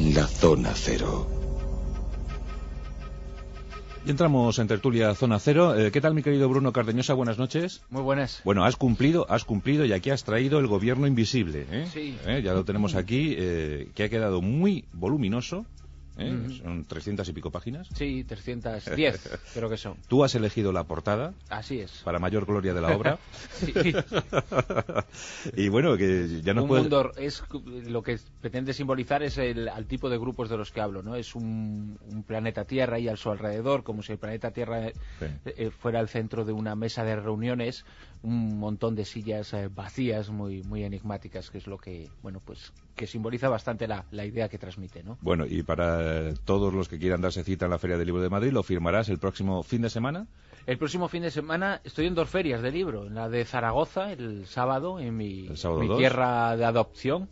La Zona Cero. Y entramos en tertulia Zona Cero. Eh, ¿Qué tal, mi querido Bruno Cardeñosa? Buenas noches. Muy buenas. Bueno, has cumplido, has cumplido y aquí has traído el gobierno invisible. ¿eh? Sí. ¿Eh? Ya lo tenemos aquí, eh, que ha quedado muy voluminoso. ¿Eh? Son 300 y pico páginas. Sí, 310 creo que son. Tú has elegido la portada Así es. para mayor gloria de la obra. Sí. y bueno, que ya nos un puede... mundo es lo que pretende simbolizar es el al tipo de grupos de los que hablo, ¿no? Es un, un planeta Tierra y a su alrededor, como si el planeta Tierra Sí. eh, fuera el centro de una mesa de reuniones, un montón de sillas eh, vacías muy muy enigmáticas, que es lo que, bueno, pues que simboliza bastante la, la idea que transmite, ¿no? Bueno, y para todos los que quieran darse cita en la Feria del Libro de Madrid, ¿lo firmarás el próximo fin de semana? El próximo fin de semana estoy en dos ferias de libro, en la de Zaragoza el sábado, en mi, sábado mi tierra de adopción,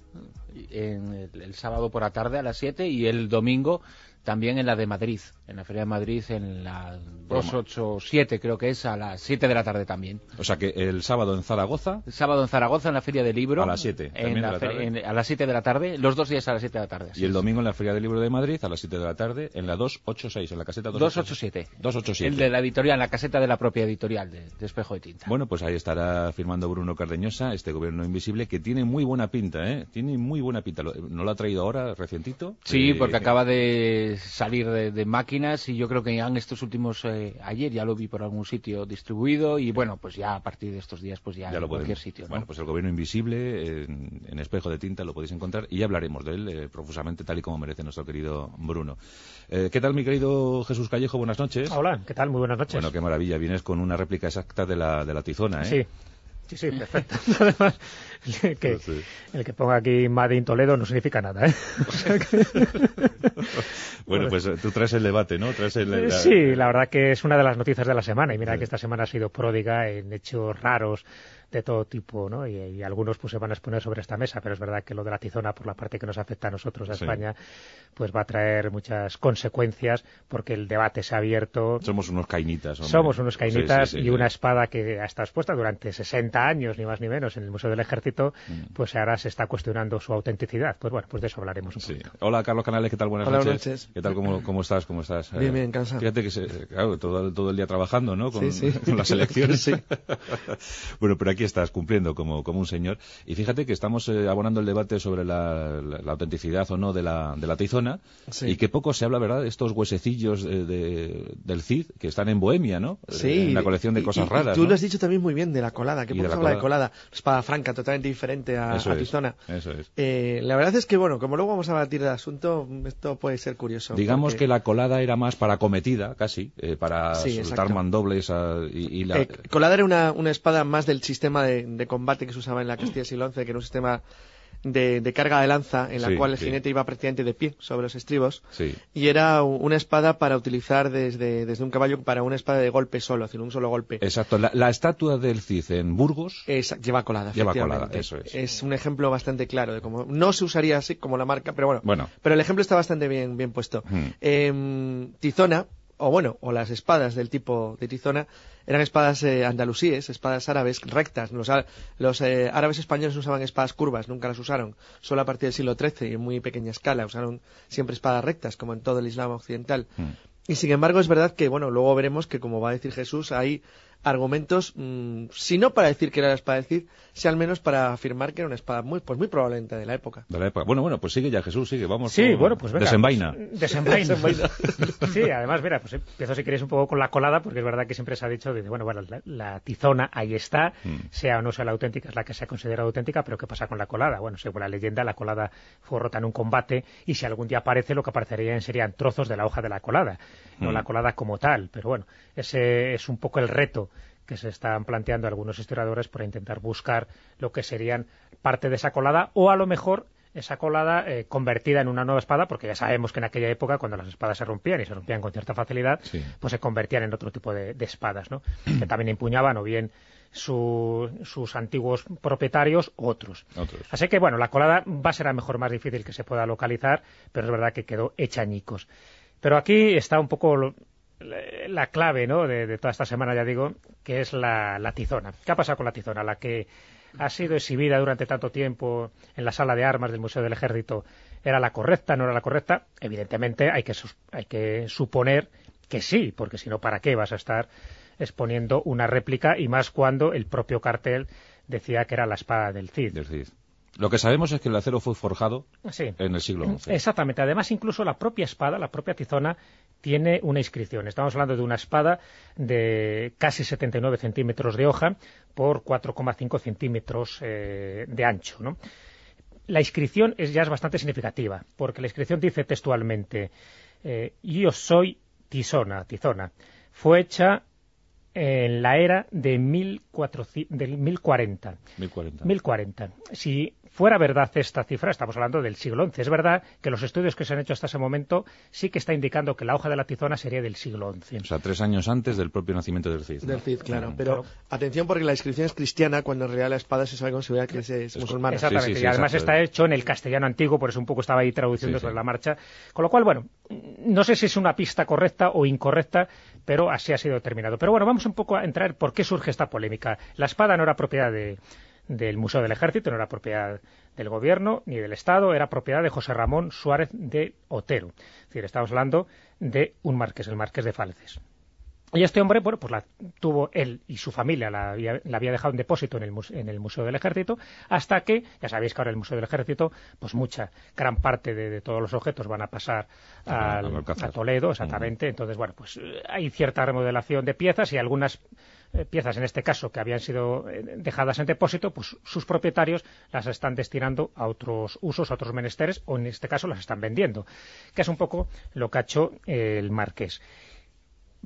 en el, el sábado por la tarde a las 7 y el domingo también en la de Madrid, en la Feria de Madrid en la 287 creo que es, a las 7 de la tarde también. O sea que el sábado en Zaragoza, El sábado en Zaragoza en la Feria de Libro. A las 7 en también de la la en- a las 7 de la tarde, los dos días a las 7 de la tarde. y el domingo en la Feria del Libro de Madrid a las 7 de la tarde en la 286, en la caseta 287. 287. 287. El de la editorial, la caseta de la propia editorial de, de Espejo de Tinta. Bueno, pues ahí estará firmando Bruno Cardeñosa, este gobierno invisible, que tiene muy buena pinta, ¿eh? Tiene muy buena pinta. ¿No lo ha traído ahora, recientito? Sí, Eh, porque acaba de salir de, de máquinas y yo creo que ya en estos últimos eh, ayer ya lo vi por algún sitio distribuido y bueno, pues ya a partir de estos días pues ya, Ya en lo cualquier podemos. sitio. ¿no? Bueno, pues el gobierno invisible en, en espejo de tinta lo podéis encontrar y ya hablaremos de él eh, profusamente tal y como merece nuestro querido Bruno. Eh, ¿Qué tal, mi querido Jesús Callejo? Buenas noches. Hola, ¿qué tal? Muy buenas noches. Bueno, qué maravilla. Vienes con una réplica exacta de la, de la tizona, ¿eh? Sí, sí, sí, perfecto. Además, el que, Sí. el que ponga aquí Made in Toledo no significa nada, ¿eh? O sea que- Bueno, pues eh, tú traes el debate, ¿no? Traes el, la- Sí, la verdad que es una de las noticias de la semana y mira que esta semana ha sido pródiga en hechos raros de todo tipo, ¿no? Y, y algunos pues se van a exponer sobre esta mesa, pero es verdad que lo de la tizona, por la parte que nos afecta a nosotros, a Sí. España, pues va a traer muchas consecuencias porque el debate se ha abierto, Somos unos cainitas, hombre. Somos unos cainitas Sí, sí, sí, y sí. una espada que ha estado expuesta durante 60 años, ni más ni menos, en el Museo del Ejército, Mm. pues ahora se está cuestionando su autenticidad. Pues bueno, pues de eso hablaremos un Sí. poquito. Hola, Carlos Canales, ¿qué tal? Buenas Hola, noches. buenas noches. ¿Qué tal? ¿Cómo, cómo estás? ¿Cómo estás? Bien, Eh, bien, cansado. Fíjate que, se, claro, todo, todo el día trabajando, ¿no? Con, Sí, sí. con las elecciones. Sí. bueno, pero aquí estás cumpliendo como, como un señor. Y fíjate que estamos eh, abonando el debate sobre la, la- la autenticidad o no de la, de la tizona. Sí. Y que poco se habla, ¿verdad? De estos huesecillos eh, de- del CID que están en Bohemia, ¿no? Sí. En la colección de y- cosas y- y raras. tú ¿no? lo has dicho también muy bien de la colada, que Y poco de se la habla de colada. Espada franca, totalmente diferente a, Eso a es, Tizona. Eso es. Eh, la verdad es que, bueno, como luego vamos a batir el asunto, esto puede ser curioso. Digamos porque, que la colada era más para cometida, casi, eh, para Sí, soltar exacto. mandobles ah, y, y la... eh, colada era una, una espada más del sistema de, de combate que se usaba en la Castilla del siglo XI, que era un sistema de, de carga de lanza, en la Sí, cual el sí. jinete iba prácticamente de pie sobre los estribos. Sí. Y era una espada para utilizar desde, desde un caballo para una espada de golpe solo, es decir, un solo golpe. Exacto. La, la estatua del Cid en Burgos lleva colada, Lleva efectivamente. colada, eso es. un ejemplo bastante claro de cómo no se usaría así como la marca, pero bueno. Bueno. Pero el ejemplo está bastante bien, bien puesto. Hmm. Em, tizona, o bueno, o las espadas del tipo de tizona, eran espadas eh, andalusíes, espadas árabes rectas. Los, los eh, árabes españoles usaban espadas curvas, nunca las usaron. Solo a partir del siglo XIII y en muy pequeña escala. Usaron siempre espadas rectas, como en todo el Islam occidental. Hmm. Y sin embargo es verdad que, bueno, luego veremos que como va a decir Jesús, hay argumentos, mm, si no para decir que era la espada del Cid, si al menos para afirmar que era una espada muy, pues muy probablemente de la época. de la época. Bueno, bueno, pues sigue ya Jesús, sigue, vamos. Sí, con- bueno, pues venga. Desenvaina. Desenvaina. sí, además, mira, pues empiezo si queréis un poco con la colada, porque es verdad que siempre se ha dicho, de, bueno, bueno, la, la tizona ahí está, Mm. sea o no sea la auténtica, es la que se ha considerado auténtica, pero ¿qué pasa con la colada? Bueno, según la leyenda, la colada fue rota en un combate y si algún día aparece, lo que aparecerían serían trozos de la hoja de la colada, no Mm. la colada como tal. Pero bueno, ese es un poco el reto que se están planteando algunos historiadores por intentar buscar lo que serían parte de esa colada o a lo mejor esa colada eh, convertida en una nueva espada, porque ya sabemos que en aquella época, cuando las espadas se rompían y se rompían con cierta facilidad, Sí. pues se convertían en otro tipo de, de espadas, ¿no? que también empuñaban o bien su- sus antiguos propietarios u otros. Otros. Así que, bueno, la colada va a ser a lo mejor más difícil que se pueda localizar, pero es verdad que quedó hecha añicos. Pero aquí está un poco la la clave ¿no? de, toda esta semana, ya digo, que es la, la tizona. ¿Qué ha pasado con la tizona? La que ha sido exhibida durante tanto tiempo en la sala de armas del Museo del Ejército era la correcta, no era la correcta, evidentemente hay que, hay que suponer que sí, porque si no, ¿para qué vas a estar exponiendo una réplica y más cuando el propio cartel decía que era la espada del Cid? Lo que sabemos es que el acero fue forjado en el siglo XI. Exactamente. Además, incluso la propia espada, la propia tizona, tiene una inscripción. Estamos hablando de una espada de casi 79 centímetros de hoja por 4,5 centímetros eh, de ancho. La inscripción es, ya es bastante significativa, porque la inscripción dice textualmente eh, yo soy tizona, tizona. Fue hecha en la era de, 1400, del 1040. 1040. 1040. Si fuera verdad esta cifra, estamos hablando del siglo XI. Es verdad que los estudios que se han hecho hasta ese momento sí que está indicando que la hoja de la tizona sería del siglo XI. O sea, tres años antes del propio nacimiento del Cid. Del Cid, claro. Pero atención porque la inscripción es cristiana cuando en realidad la espada se sabe considerar que es, musulmana. Exactamente. y además está hecho en el castellano antiguo, por eso un poco estaba ahí traduciendo sobre la marcha. Con lo cual, bueno, no sé si es una pista correcta o incorrecta, pero así ha sido determinado. Pero bueno, vamos un poco a entrar por qué surge esta polémica. La espada no era propiedad de del Museo del Ejército, no era propiedad del Gobierno ni del Estado, era propiedad de José Ramón Suárez de Otero. Es decir, estamos hablando de un marqués, el marqués de Falces. Y este hombre, bueno, pues la tuvo él y su familia, la había, dejado en depósito en el, en el, Museo del Ejército, hasta que, ya sabéis que ahora el Museo del Ejército, pues mucha, gran parte de, todos los objetos van a pasar a Toledo, exactamente. Entonces, bueno, pues eh, hay cierta remodelación de piezas y algunas eh, piezas, en este caso, que habían sido eh, dejadas en depósito, pues sus propietarios las están destinando a otros usos, a otros menesteres, o en este caso las están vendiendo, que es un poco lo que ha hecho el marqués.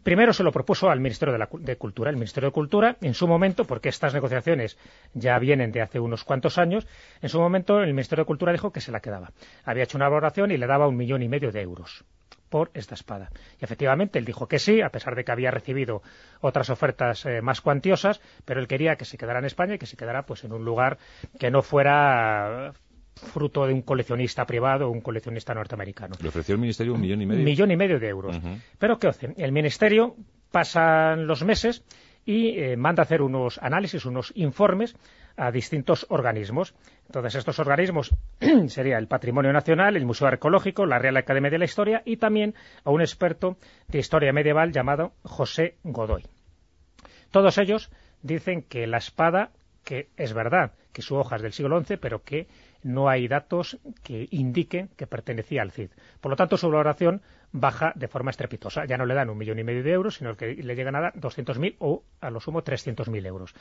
Primero se lo propuso al Ministerio de, de, Cultura. El Ministerio de Cultura, en su momento, porque estas negociaciones ya vienen de hace unos cuantos años, en su momento el Ministerio de Cultura dijo que se la quedaba. Había hecho una valoración y le daba un millón y medio de euros por esta espada. Y efectivamente él dijo que sí, a pesar de que había recibido otras ofertas eh, más cuantiosas, pero él quería que se quedara en España y que se quedara pues en un lugar que no fuera fruto de un coleccionista privado o un coleccionista norteamericano. Le ofreció el Ministerio un millón y medio. Un millón y medio de euros. Pero ¿qué hace? El Ministerio pasan los meses y eh, manda hacer unos análisis, unos informes a distintos organismos. Entonces, estos organismos sería el Patrimonio Nacional, el Museo Arqueológico, la Real Academia de la Historia y también a un experto de historia medieval llamado José Godoy. Todos ellos dicen que la espada, que es verdad que su hoja es del siglo XI, pero que no hay datos que indiquen que pertenecía al CID. Por lo tanto, su valoración baja de forma estrepitosa. Ya no le dan un millón y medio de euros, sino que le llegan a dar 200.000 o, a lo sumo, 300.000 euros.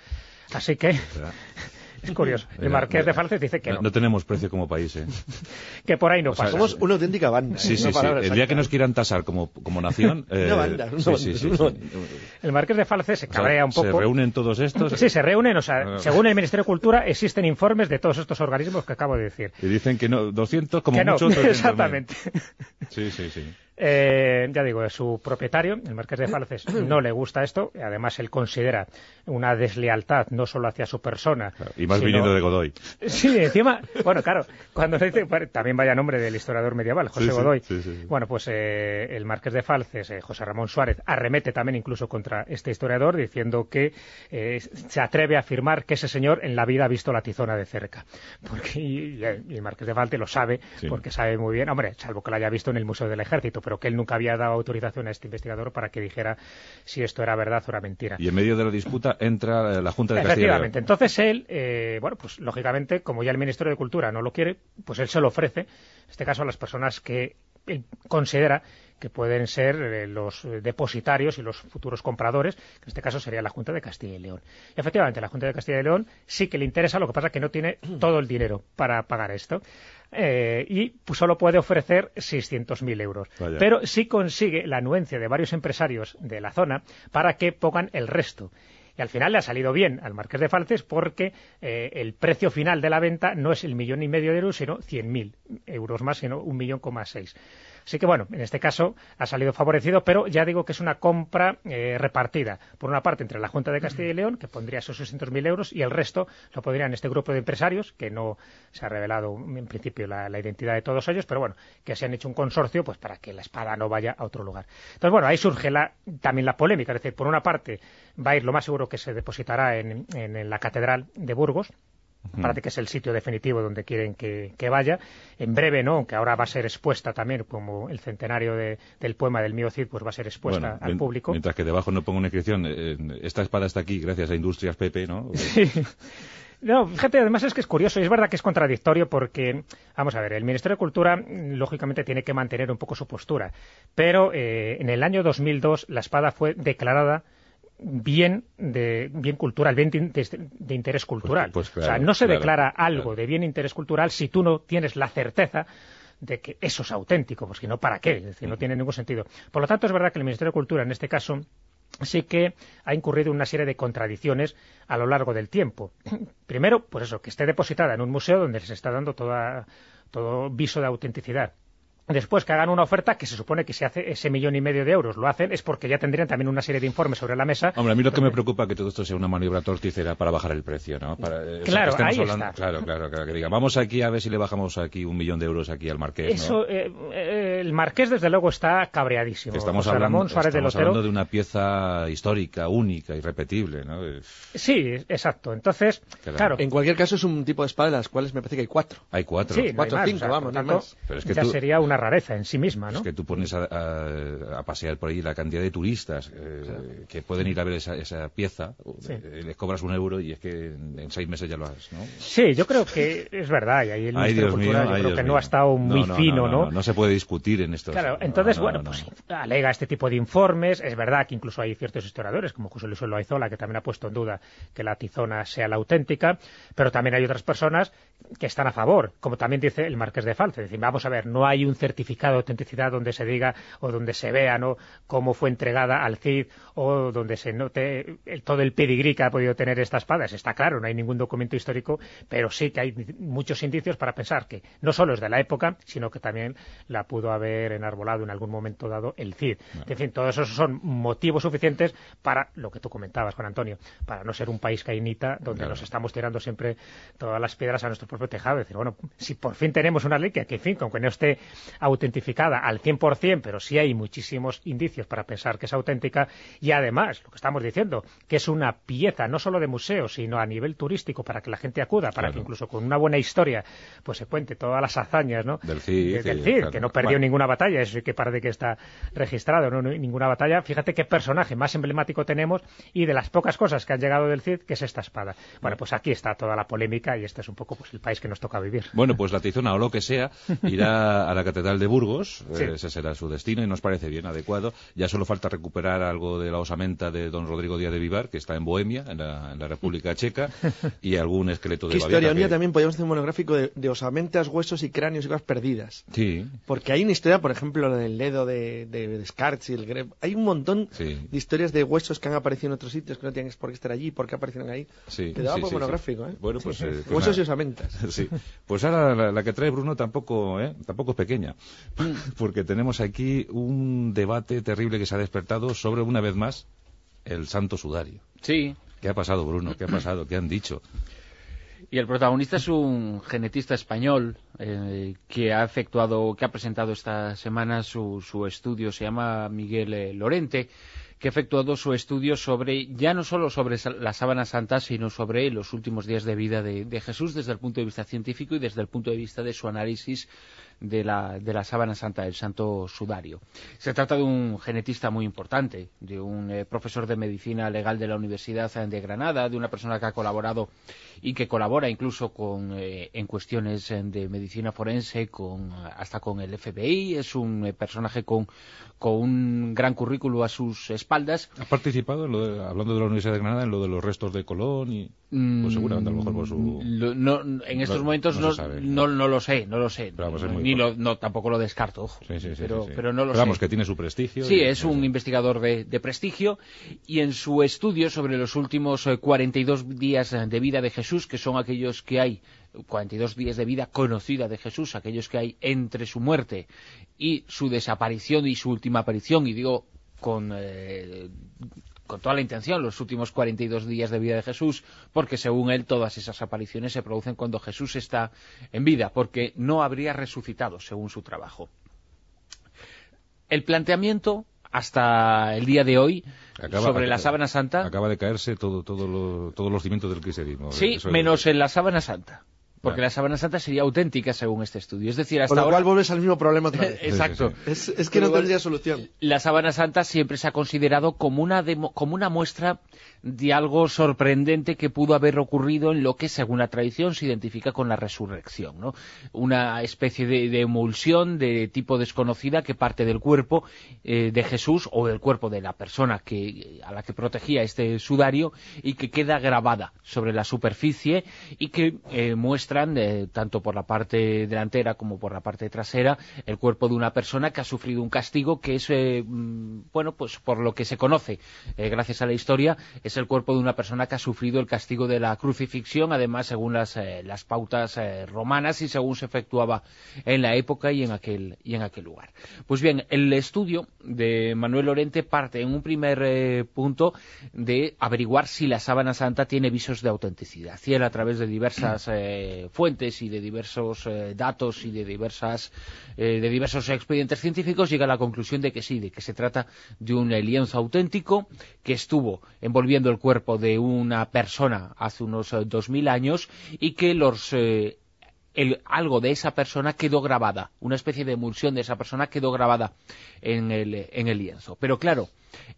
Así que... Es curioso. El Marqués de Falces dice que no. No tenemos precio como país, ¿eh? que por ahí no pasa. Somos una auténtica banda. Sí, sí, sí. El día que nos quieran tasar como, como nación... Eh, una banda. sí, sí, el Marqués de Falces se cabrea un poco. ¿Se reúnen todos estos? Sí, se reúnen. O sea, según el Ministerio de Cultura, existen informes de todos estos organismos que acabo de decir. Y dicen que no, 200 como que mucho... Exactamente. Sí, sí, sí. Eh, ya digo, su propietario, el Marqués de Falces, no le gusta esto. Además, él considera una deslealtad no solo hacia su persona. y más viniendo de Godoy. Sí, encima, bueno, claro, cuando se dice, también vaya nombre del historiador medieval, José Godoy. bueno, pues eh, el Marqués de Falces, eh, José Ramón Suárez, arremete también incluso contra este historiador, diciendo que se atreve a afirmar que ese señor en la vida ha visto la tizona de cerca. Porque, y, el Marqués de Falces lo sabe, porque sabe muy bien, hombre, salvo que lo haya visto en el Museo del Ejército pero que él nunca había dado autorización a este investigador para que dijera si esto era verdad o era mentira. Y en medio de la disputa entra eh, la Junta de Castilla Efectivamente. Entonces él, eh, bueno, pues lógicamente, como ya el Ministerio de Cultura no lo quiere, pues él se lo ofrece, en este caso a las personas que él considera que pueden ser eh, los depositarios y los futuros compradores, que en este caso sería la Junta de Castilla y León. Y efectivamente, la Junta de Castilla y León sí que le interesa, lo que pasa es que no tiene todo el dinero para pagar esto. Eh, y solo puede ofrecer 600.000 euros. Pero sí consigue la anuencia de varios empresarios de la zona para que pongan el resto. Y al final le ha salido bien al Marqués de Falces porque eh, el precio final de la venta no es el millón y medio de euros, sino 100.000 euros más, sino un millón coma seis. Así que bueno, en este caso ha salido favorecido, pero ya digo que es una compra eh, repartida. Por una parte entre la Junta de Castilla y León, que pondría esos 600.000 euros, y el resto lo pondrían este grupo de empresarios, que no se ha revelado en principio la, identidad de todos ellos, pero bueno, que se han hecho un consorcio pues para que la espada no vaya a otro lugar. Entonces bueno, ahí surge también la polémica, es decir, por una parte va a ir lo más seguro que se depositará en la Catedral de Burgos, parece que es el sitio definitivo donde quieren que, vaya. En breve, ¿no? Aunque ahora va a ser expuesta también, como el centenario del poema del mío Cid, pues va a ser expuesta al público. Mientras que debajo no pongo una inscripción, eh, esta espada está aquí gracias a Industrias Pepe, ¿no? No, fíjate, además es que es curioso y es verdad que es contradictorio porque, vamos a ver, el Ministerio de Cultura lógicamente tiene que mantener un poco su postura, pero eh, en el año 2002 la espada fue declarada bien de bien cultural, bien de, interés cultural. Pues, pues o sea, no se declara algo de bien interés cultural si tú no tienes la certeza de que eso es auténtico, porque si no, ¿para qué? Es decir, no tiene ningún sentido. Por lo tanto, es verdad que el Ministerio de Cultura, en este caso, sí que ha incurrido en una serie de contradicciones a lo largo del tiempo. Primero, pues eso, que esté depositada en un museo donde se está dando toda, todo viso de autenticidad después que hagan una oferta que se supone que si hace ese millón y medio de euros lo hacen es porque ya tendrían también una serie de informes sobre la mesa. Hombre, a mí lo que me preocupa es que todo esto sea una maniobra torticera para bajar el precio, ¿no? Claro, ahí está. Claro, claro, que diga, vamos aquí a ver si le bajamos aquí un millón de euros aquí al Marqués, Eso, eh, eh, el Marqués desde luego está cabreadísimo. Estamos, hablando, estamos hablando de una pieza histórica, única, irrepetible, ¿no? Sí, exacto. Entonces, claro. En cualquier caso es un tipo de espada de las cuales me parece que hay cuatro. Hay cuatro. Sí, cuatro o cinco, vamos, más. Pero es que ya sería una rareza en sí misma, ¿no? Es que tú pones a, pasear por ahí la cantidad de turistas eh, que pueden ir a ver esa, esa pieza, eh, les cobras un euro y es que en, seis meses ya lo has, ¿no? Sí, yo creo que es verdad, y ahí el Ministerio de Cultura yo creo que no ha estado muy fino, ¿no? ¿no? se puede discutir en esto. Claro, entonces, bueno, pues alega este tipo de informes, es verdad que incluso hay ciertos historiadores, como José Luis Loaizola, que también ha puesto en duda que la tizona sea la auténtica, pero también hay otras personas que están a favor, como también dice el Marqués de Falce, es decir, vamos a ver, no hay un certificado de autenticidad donde se diga o donde se vea ¿no? cómo fue entregada al Cid o donde se note todo el pedigrí que ha podido tener esta espada. Está claro, no hay ningún documento histórico, pero sí que hay muchos indicios para pensar que no solo es de la época, sino que también la pudo haber enarbolado en algún momento dado el Cid. En fin, todos esos son motivos suficientes para lo que tú comentabas, Juan Antonio, para no ser un país cainita donde nos estamos tirando siempre todas las piedras a nuestro propio tejado. Es decir, bueno, si por fin tenemos una ley que, en fin, aunque no esté autentificada al 100%, pero sí hay muchísimos indicios para pensar que es auténtica y además, lo que estamos diciendo, que es una pieza no solo de museo, sino a nivel turístico para que la gente acuda, para que incluso con una buena historia pues se cuente todas las hazañas ¿no? del Cid, que no perdió ninguna batalla, eso que parece que está registrado, ¿no? ninguna batalla. Fíjate qué personaje más emblemático tenemos y de las pocas cosas que han llegado del Cid, que es esta espada. Bueno, pues aquí está toda la polémica y este es un poco pues el país que nos toca vivir. Bueno, pues la tizona o lo que sea irá a la Catedral de Burgos, ese será su destino y nos parece bien adecuado. Ya solo falta recuperar algo de la osamenta de don Rodrigo Díaz de Vivar, que está en Bohemia, en la, República Checa, y algún esqueleto de ¿Qué historia? Día también podríamos hacer un monográfico de, osamentas, huesos y cráneos y cosas perdidas. Sí. Porque hay una historia, por ejemplo, la del dedo de, de y el Greb. Hay un montón de historias de huesos que han aparecido en otros sitios que no tienen por qué estar allí, por qué aparecieron ahí. Sí. Quedaba por monográfico, ¿eh? Bueno, pues, eh, pues huesos y osamentas. sí. Pues ahora la, que trae Bruno tampoco, ¿eh? tampoco es pequeña. Porque tenemos aquí un debate terrible que se ha despertado sobre, una vez más, el santo sudario. Sí. ¿Qué ha pasado, Bruno? ¿Qué ha pasado? ¿Qué han dicho? Y el protagonista es un genetista español eh, que ha efectuado, que ha presentado esta semana su, su estudio, se llama Miguel eh, Lorente, que ha efectuado su estudio sobre, ya no solo sobre la sábana santa, sino sobre los últimos días de vida de, de Jesús desde el punto de vista científico y desde el punto de vista de su análisis de la, de la sábana santa, del santo sudario. Se trata de un genetista muy importante, de un eh, profesor de medicina legal de la Universidad de Granada, de una persona que ha colaborado y que colabora incluso con, eh, en cuestiones eh, de medicina forense, con, hasta con el FBI, es un personaje con, con un gran currículo a sus espaldas. ¿Ha participado, hablando de la Universidad de Granada, en lo de los restos de Colón? y pues seguramente a lo mejor por su... no, en estos momentos no, no, no, lo sé, no lo sé. Ni lo, no, tampoco lo descarto, ojo. pero, pero, no lo pero vamos, que tiene su prestigio. Sí, es un investigador de, de, prestigio y en su estudio sobre los últimos 42 eh, días de vida de Jesús, que son aquellos que hay 42 días de vida conocida de Jesús, aquellos que hay entre su muerte y su desaparición y su última aparición, y digo con, eh, con toda la intención, los últimos 42 días de vida de Jesús, porque según él todas esas apariciones se producen cuando Jesús está en vida, porque no habría resucitado según su trabajo. El planteamiento hasta el día de hoy Acaba- sobre la sábana santa. Acaba de caerse todo, todo lo- todos los cimientos del cristianismo. Sí, es- menos en la sábana santa. Porque la sábana santa sería auténtica según este estudio. Es decir, hasta Con lo ahora... cual vuelves al mismo problema otra vez. Exacto. Sí, Es, es que no tendría solución. La sábana santa siempre se ha considerado como una, demo- como una muestra de algo sorprendente que pudo haber ocurrido en lo que, según la tradición, se identifica con la resurrección. ¿no? Una especie de, de emulsión de tipo desconocida que parte del cuerpo eh, de Jesús o del cuerpo de la persona que, a la que protegía este sudario y que queda grabada sobre la superficie y que eh, tanto por la parte delantera como por la parte trasera, el cuerpo de una persona que ha sufrido un castigo que es, eh, mm, bueno, pues por lo que se conoce, eh, gracias a la historia, es el cuerpo de una persona que ha sufrido el castigo de la crucifixión, además según las, eh, las pautas romanas y según se efectuaba en la época y en aquel, y en aquel lugar. Pues bien, el estudio de Manuel Lorente parte en un primer punto de averiguar si la sábana santa tiene visos de autenticidad. Y él a través de diversas fuentes y de diversos eh, datos y de diversas eh, de diversos expedientes científicos llega a la conclusión de que sí, de que se trata de un eh, lienzo auténtico que estuvo envolviendo el cuerpo de una persona hace unos eh, dos mil años y que los eh, el- algo de esa persona quedó grabada, una especie de emulsión de esa persona quedó grabada en el, en el lienzo. Pero claro,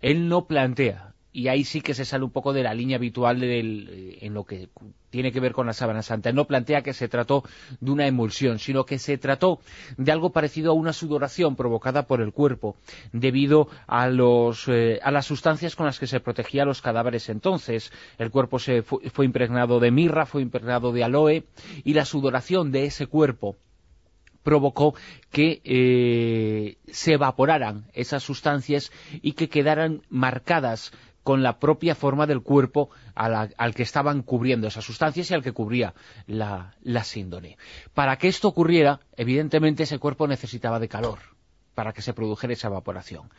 él no plantea, y ahí sí que se sale un poco de la línea habitual eh, en lo que tiene que ver con la sábana santa. No plantea que se trató de una emulsión, sino que se trató de algo parecido a una sudoración provocada por el cuerpo, debido a, los, eh, a las sustancias con las que se protegía los cadáveres entonces. El cuerpo se fu- fue impregnado de mirra, fue impregnado de aloe, y la sudoración de ese cuerpo provocó que eh, se evaporaran esas sustancias y que quedaran marcadas con la propia forma del cuerpo al que estaban cubriendo esas sustancias y al que cubría la, la síndone. Para que esto ocurriera, evidentemente ese cuerpo necesitaba de calor para que se produjera esa evaporación.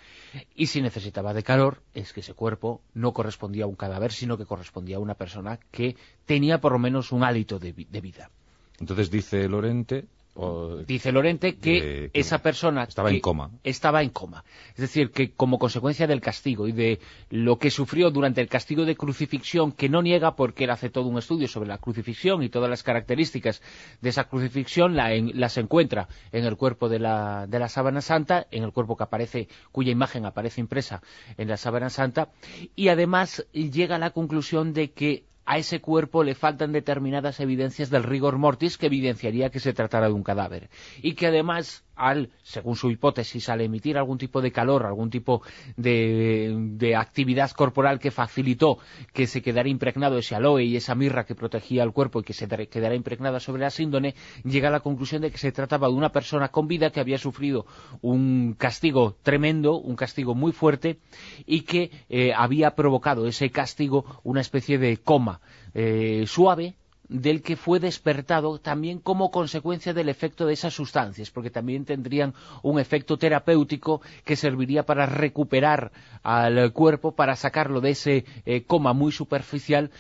Y si necesitaba de calor, es que ese cuerpo no correspondía a un cadáver, sino que correspondía a una persona que tenía por lo menos un hálito de vida. Entonces dice Lorente... o- Dice Lorente que, que esa persona estaba que en coma. estaba en coma. Es decir, que como consecuencia del castigo y de lo que sufrió durante el castigo de crucifixión, que no niega porque él hace todo un estudio sobre la crucifixión y todas las características de esa crucifixión, la en- las encuentra en el cuerpo de la, de la sábana santa, en el cuerpo que aparece, cuya imagen aparece impresa en la sábana santa, y además llega a la conclusión de que a ese cuerpo le faltan determinadas evidencias del rigor mortis que evidenciaría que se tratara de un cadáver. Y que además, al, según su hipótesis, al emitir algún tipo de calor, algún tipo de, de actividad corporal que facilitó que se quedara impregnado ese aloe y esa mirra que protegía el cuerpo y que se dar- quedara impregnada sobre la síndone, llega a la conclusión de que se trataba de una persona con vida que había sufrido un castigo tremendo, un castigo muy fuerte, y que eh, había provocado ese castigo una especie de coma eh, suave del que fue despertado también como consecuencia del efecto de esas sustancias, porque también tendrían un efecto terapéutico que serviría para recuperar al cuerpo, para sacarlo de ese eh, coma muy superficial.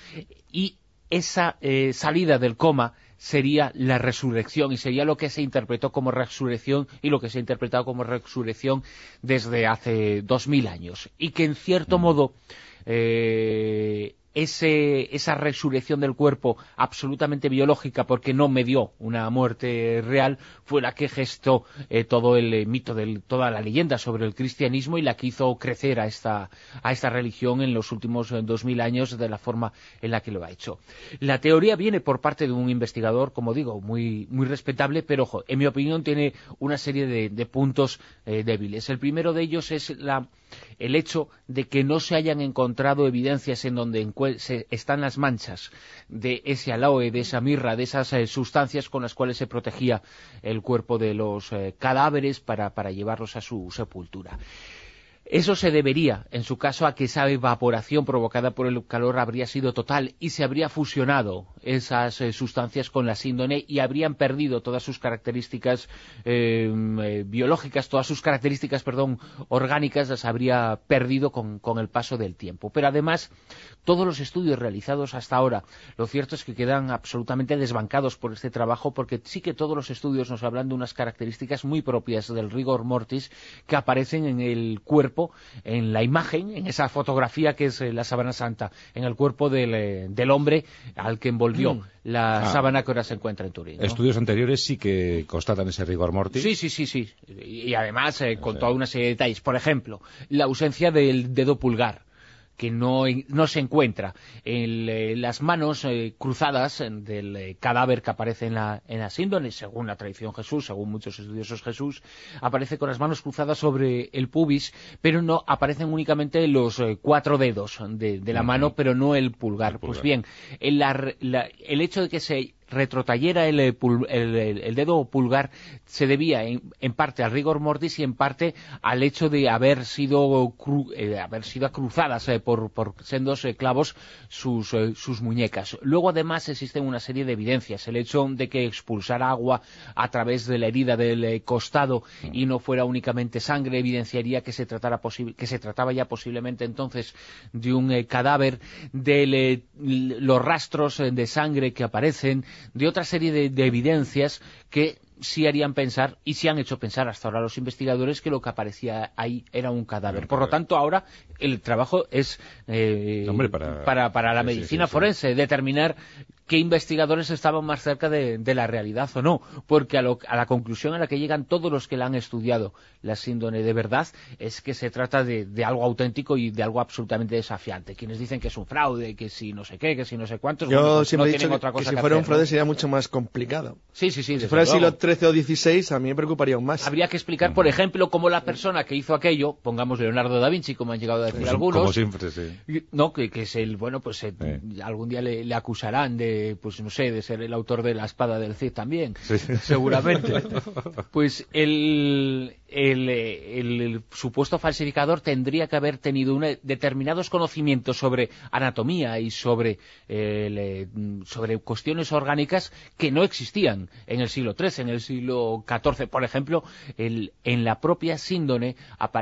Y esa eh, salida del coma sería la resurrección y sería lo que se interpretó como resurrección y lo que se ha interpretado como resurrección desde hace dos mil años. Y que en cierto modo eh, ese, esa resurrección del cuerpo absolutamente biológica porque no me dio una muerte real fue la que gestó eh, todo el eh, mito, del, toda la leyenda sobre el cristianismo y la que hizo crecer a esta, a esta religión en los últimos eh, dos mil años de la forma en la que lo ha hecho. La teoría viene por parte de un investigador, como digo, muy, muy respetable, pero ojo, en mi opinión tiene una serie de, puntos débiles. El primero de ellos es la, el hecho de que no se hayan encontrado evidencias en donde se- están las manchas de ese aloe, de esa mirra, de esas eh, sustancias con las cuales se protegía el cuerpo de los eh, cadáveres para, para llevarlos a su sepultura. Eso se debería, en su caso, a que esa evaporación provocada por el calor habría sido total y se habría fusionado esas eh, sustancias con la síndone y habrían perdido todas sus características eh, eh, biológicas, todas sus características, perdón, orgánicas las habría perdido con el paso del tiempo. Pero además, todos los estudios realizados hasta ahora, lo cierto es que quedan absolutamente desbancados por este trabajo porque sí que todos los estudios nos hablan de unas características muy propias del rigor mortis que aparecen en el cuerpo cuerpo, en la imagen, en esa fotografía que es eh, la sábana santa, en el cuerpo del, eh, del hombre al que envolvió Mm. la Ah. sábana que ahora se encuentra en Turín. ¿no? Estudios anteriores sí que constatan ese rigor mortis. Sí, sí, sí, sí. Y, y además eh, con toda una serie de detalles. Por ejemplo, la ausencia del dedo pulgar que no, no se encuentra en eh, las manos eh, cruzadas en- del eh, cadáver que aparece en la, en la síndrome, según la tradición Jesús, según muchos estudiosos Jesús, aparece con las manos cruzadas sobre el pubis, pero no aparecen únicamente los eh, cuatro dedos de, de la mano, pero no el pulgar. El Pues bien, el, la- la- el hecho de que se retrotayera el, eh, el- el- el dedo pulgar se debía en, parte al rigor mortis y en parte al hecho de haber sido eh, haber sido cruzadas eh, por, por sendos clavos sus, sus muñecas. Luego además existen una serie de evidencias. El hecho de que expulsara agua a través de la herida del costado y no fuera únicamente sangre evidenciaría que se tratara que se trataba ya posiblemente entonces de un cadáver de los rastros de sangre que aparecen de otra serie de, de evidencias que sí harían pensar y sí han hecho pensar hasta ahora los investigadores que lo que aparecía ahí era un cadáver. Por lo tanto, ahora el trabajo es eh, Hombre, para- para, para la sí, medicina sí, sí. forense, determinar qué investigadores estaban más cerca de, de la realidad o no, porque a, lo- a la conclusión a la que llegan todos los que la han estudiado, la síndrome de verdad, es que se trata de, de algo auténtico y de algo absolutamente desafiante. Quienes dicen que es un fraude, que si no sé qué, que si no sé cuántos, Yo bueno, pues siempre no he dicho que, otra que cosa si que fuera un fraude ¿no? sería mucho más complicado. Sí, sí, sí. Si fuera el siglo XIII o XVI, a mí me preocuparía aún más. Habría que explicar, por ejemplo, cómo la persona que hizo aquello, pongamos Leonardo da Vinci, como han llegado a decir algunos, como siempre, sí. y- No, que, que es el, bueno, pues eh, Eh. algún día le, le acusarán de, pues no sé, de ser el autor de la espada del Cid también, Sí. seguramente. Pues el, el, el- el supuesto falsificador tendría que haber tenido una- determinados conocimientos sobre anatomía y sobre, eh, sobre cuestiones orgánicas que no existían en el siglo XIII, en el siglo XIV. Por ejemplo, el- en la propia síndone,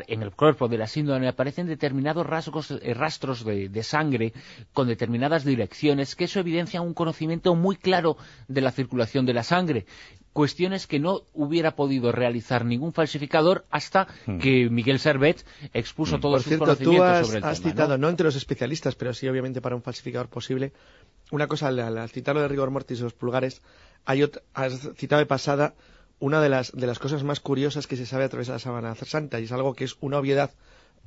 en el cuerpo de la síndone aparecen determinados rasgos, eh, rastros de, de sangre con determinadas direcciones, que eso evidencia un conocimiento muy claro de la circulación de la sangre. Cuestiones que no hubiera podido realizar ningún falsificador hasta que Miguel Servet expuso todos Por sus cierto, tú conocimientos has, sobre el has tema. citado, ¿no? ¿no? entre los especialistas, pero sí obviamente para un falsificador posible, una cosa, al, al citar lo de rigor mortis y los pulgares, hay ot- has citado de pasada una de las, de las cosas más curiosas que se sabe a través de la sábana santa, y es algo que es una obviedad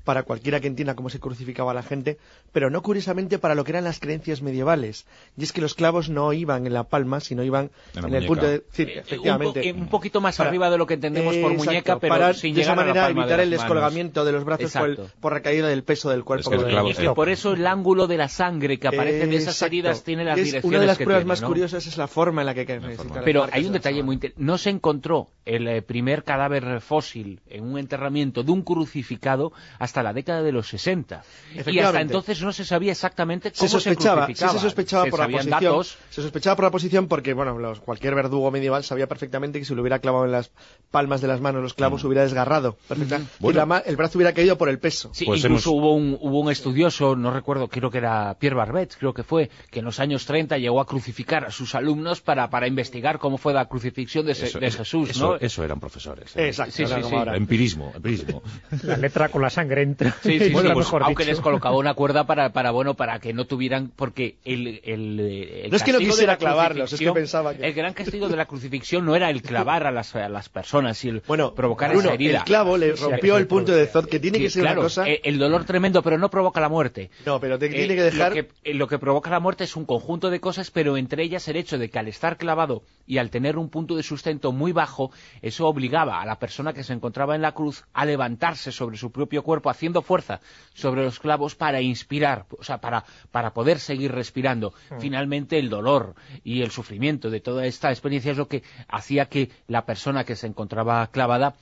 para cualquiera que entienda cómo se crucificaba a la gente, pero no curiosamente para lo que eran las creencias medievales. Y es que los clavos no iban en la palma, sino iban En el punto de... sí, Eh, efectivamente. Un, po- eh, un poquito más Para- arriba de lo que entendemos por Eh, muñeca, pero para sin de esa llegar a la manera palma de evitar el descolgamiento de los brazos por, el- Exacto. por la caída del peso del cuerpo. Es que clavo- Y que por eso el ángulo de la sangre que aparece de esas Exacto. heridas tiene las es direcciones Una de las que pruebas tiene, más ¿no? curiosas es la forma en la que cae. forma. Pero hay un detalle muy interesante. No se encontró el eh, primer cadáver fósil en un enterramiento de un crucificado hasta la década de los 60. Y hasta entonces no se sabía exactamente se cómo sospechaba, sí crucificaba. se sospechaba Se por la posición, datos. se sospechaba por la posición porque bueno, los- cualquier verdugo medieval sabía perfectamente que si lo hubiera clavado en las palmas de las manos los clavos hubiera desgarrado, perfectamente. Y Bueno. la ma- el brazo hubiera caído por el peso. Sí, Pues incluso hemos- hubo, un, hubo un estudioso, no recuerdo, creo que era Pierre Barbet, creo que fue, que en los años 30 llegó a crucificar a sus alumnos para, para investigar cómo fue la crucifixión de, se- Eso, de Jesús, eso, ¿no? eso eran profesores. ¿eh? Exacto, Sí, sí, sí. Empirismo, empirismo. La letra con la sangre entra. Sí, sí, Entra sí, pues, mejor aunque dicho. les colocaba una cuerda para, para bueno para que no tuvieran porque el, el, el No es que no quisiera la clavarlos, es que pensaba que- el gran castigo de la crucifixión no era el clavar a las, a las personas y el Bueno, provocar Bruno, esa herida el clavo le rompió el punto de Zod, que tiene Sí, que ser claro, una cosa... el dolor tremendo pero no provoca la muerte no, pero te Eh, tiene que dejar... Lo que, eh, lo que provoca la muerte es un conjunto de cosas, pero entre ellas el hecho de que al estar clavado y al tener un punto de sustento muy bajo, eso obligaba a la persona que se encontraba en la cruz a levantarse sobre su propio cuerpo, haciendo fuerza sobre los clavos para inspirar, o sea, para, para poder seguir respirando. Finalmente, el dolor y el sufrimiento de toda esta experiencia es lo que hacía que la persona que se encontraba clavada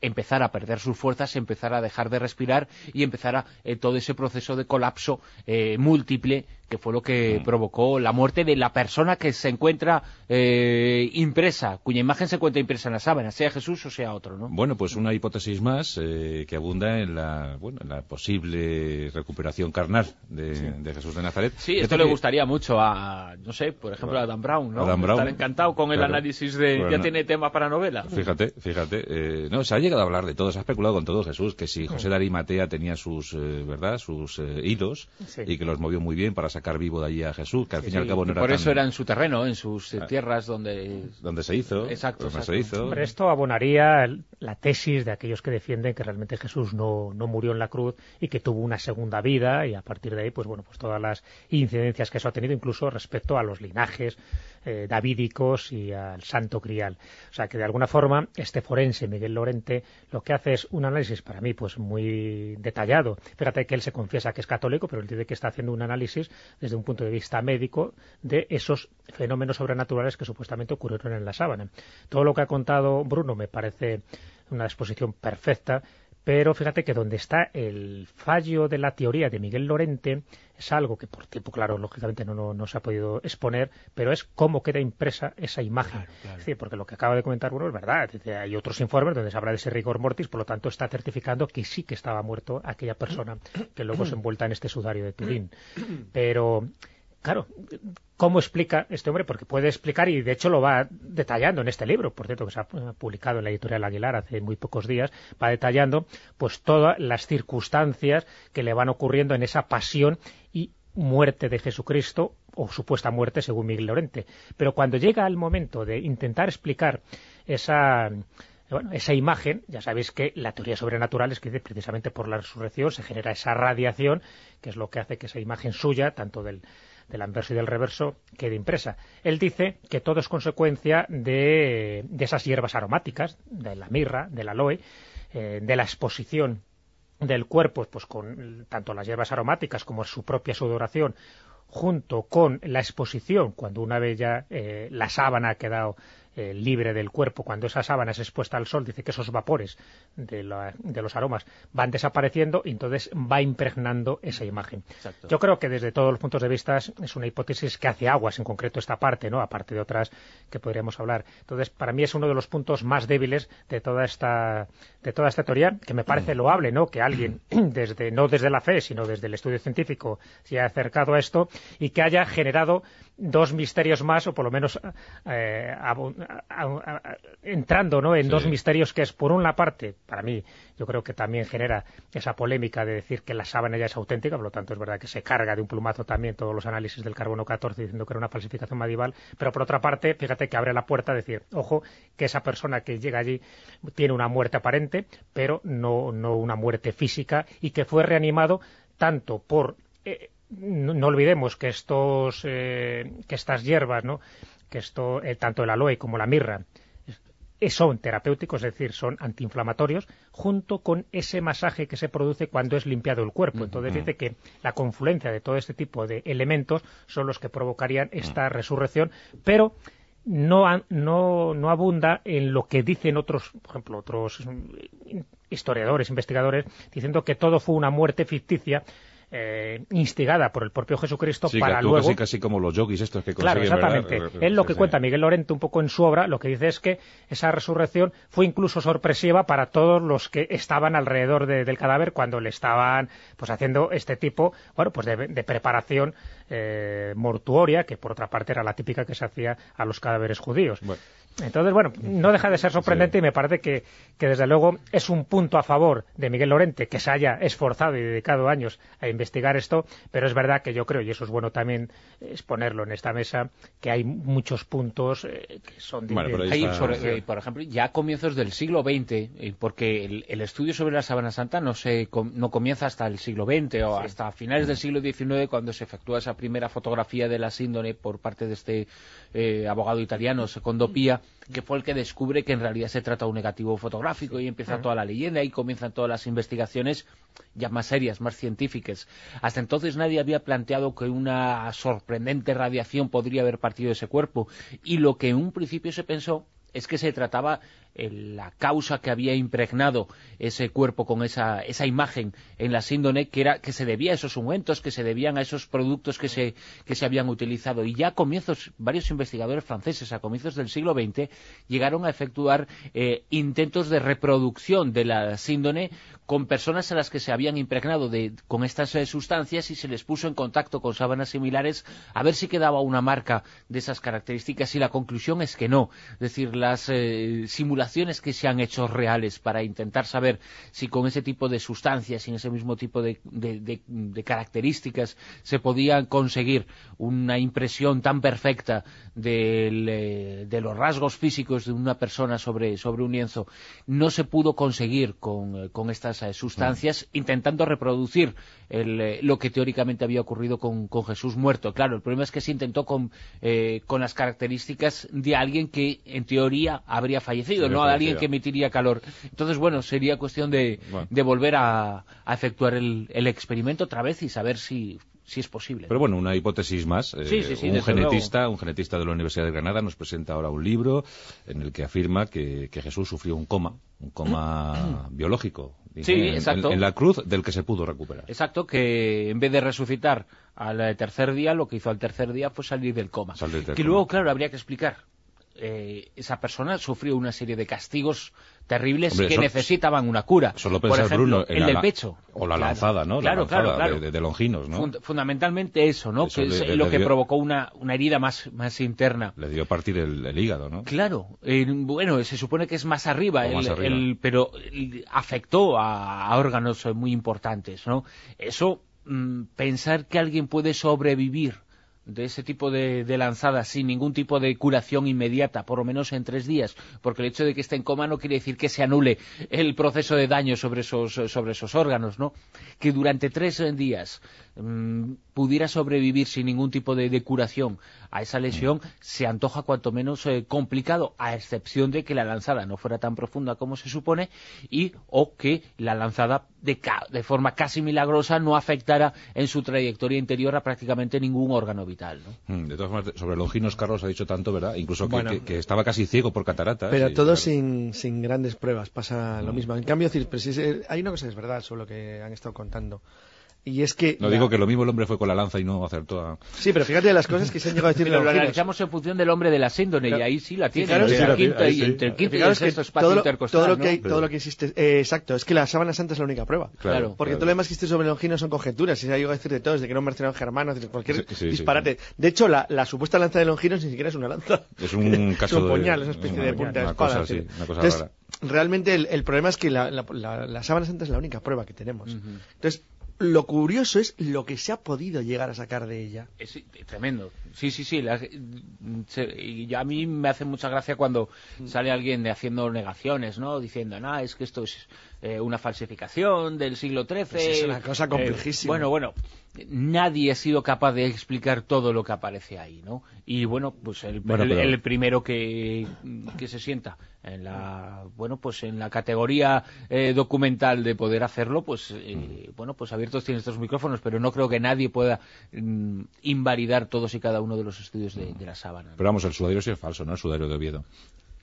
empezara a perder sus fuerzas, empezara a dejar de respirar y empezara eh, todo ese proceso de colapso eh, múltiple que fue lo que provocó la muerte de la persona que se encuentra eh, impresa, cuya imagen se encuentra impresa en la sábana, sea Jesús o sea otro, ¿no? Bueno, pues una hipótesis más eh, que abunda en la, bueno, en la posible recuperación carnal de, Jesús de Nazaret. Sí, esto le gustaría mucho a, no sé, por ejemplo, a Adam Brown, ¿no? Adam Brown. Estar encantado con el análisis de... ya tiene tema para novela. Fíjate, fíjate. Eh, no, se ha llegado a hablar de todo, se ha especulado con todo Jesús, que si José de Arimatea tenía sus, ¿verdad?, sus hilos y que los movió muy bien para sacar vivo de allí a Jesús, que al fin y al cabo no era Por eso era en su terreno, en sus ah. tierras donde... Donde se hizo. Exacto, Se hizo. Pero esto abonaría la tesis de aquellos que defienden que realmente Jesús no, no murió en la cruz y que tuvo una segunda vida y a partir de ahí, pues bueno, pues todas las incidencias que eso ha tenido, incluso respecto a los linajes eh, davídicos y al santo crial. O sea que de alguna forma este forense, Miguel Lorente, lo que hace es un análisis para mí pues muy detallado. Fíjate que él se confiesa que es católico, pero él dice que está haciendo un análisis desde un punto de vista médico de esos fenómenos sobrenaturales que supuestamente ocurrieron en la sábana. Todo lo que ha contado Bruno me parece una exposición perfecta pero fíjate que donde está el fallo de la teoría de Miguel Lorente es algo que por tiempo, claro, lógicamente no, no, se ha podido exponer, pero es cómo queda impresa esa imagen. Es decir, porque lo que acaba de comentar uno es verdad. hay otros informes donde se habla de ese rigor mortis, por lo tanto está certificando que sí que estaba muerto aquella persona que luego se envuelta en este sudario de Turín. Pero claro, ¿cómo explica este hombre? Porque puede explicar, y de hecho lo va detallando en este libro, por cierto, que se ha publicado en la editorial Aguilar hace muy pocos días, va detallando pues todas las circunstancias que le van ocurriendo en esa pasión muerte de Jesucristo, o supuesta muerte según Miguel Lorente. Pero cuando llega el momento de intentar explicar esa bueno, esa imagen, ya sabéis que la teoría sobrenatural es que precisamente por la resurrección se genera esa radiación, que es lo que hace que esa imagen suya, tanto del, del anverso y del reverso, quede impresa. Él dice que todo es consecuencia de, esas hierbas aromáticas, de la mirra, del aloe, eh, de la exposición del cuerpo, pues con tanto las hierbas aromáticas como su propia sudoración, junto con la exposición, cuando una vez ya eh, la sábana ha quedado eh, libre del cuerpo, cuando esa sábana es expuesta al sol, dice que esos vapores de, los aromas van desapareciendo y entonces va impregnando esa imagen. Yo creo que desde todos los puntos de vista es una hipótesis que hace aguas, en concreto esta parte, no aparte de otras que podríamos hablar. Entonces, para mí es uno de los puntos más débiles de toda esta, de toda esta teoría, que me parece loable, ¿no? que alguien, desde no desde la fe, sino desde el estudio científico, se haya acercado a esto y que haya generado dos misterios más, o por lo menos eh, entrando ¿no? en dos misterios que es, por una parte, para mí, yo creo que también genera esa polémica de decir que la sábana ya es auténtica, por lo tanto es verdad que se carga de un plumazo también todos los análisis del carbono 14 diciendo que era una falsificación medieval, pero por otra parte, fíjate que abre la puerta a decir, ojo, que esa persona que llega allí tiene una muerte aparente, pero no, no una muerte física, y que fue reanimado tanto por... Eh, no, olvidemos que estos eh, que estas hierbas, ¿no? que esto eh, tanto el aloe como la mirra son terapéuticos, es decir, son antiinflamatorios, junto con ese masaje que se produce cuando es limpiado el cuerpo. Entonces dice que la confluencia de todo este tipo de elementos son los que provocarían esta resurrección, pero no, no, no abunda en lo que dicen otros, por ejemplo, otros mm, historiadores, investigadores, diciendo que todo fue una muerte ficticia eh, instigada por el propio Jesucristo para luego... Casi, casi como los yogis estos que Claro, exactamente. Él lo que cuenta, Miguel Lorente, un poco en su obra, lo que dice es que esa resurrección fue incluso sorpresiva para todos los que estaban alrededor del cadáver cuando le estaban pues haciendo este tipo bueno pues de, preparación eh, mortuoria, que por otra parte era la típica que se hacía a los cadáveres judíos. Entonces, bueno, no deja de ser sorprendente y me parece que, que, desde luego es un punto a favor de Miguel Lorente que se haya esforzado y dedicado años a investigar esto, pero es verdad que yo creo, y eso es bueno también exponerlo en esta mesa, que hay muchos puntos eh, que son... De, eh, por ejemplo, ya a comienzos del siglo XX, eh, porque el, estudio sobre la Sabana Santa no, se, no comienza hasta el siglo XX o hasta finales del siglo XIX cuando se efectúa esa primera fotografía de la síndone por parte de este abogado italiano, Secondo Pia, que fue el que descubre que en realidad se trata de un negativo fotográfico y empieza toda la leyenda y comienzan todas las investigaciones ya más serias, más científicas. Hasta entonces nadie había planteado que una sorprendente radiación podría haber partido de ese cuerpo y lo que en un principio se pensó es que se trataba la causa que había impregnado ese cuerpo con esa, esa imagen en la síndone, que era que se debía a esos ungüentos, que se debían a esos productos que se, que se habían utilizado. Y ya a comienzos, varios investigadores franceses a comienzos del siglo XX llegaron a efectuar eh, intentos de reproducción de la síndone con personas a las que se habían impregnado de, con estas eh, sustancias y se les puso en contacto con sábanas similares a ver si quedaba una marca de esas características y la conclusión es que no. Es decir, las eh, simulaciones que se han hecho reales para intentar saber si con ese tipo de sustancias y en ese mismo tipo de, características se podía conseguir una impresión tan perfecta eh, de los rasgos físicos de una persona sobre, sobre un lienzo, no se pudo conseguir con, con estas eh, sustancias, intentando reproducir eh, lo que teóricamente había ocurrido con, Jesús muerto. Claro, el problema es que se intentó con, eh, con las características de alguien que en teoría habría fallecido, no de alguien que emitiría calor. Entonces, bueno, sería cuestión de, de volver a, efectuar el, el experimento otra vez y saber si si es posible. Pero bueno, una hipótesis más. Eh, un genetista, un genetista de la Universidad de Granada nos presenta ahora un libro en el que afirma que, Jesús sufrió un coma, un coma biológico. Sí, en, exacto. En, la cruz del que se pudo recuperar. Exacto, que en vez de resucitar al tercer día, lo que hizo al tercer día fue salir del coma. que luego, claro, habría que explicar. Eh, esa persona sufrió una serie de castigos terribles que necesitaban una cura. Solo Por ejemplo, el del pecho. O la lanzada, ¿no? Claro, la claro, De, Longinos, ¿no? fundamentalmente eso, ¿no? que es lo que provocó una, una herida más, más interna. Le dio partir el, hígado, ¿no? Claro. bueno, se supone que es más arriba, el, pero afectó a, órganos muy importantes, ¿no? Eso, mm, pensar que alguien puede sobrevivir de ese tipo de, lanzadas sin ningún tipo de curación inmediata, por lo menos en tres días, porque el hecho de que esté en coma no quiere decir que se anule el proceso de daño sobre esos, sobre esos órganos, ¿no? Que durante tres días Mm, pudiera sobrevivir sin ningún tipo de, curación a esa lesión, se antoja cuanto menos eh, complicado, a excepción de que la lanzada no fuera tan profunda como se supone y o que la lanzada de, de forma casi milagrosa no afectara en su trayectoria interior a prácticamente ningún órgano vital. Mm, de todas formas, sobre Longinos Carlos ha dicho tanto, ¿verdad? Incluso que, estaba casi ciego por cataratas. Pero todo sin, sin, grandes pruebas, pasa lo mm. mismo. En cambio, hay una cosa que es verdad sobre lo que han estado contando. Y es que... No digo que lo mismo el hombre fue con la lanza y no acertó a... Sí, pero fíjate las cosas que se han llegado a decir Pero lo analizamos en función del hombre de la síndrome y ahí sí la tiene. entre el quinto y, entre el quinto y el sexto espacio todo, intercostal, todo lo que, todo lo que existe... Eh, exacto, es que la sábana santa es la única prueba. Claro. Porque todo lo demás que existe sobre Longino son conjeturas. Y se ha llegado a decir de todos, de que no mercenario germano, cualquier disparate. De hecho, la, la, supuesta lanza de Longinos ni siquiera es una lanza. Es un caso es un puñal, es una especie de punta de espada. Cosa, una cosa Entonces, realmente el, el, problema es que la, la, la, sábana santa es la única prueba que tenemos. Entonces, lo curioso es lo que se ha podido llegar a sacar de ella. Es, tremendo. Sí, sí, sí. y a mí me hace mucha gracia cuando mm. sale alguien haciendo negaciones, ¿no? Diciendo, no, es que esto es eh, una falsificación del siglo XIII. Pues es una cosa complejísima. bueno, bueno, nadie ha sido capaz de explicar todo lo que aparece ahí, ¿no? Y bueno, pues el, el, primero que, que, se sienta en la bueno pues en la categoría eh, documental de poder hacerlo, pues eh, mm. bueno pues abiertos tienen estos micrófonos, pero no creo que nadie pueda mm, invalidar todos y cada uno de los estudios de, la sábana. Pero vamos, el sudario sí es falso, ¿no? El sudario de Oviedo.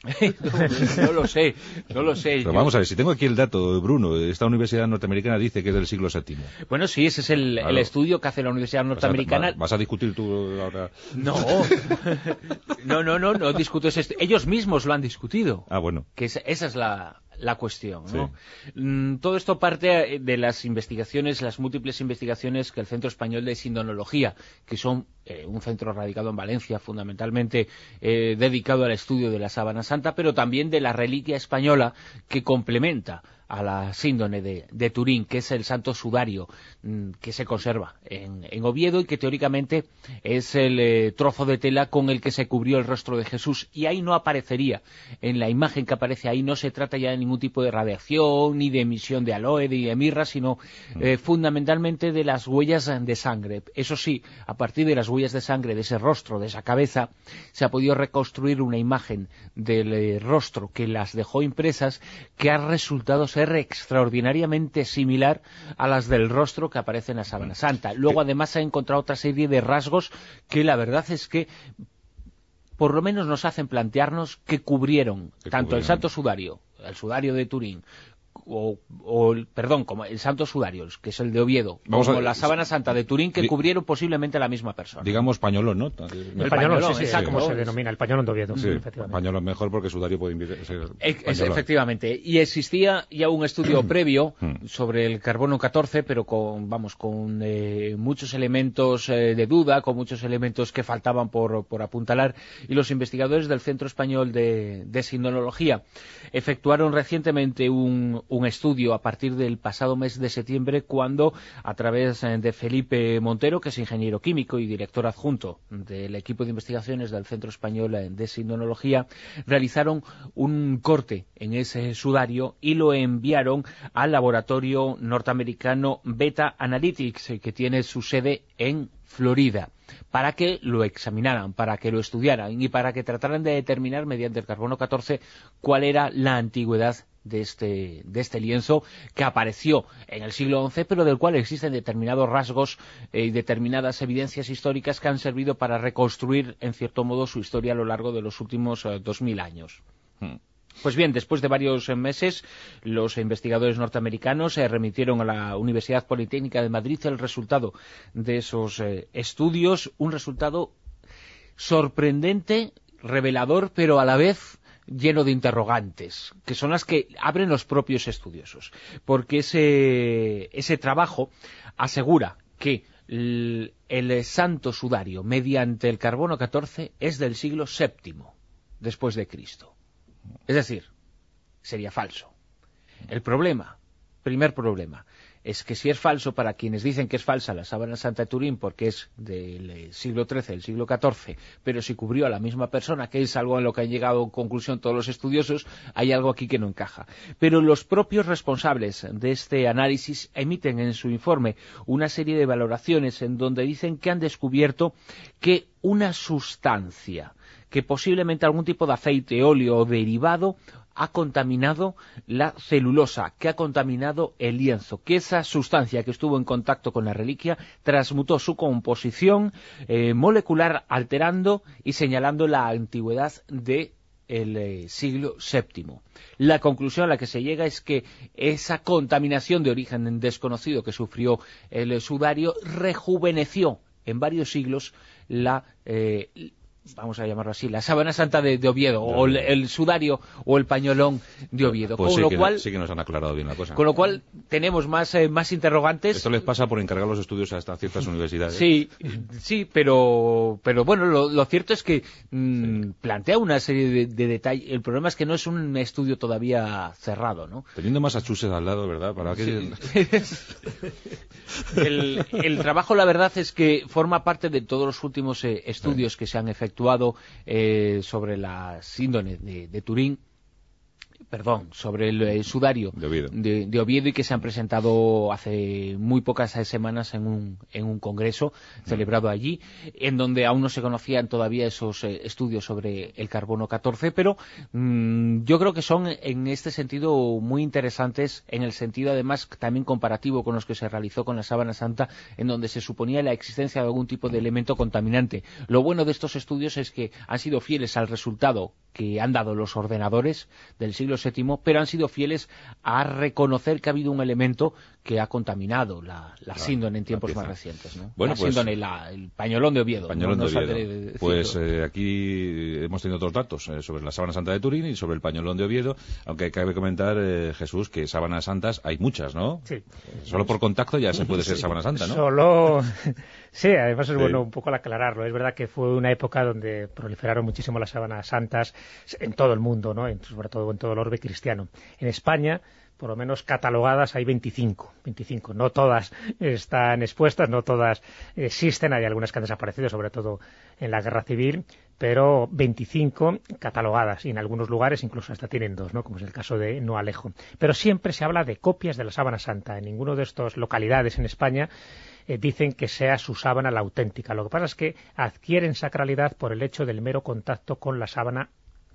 no, lo sé, no lo sé. Pero vamos a ver, si tengo aquí el dato, Bruno, esta universidad norteamericana dice que es del siglo VII. Bueno, sí, ese es el, estudio que hace la universidad norteamericana. ¿Vas a, discutir tú ahora? No, no, no, no, no discuto ese Ellos mismos lo han discutido. Ah, bueno. Que esa es la, la cuestión. ¿no? Mm, todo esto parte de las investigaciones, las múltiples investigaciones que el Centro Español de Sindonología, que son eh, un centro radicado en Valencia, fundamentalmente eh, dedicado al estudio de la sábana santa, pero también de la reliquia española que complementa a la síndone de, Turín, que es el santo sudario mm, que se conserva en, Oviedo y que teóricamente es el eh, trozo de tela con el que se cubrió el rostro de Jesús. Y ahí no aparecería, en la imagen que aparece ahí no se trata ya de ningún tipo de radiación, ni de emisión de aloe, ni de mirra, sino mm. eh, fundamentalmente de las huellas de sangre. Eso sí, a partir de las huellas de sangre de ese rostro, de esa cabeza, se ha podido reconstruir una imagen del eh, rostro que las dejó impresas que ha resultado ser extraordinariamente similar a las del rostro que aparece en la sábana santa. Luego además ha encontrado otra serie de rasgos que la verdad es que por lo menos nos hacen plantearnos que cubrieron tanto el Santo Sudario, el Sudario de Turín, o, perdón, como el Santo Sudario, que es el de Oviedo, Vamos como la Sábana Santa de Turín, que cubrieron posiblemente la misma persona. Digamos pañolón, ¿no? El, pañolón, sí, sí, como se denomina, el pañolón de Oviedo. Sí, pañolón mejor porque Sudario puede ser Efectivamente, y existía ya un estudio previo hmm. sobre el carbono 14, pero con, vamos, con eh, muchos elementos eh, de duda, con muchos elementos que faltaban por, por apuntalar, y los investigadores del Centro Español de, de Sindonología efectuaron recientemente un, un estudio a partir del pasado mes de septiembre cuando, a través eh, de Felipe Montero, que es ingeniero químico y director adjunto del equipo de investigaciones del Centro Español de Sindonología, realizaron un corte en ese sudario y lo enviaron al laboratorio norteamericano Beta Analytics, eh, que tiene su sede en Florida para que lo examinaran, para que lo estudiaran y para que trataran de determinar mediante el carbono 14 cuál era la antigüedad de este, de este lienzo que apareció en el siglo XI, pero del cual existen determinados rasgos eh, y determinadas evidencias históricas que han servido para reconstruir, en cierto modo, su historia a lo largo de los últimos eh, dos mil años. Hmm. Pues bien, después de varios eh, meses, los investigadores norteamericanos se remitieron a la Universidad Politécnica de Madrid el resultado de esos estudios, un resultado sorprendente, revelador, pero a la vez lleno de interrogantes, que son las que abren los propios estudiosos, porque ese, ese trabajo asegura que el, santo sudario mediante el carbono 14 es del siglo VII después de Cristo. Es decir, sería falso. El problema, primer problema, es que si es falso, para quienes dicen que es falsa la sábana Santa Turín porque es del eh, siglo XIII, del siglo XIV, pero si cubrió a la misma persona, que es algo en lo que han llegado a conclusión todos los estudiosos, hay algo aquí que no encaja. Pero los propios responsables de este análisis emiten en su informe una serie de valoraciones en donde dicen que han descubierto que una sustancia, que posiblemente algún tipo de aceite, óleo o derivado ha contaminado la celulosa, que ha contaminado el lienzo, que esa sustancia que estuvo en contacto con la reliquia transmutó su composición eh, molecular alterando y señalando la antigüedad del eh, siglo VII. La conclusión a la que se llega es que esa contaminación de origen desconocido que sufrió el sudario rejuveneció en varios siglos la, eh, vamos a llamarlo así, la sábana santa de, Oviedo, o el, sudario o el pañolón de Oviedo. Pues con lo cual, sí que nos han aclarado bien la cosa. Con lo cual tenemos más, eh, más interrogantes. Esto les pasa por encargar los estudios a estas ciertas universidades. Sí, sí, pero, pero bueno, lo, cierto es que mm, plantea una serie de, detalles. El problema es que no es un estudio todavía cerrado, ¿no? Teniendo Massachusetts al lado, ¿verdad? ¿Para el, trabajo, la verdad, es que forma parte de todos los últimos eh, estudios que se han efectuado actuado eh, sobre la síndrome de Turín perdón, sobre el, sudario de Oviedo. De, Oviedo. y que se han presentado hace muy pocas semanas en un, en un congreso celebrado allí, en donde aún no se conocían todavía esos eh, estudios sobre el carbono 14, pero mm, yo creo que son en este sentido muy interesantes, en el sentido además también comparativo con los que se realizó con la sábana santa, en donde se suponía la existencia de algún tipo de elemento contaminante. Lo bueno de estos estudios es que han sido fieles al resultado que han dado los ordenadores del siglo VII, pero han sido fieles a reconocer que ha habido un elemento que ha contaminado la, la síndone en tiempos más recientes. ¿no? Bueno, la pues, síndone, el pañolón de Oviedo. pues eh, aquí hemos tenido otros datos eh, sobre la sábana santa de Turín y sobre el pañolón de Oviedo, aunque cabe comentar, eh, Jesús, que sábanas santas hay muchas, ¿no? Sí. Solo por contacto ya se puede ser sábana santa, ¿no? Solo... Sí, además es bueno un poco aclararlo. Es verdad que fue una época donde proliferaron muchísimo las sábanas santas en todo el mundo, ¿no? sobre todo en todo el orbe cristiano. En España por lo menos catalogadas hay 25, 25. No todas están expuestas, no todas existen, hay algunas que han desaparecido, sobre todo en la guerra civil, pero 25 catalogadas y en algunos lugares incluso hasta tienen dos, ¿no? como es el caso de No Alejo. Pero siempre se habla de copias de la sábana santa. En ninguno de estas localidades en España eh, dicen que sea su sábana la auténtica. Lo que pasa es que adquieren sacralidad por el hecho del mero contacto con la sábana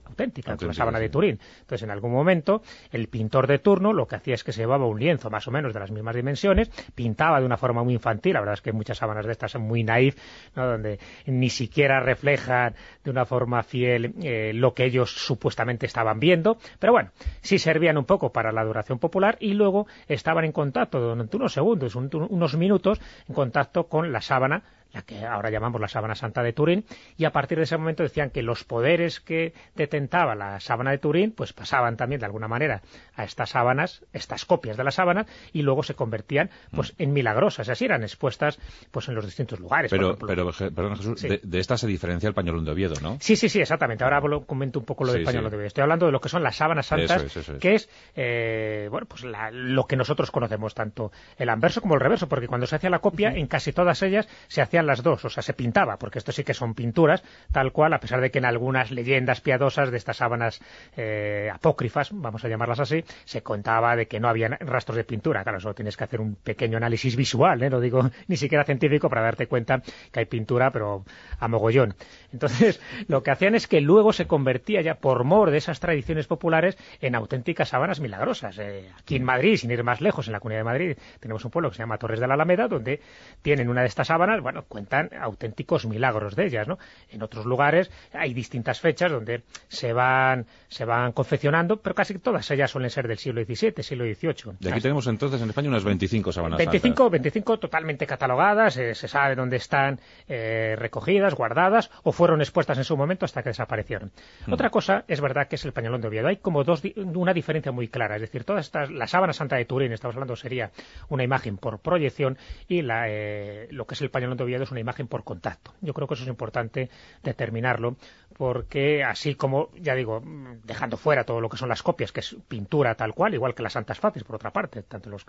auténtica, la sábana de Turín. Entonces, en algún momento, el pintor de turno lo que hacía es que se llevaba un lienzo más o menos de las mismas dimensiones, pintaba de una forma muy infantil, la verdad es que muchas sábanas de estas son muy naif, donde ni siquiera reflejan de una forma fiel eh, lo que ellos supuestamente estaban viendo, pero bueno, sí servían un poco para la duración popular y luego estaban en contacto durante unos segundos, unos minutos, en contacto con la sábana la que ahora llamamos la sábana santa de Turín, y a partir de ese momento decían que los poderes que detentaba la sábana de Turín, pues pasaban también de alguna manera a estas sábanas, estas copias de la sábana, y luego se convertían pues mm. en milagrosas, así eran expuestas pues en los distintos lugares. Pero, pero perdón, Jesús, de, esta se diferencia el pañolón de Oviedo, ¿no? Sí, sí, sí, exactamente. Ahora comento un poco lo del pañolón de Oviedo. Estoy hablando de lo que son las sábanas santas, que es, eh, bueno, pues lo que nosotros conocemos, tanto el anverso como el reverso, porque cuando se hacía la copia, en casi todas ellas se las dos, o sea, se pintaba, porque esto sí que son pinturas, tal cual, a pesar de que en algunas leyendas piadosas de estas sábanas eh, apócrifas, vamos a llamarlas así, se contaba de que no había rastros de pintura. Claro, solo tienes que hacer un pequeño análisis visual, ¿eh? no digo ni siquiera científico, para darte cuenta que hay pintura, pero a mogollón. Entonces, lo que hacían es que luego se convertía ya por mor de esas tradiciones populares en auténticas sábanas milagrosas. Eh, aquí en Madrid, sin ir más lejos, en la Comunidad de Madrid, tenemos un pueblo que se llama Torres de la Alameda, donde tienen una de estas sábanas, bueno, cuentan auténticos milagros de ellas, ¿no? En otros lugares hay distintas fechas donde se van, se van confeccionando, pero casi todas ellas suelen ser del siglo XVII, siglo XVIII. De aquí tenemos entonces en España unas 25 sábanas 25, santas. 25 totalmente catalogadas, eh, se sabe dónde están eh, recogidas, guardadas, o fueron expuestas en su momento hasta que desaparecieron. Hmm. Otra cosa es verdad que es el pañolón de Oviedo. Hay como dos, una diferencia muy clara, es decir, todas estas, la sábana santa de Turín, estamos hablando, sería una imagen por proyección y la, eh, lo que es el pañolón de Oviedo es una imagen por contacto. Yo creo que eso es importante determinarlo porque así como, ya digo, dejando fuera todo lo que son las copias, que es pintura tal cual, igual que las santas faces, por otra parte, tanto los,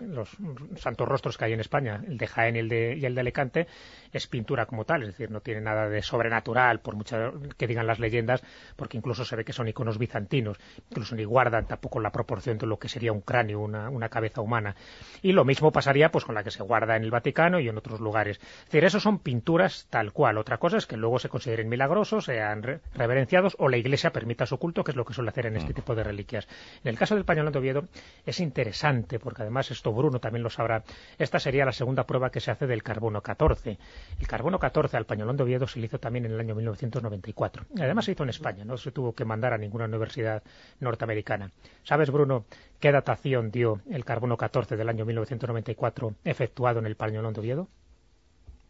santos rostros que hay en España, el de Jaén y el de, y el de Alicante, es pintura como tal, es decir, no tiene nada de sobrenatural, por mucho que digan las leyendas, porque incluso se ve que son iconos bizantinos, incluso ni guardan tampoco la proporción de lo que sería un cráneo, una, una cabeza humana. Y lo mismo pasaría pues con la que se guarda en el Vaticano y en otros lugares. Es decir, eso son pinturas tal cual. Otra cosa es que luego se consideren milagrosos, sean reverenciados o la Iglesia permita su culto, que es lo que suele hacer en este mm. tipo de reliquias. En el caso del pañolón de Oviedo es interesante, porque además esto Bruno también lo sabrá, esta sería la segunda prueba que se hace del carbono 14. El carbono 14 al pañolón de Oviedo se le hizo también en el año 1994. Además se hizo en España, no se tuvo que mandar a ninguna universidad norteamericana. ¿Sabes, Bruno, qué datación dio el carbono 14 del año 1994 efectuado en el pañolón de Oviedo?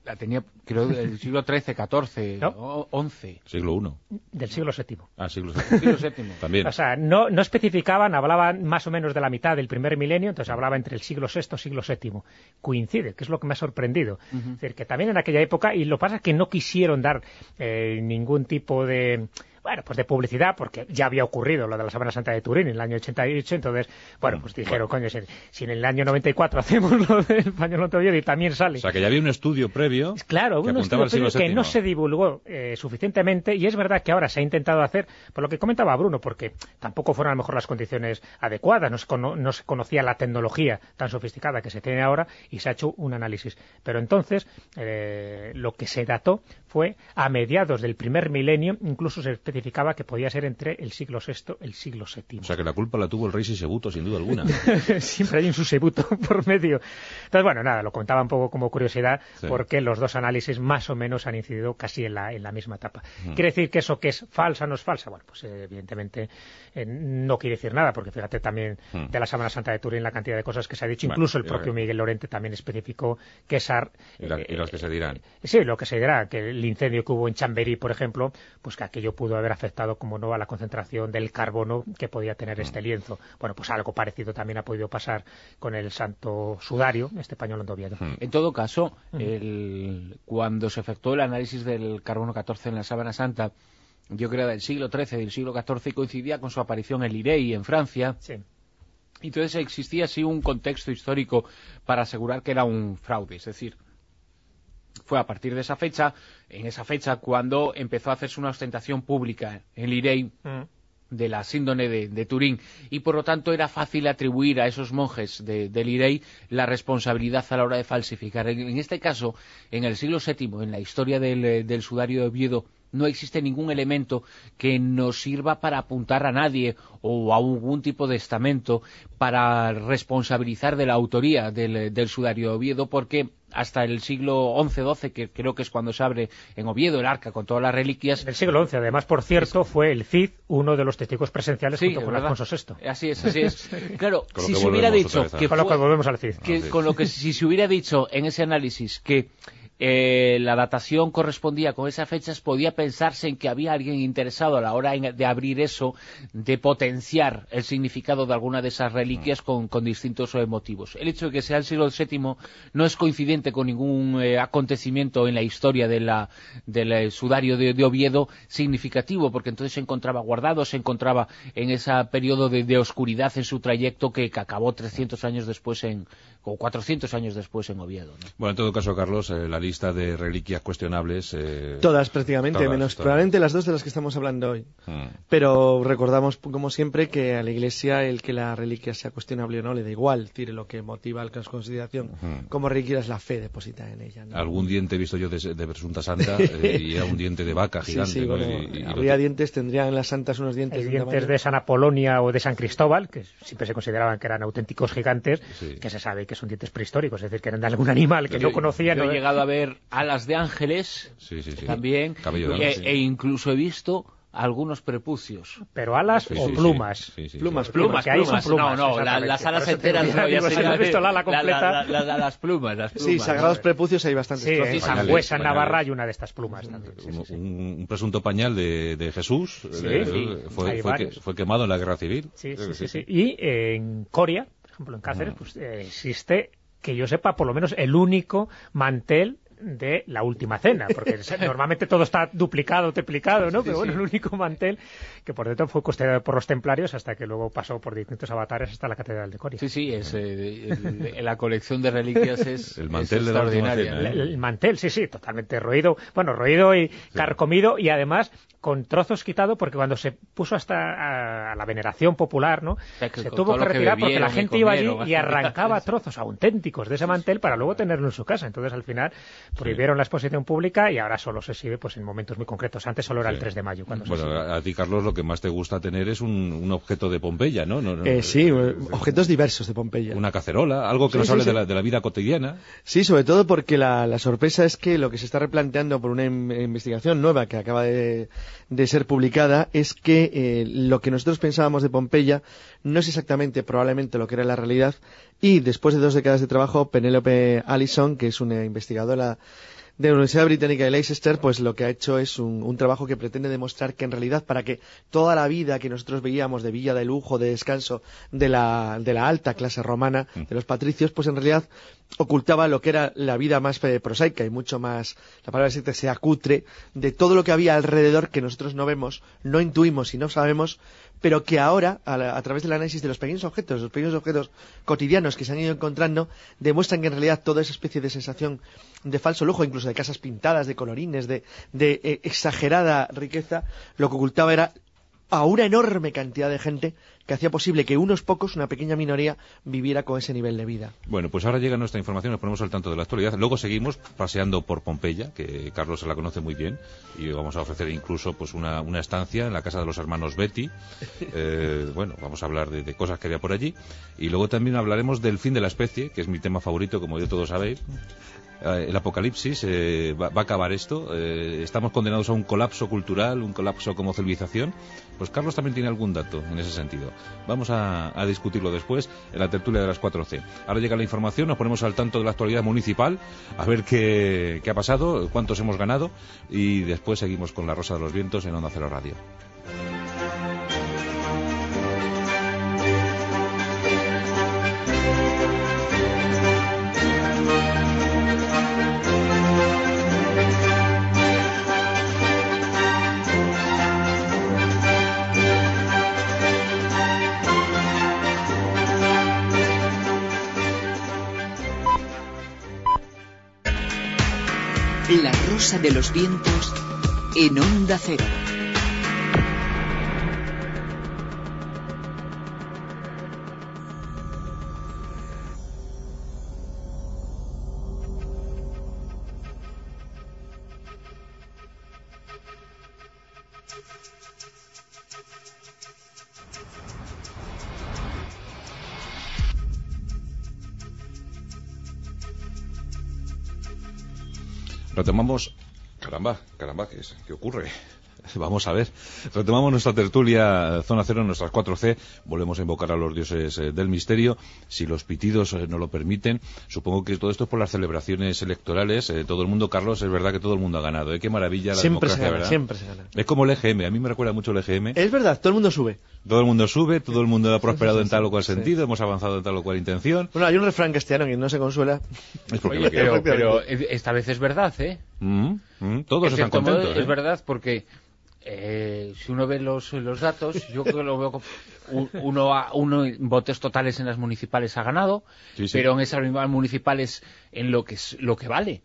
La tenía, creo, del siglo XIII, XIV, ¿No? XI. Siglo I. Del siglo VII. Ah, siglo VII. siglo VII. También. O sea, no, no especificaban, hablaban más o menos de la mitad del primer milenio, entonces hablaba entre el siglo VI y siglo VII. Coincide, que es lo que me ha sorprendido. Es decir, que también en aquella época, y lo que pasa es que no quisieron dar eh, ningún tipo de bueno, pues de publicidad, porque ya había ocurrido lo de la Semana Santa de Turín en el año 88, entonces, bueno, pues dijeron, coño, si, en el año 94 hacemos lo del pañuelo y también sale. O sea, que ya había un estudio previo claro, que un estudio que no se divulgó eh, suficientemente, y es verdad que ahora se ha intentado hacer, por lo que comentaba Bruno, porque tampoco fueron a lo mejor las condiciones adecuadas, no se, no se conocía la tecnología tan sofisticada que se tiene ahora, y se ha hecho un análisis. Pero entonces, eh, lo que se dató fue a mediados del primer milenio, incluso se especificaba que podía ser entre el siglo VI y el siglo VII. O sea que la culpa la tuvo el rey Sisebuto, sin duda alguna. Siempre hay un Sisebuto por medio. Entonces, bueno, nada, lo contaba un poco como curiosidad, porque los dos análisis más o menos han incidido casi en la, en la misma etapa. Mm. ¿Quiere decir que eso que es falsa no es falsa? Bueno, pues evidentemente eh, no quiere decir nada, porque fíjate también mm. de la Semana Santa de Turín la cantidad de cosas que se ha dicho, incluso el propio Miguel Lorente también especificó que esa... Y, y los que se dirán. Eh, sí, lo que se dirá, que el incendio que hubo en Chamberí, por ejemplo, pues que aquello pudo haber afectado, como no, a la concentración del carbono que podía tener este mm. lienzo. Bueno, pues algo parecido también ha podido pasar con el santo sudario, este pañuelo en mm. En todo caso, cuando se efectuó el análisis del carbono 14 en la Sábana Santa, yo creo del siglo XIII del siglo XIV, coincidía con su aparición en Lirey, en Francia. Sí. Entonces existía así un contexto histórico para asegurar que era un fraude, es decir, fue a partir de esa fecha, en esa fecha, cuando empezó a hacerse una ostentación pública en Lirey, mm. de la síndrome de, Turín y por lo tanto era fácil atribuir a esos monjes de, del IREI la responsabilidad a la hora de falsificar. En, este caso, en el siglo VII, en la historia del, del sudario de Oviedo, no existe ningún elemento que nos sirva para apuntar a nadie o a algún tipo de estamento para responsabilizar de la autoría del, del sudario de Oviedo, porque hasta el siglo XI-XII, que creo que es cuando se abre en Oviedo el arca con todas las reliquias. El siglo XI, además, por cierto, fue el Cid uno de los testigos presenciales junto con Alfonso VI. Así es, así es. Claro, si se hubiera dicho que, con lo que volvemos al Cid. Que, con lo que si se hubiera dicho en ese análisis que eh, la datación correspondía con esas fechas, podía pensarse en que había alguien interesado a la hora de abrir eso, de potenciar el significado de alguna de esas reliquias con, distintos eh, motivos. El hecho de que sea el siglo VII no es coincidente con ningún eh, acontecimiento en la historia de la, del sudario de, Oviedo significativo, porque entonces se encontraba guardado, se encontraba en ese periodo de, oscuridad en su trayecto que, acabó 300 años después en, o 400 años después en Oviedo. Bueno, en todo caso, Carlos, la lista de reliquias cuestionables. Eh, todas prácticamente, menos probablemente las dos de las que estamos hablando hoy. Hmm. Pero recordamos, como siempre, que a la Iglesia el que la reliquia sea cuestionable o no le da igual. Tire lo que motiva la consideración hmm. como reliquia es la fe depositada en ella. Algún diente he visto yo de, presunta santa eh, y era un diente de vaca gigante. habría dientes, tendrían las santas unos dientes. Hay dientes de San Apolonia o de San Cristóbal, que siempre se consideraban que eran auténticos gigantes, que se sabe que son dientes prehistóricos, es decir, que eran de algún animal que no conocían. Yo he llegado a ver alas de ángeles también, e, incluso he visto algunos prepucios. ¿Pero alas o plumas? Plumas, plumas, plumas. No, no, las alas enteras no. has visto la ala completa. las plumas, las plumas. Sí, sagrados prepucios hay bastantes. Sí, en Sangüesa, Navarra, hay una de estas plumas Un, presunto pañal de, Jesús eh, fue, fue, quemado en la Guerra Civil. Sí, sí, sí. Y en Coria, por ejemplo, en Cáceres, pues eh, existe que yo sepa, por lo menos el único mantel de la última cena, porque normalmente todo está duplicado, triplicado, ¿no? Pero bueno, el único mantel que por dentro fue custodiado por los templarios hasta que luego pasó por distintos avatares hasta la Catedral de Coria. Sí, sí, es, eh, la colección de reliquias es El mantel de la última cena. ¿eh? el, mantel, sí, sí, totalmente roído, bueno, roído y carcomido y además con trozos quitados porque cuando se puso hasta a, la veneración popular, ¿no? se tuvo que retirar porque la gente iba allí y arrancaba trozos auténticos de ese mantel para luego tenerlo en su casa. Entonces, al final, prohibieron la exposición pública y ahora solo se exhibe pues en momentos muy concretos. Antes solo era el 3 de mayo. Cuando bueno, a ti, Carlos, lo que más te gusta tener es un, objeto de Pompeya, ¿no? Eh, sí, objetos diversos de Pompeya. Una cacerola, algo que nos hable de la, de, la, vida cotidiana. Sí, sobre todo porque la, sorpresa es que lo que se está replanteando por una investigación nueva que acaba de, ser publicada es que eh, lo que nosotros pensábamos de Pompeya no es exactamente probablemente lo que era la realidad y después de dos décadas de trabajo, Penélope Allison, que es una investigadora de la Universidad Británica de Leicester, pues lo que ha hecho es un, trabajo que pretende demostrar que en realidad para que toda la vida que nosotros veíamos de villa de lujo, de descanso, de la, de la alta clase romana, mm. de los patricios, pues en realidad ocultaba lo que era la vida más prosaica y mucho más, la palabra se sea cutre, de todo lo que había alrededor que nosotros no vemos, no intuimos y no sabemos, pero que ahora, a, través del análisis de los pequeños objetos, los pequeños objetos cotidianos que se han ido encontrando, demuestran que en realidad toda esa especie de sensación de falso lujo, incluso de casas pintadas, de colorines, de, eh, exagerada riqueza, lo que ocultaba era a una enorme cantidad de gente que hacía posible que unos pocos, una pequeña minoría, viviera con ese nivel de vida. Bueno, pues ahora llega nuestra información, nos ponemos al tanto de la actualidad. Luego seguimos paseando por Pompeya, que Carlos se la conoce muy bien, y vamos a ofrecer incluso pues una, estancia en la casa de los hermanos Betty. Eh, bueno, vamos a hablar de, cosas que había por allí. Y luego también hablaremos del fin de la especie, que es mi tema favorito, como ya todos sabéis. Eh, el apocalipsis eh, va, a acabar esto. Eh, estamos condenados a un colapso cultural, un colapso como civilización. Pues Carlos también tiene algún dato en ese sentido. Vamos a, discutirlo después en la tertulia de las 4C. Ahora llega la información, nos ponemos al tanto de la actualidad municipal, a ver qué, qué ha pasado, cuántos hemos ganado y después seguimos con la Rosa de los Vientos en Onda Cero Radio. De los Vientos en Onda Cero. Caramba, ¿qué, es? ¿qué ocurre? Vamos a ver. Retomamos nuestra tertulia Zona Cero, nuestras 4C. Volvemos a invocar a los dioses eh, del misterio. Si los pitidos eh, no lo permiten, supongo que todo esto es por las celebraciones electorales. Eh, todo el mundo, Carlos, es verdad que todo el mundo ha ganado. ¿eh? Qué maravilla la siempre democracia, se gana, ¿verdad? siempre se gana. Es como el EGM. A mí me recuerda mucho el EGM. Es verdad, todo el mundo sube. Todo el mundo sube, todo el mundo ha prosperado sí, en tal o cual sí. sentido, hemos avanzado en tal o cual intención. Bueno, hay un refrán castellano que no se consuela. Es porque Oye, pero, pero esta vez es verdad, ¿eh? Mm, mm, todos están contentos. Es ¿eh? verdad porque eh, si uno ve los, los datos, yo creo que lo veo como uno, a- uno en votos totales en las municipales ha ganado, Sí, sí. pero en esas municipales en lo que es, lo que vale.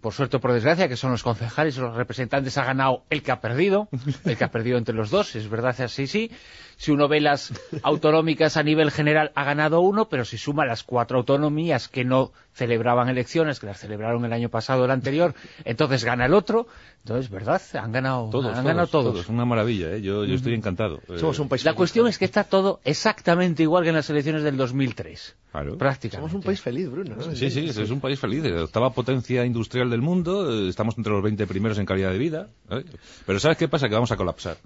Por suerte o por desgracia, que son los concejales o los representantes, ha ganado el que ha perdido, el que ha perdido entre los dos, es verdad, así sí. Si uno ve las autonómicas a nivel general, ha ganado uno, pero si suma las cuatro autonomías que no celebraban elecciones, que las celebraron el año pasado o el anterior, entonces gana el otro. Entonces, ¿verdad? Han ganado Todos, han todos, ganado todos. todos. Una maravilla, ¿eh? yo, yo estoy encantado. Somos Eh, un país La feliz, cuestión es que está todo exactamente igual que en las elecciones del 2003. Claro. Prácticamente. Somos un país feliz, Bruno. ¿no? Sí, sí, es un país feliz, la octava potencia industrial del mundo, eh, estamos entre los 20 primeros en calidad de vida. ¿eh? Pero ¿sabes qué pasa? Que vamos a colapsar.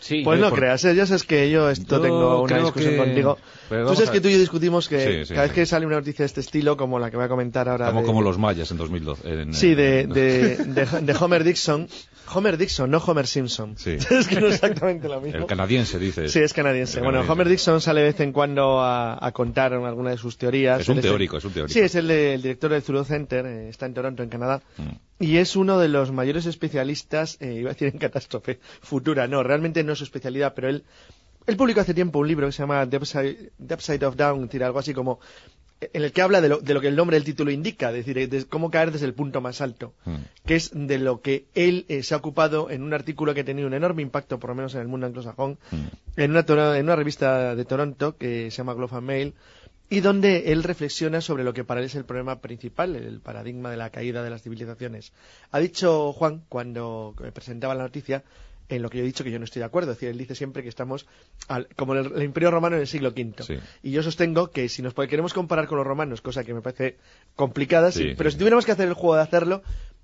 Sí, Pues Eh, no por- creas, ¿eh? ya sabes que yo esto Yo tengo una discusión que- contigo. pero Tú sabes a que tú y yo discutimos que Sí, sí, cada vez que sale una noticia de este estilo, como la que voy a comentar ahora. Estamos de- como los mayas en 2012. en- Sí, de, en- de, de, de Homer Dixon. Homer Dixon, no Homer Simpson. Sí. es que no es exactamente lo mismo. El canadiense, dice. Sí, es canadiense. Bueno. Homer Dixon sale de vez en cuando a, a contar alguna de sus teorías. Es un Él teórico, es un teórico. Sí, es el director del Zulu Center, eh, está en Toronto, en Canadá. Mm. Y es uno de los mayores especialistas, eh, iba a decir en catástrofe futura, no, realmente no es su especialidad, pero él, él publicó hace tiempo un libro que se llama The Upside, The Upside of Down, tira algo así como, en el que habla de lo, de lo que el nombre del título indica, es decir, de cómo caer desde el punto más alto, Mm. que es de lo que él eh, se ha ocupado en un artículo que ha tenido un enorme impacto, por lo menos en el mundo anglosajón, Mm. en una, en una revista de Toronto que se llama Globe and Mail, y donde él reflexiona sobre lo que para él es el problema principal, el paradigma de la caída de las civilizaciones. Ha dicho Juan, cuando presentaba la noticia, en lo que yo he dicho que yo no estoy de acuerdo. Es decir, él dice siempre que estamos al- como el, el Imperio Romano en el siglo V. Sí. Y yo sostengo que si nos queremos comparar con los romanos, cosa que me parece complicada, sí, Sí, pero si tuviéramos que hacer el juego de hacerlo,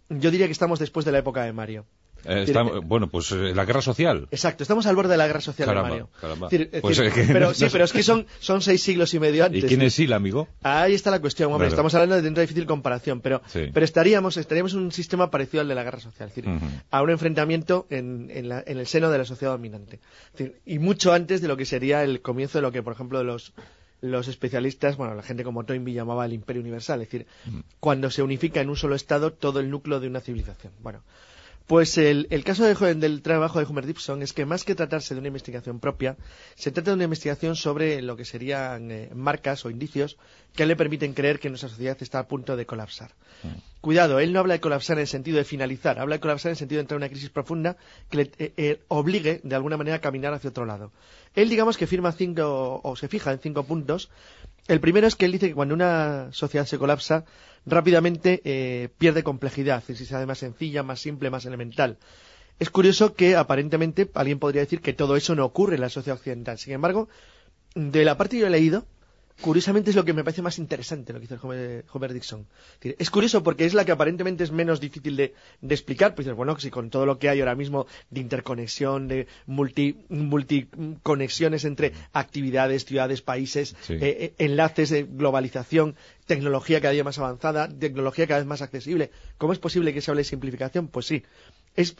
yo diría que estamos después de la época de Mario. Eh, está- bueno, pues eh, la guerra social. Exacto, estamos al borde de la guerra social Caramba, de Mario. caramba. Decir- es Pues decir, es que pero, no- sí, no- pero es que son, son seis siglos y medio antes. ¿Y quién es Sil, amigo? Ahí está la cuestión, hombre. Claro. Estamos hablando de una difícil comparación, pero, Sí. pero estaríamos, estaríamos en un sistema parecido al de la guerra social, es decir, a un enfrentamiento en, en la- en el seno de la sociedad dominante. Es decir, y mucho antes de lo que sería el comienzo de lo que, por ejemplo, los, los especialistas, bueno, la gente como Toynbee llamaba el imperio universal, es decir, cuando se unifica en un solo estado todo el núcleo de una civilización. Bueno, pues el, el caso de del trabajo de Homer Gibson es que más que tratarse de una investigación propia, se trata de una investigación sobre lo que serían eh, marcas o indicios que le permiten creer que nuestra sociedad está a punto de colapsar. Cuidado, él no habla de colapsar en el sentido de finalizar, habla de colapsar en el sentido de entrar en una crisis profunda que le eh, eh, obligue de alguna manera a caminar hacia otro lado. Él digamos que firma cinco o se fija en cinco puntos. El primero es que él dice que cuando una sociedad se colapsa, rápidamente eh, pierde complejidad, decir, se hace más sencilla, más simple, más elemental. Es curioso que aparentemente alguien podría decir que todo eso no ocurre en la sociedad occidental. Sin embargo, de la parte que yo he leído, curiosamente es lo que me parece más interesante lo que dice el Homer, Homer Dixon. Es curioso porque es la que aparentemente es menos difícil de, de explicar. Pues dices, bueno, si con todo lo que hay ahora mismo de interconexión, de multi, multiconexiones entre actividades, ciudades, países, Sí. eh, eh, enlaces de globalización, tecnología cada día más avanzada, tecnología cada vez más accesible, ¿cómo es posible que se hable de simplificación? Pues sí. Es,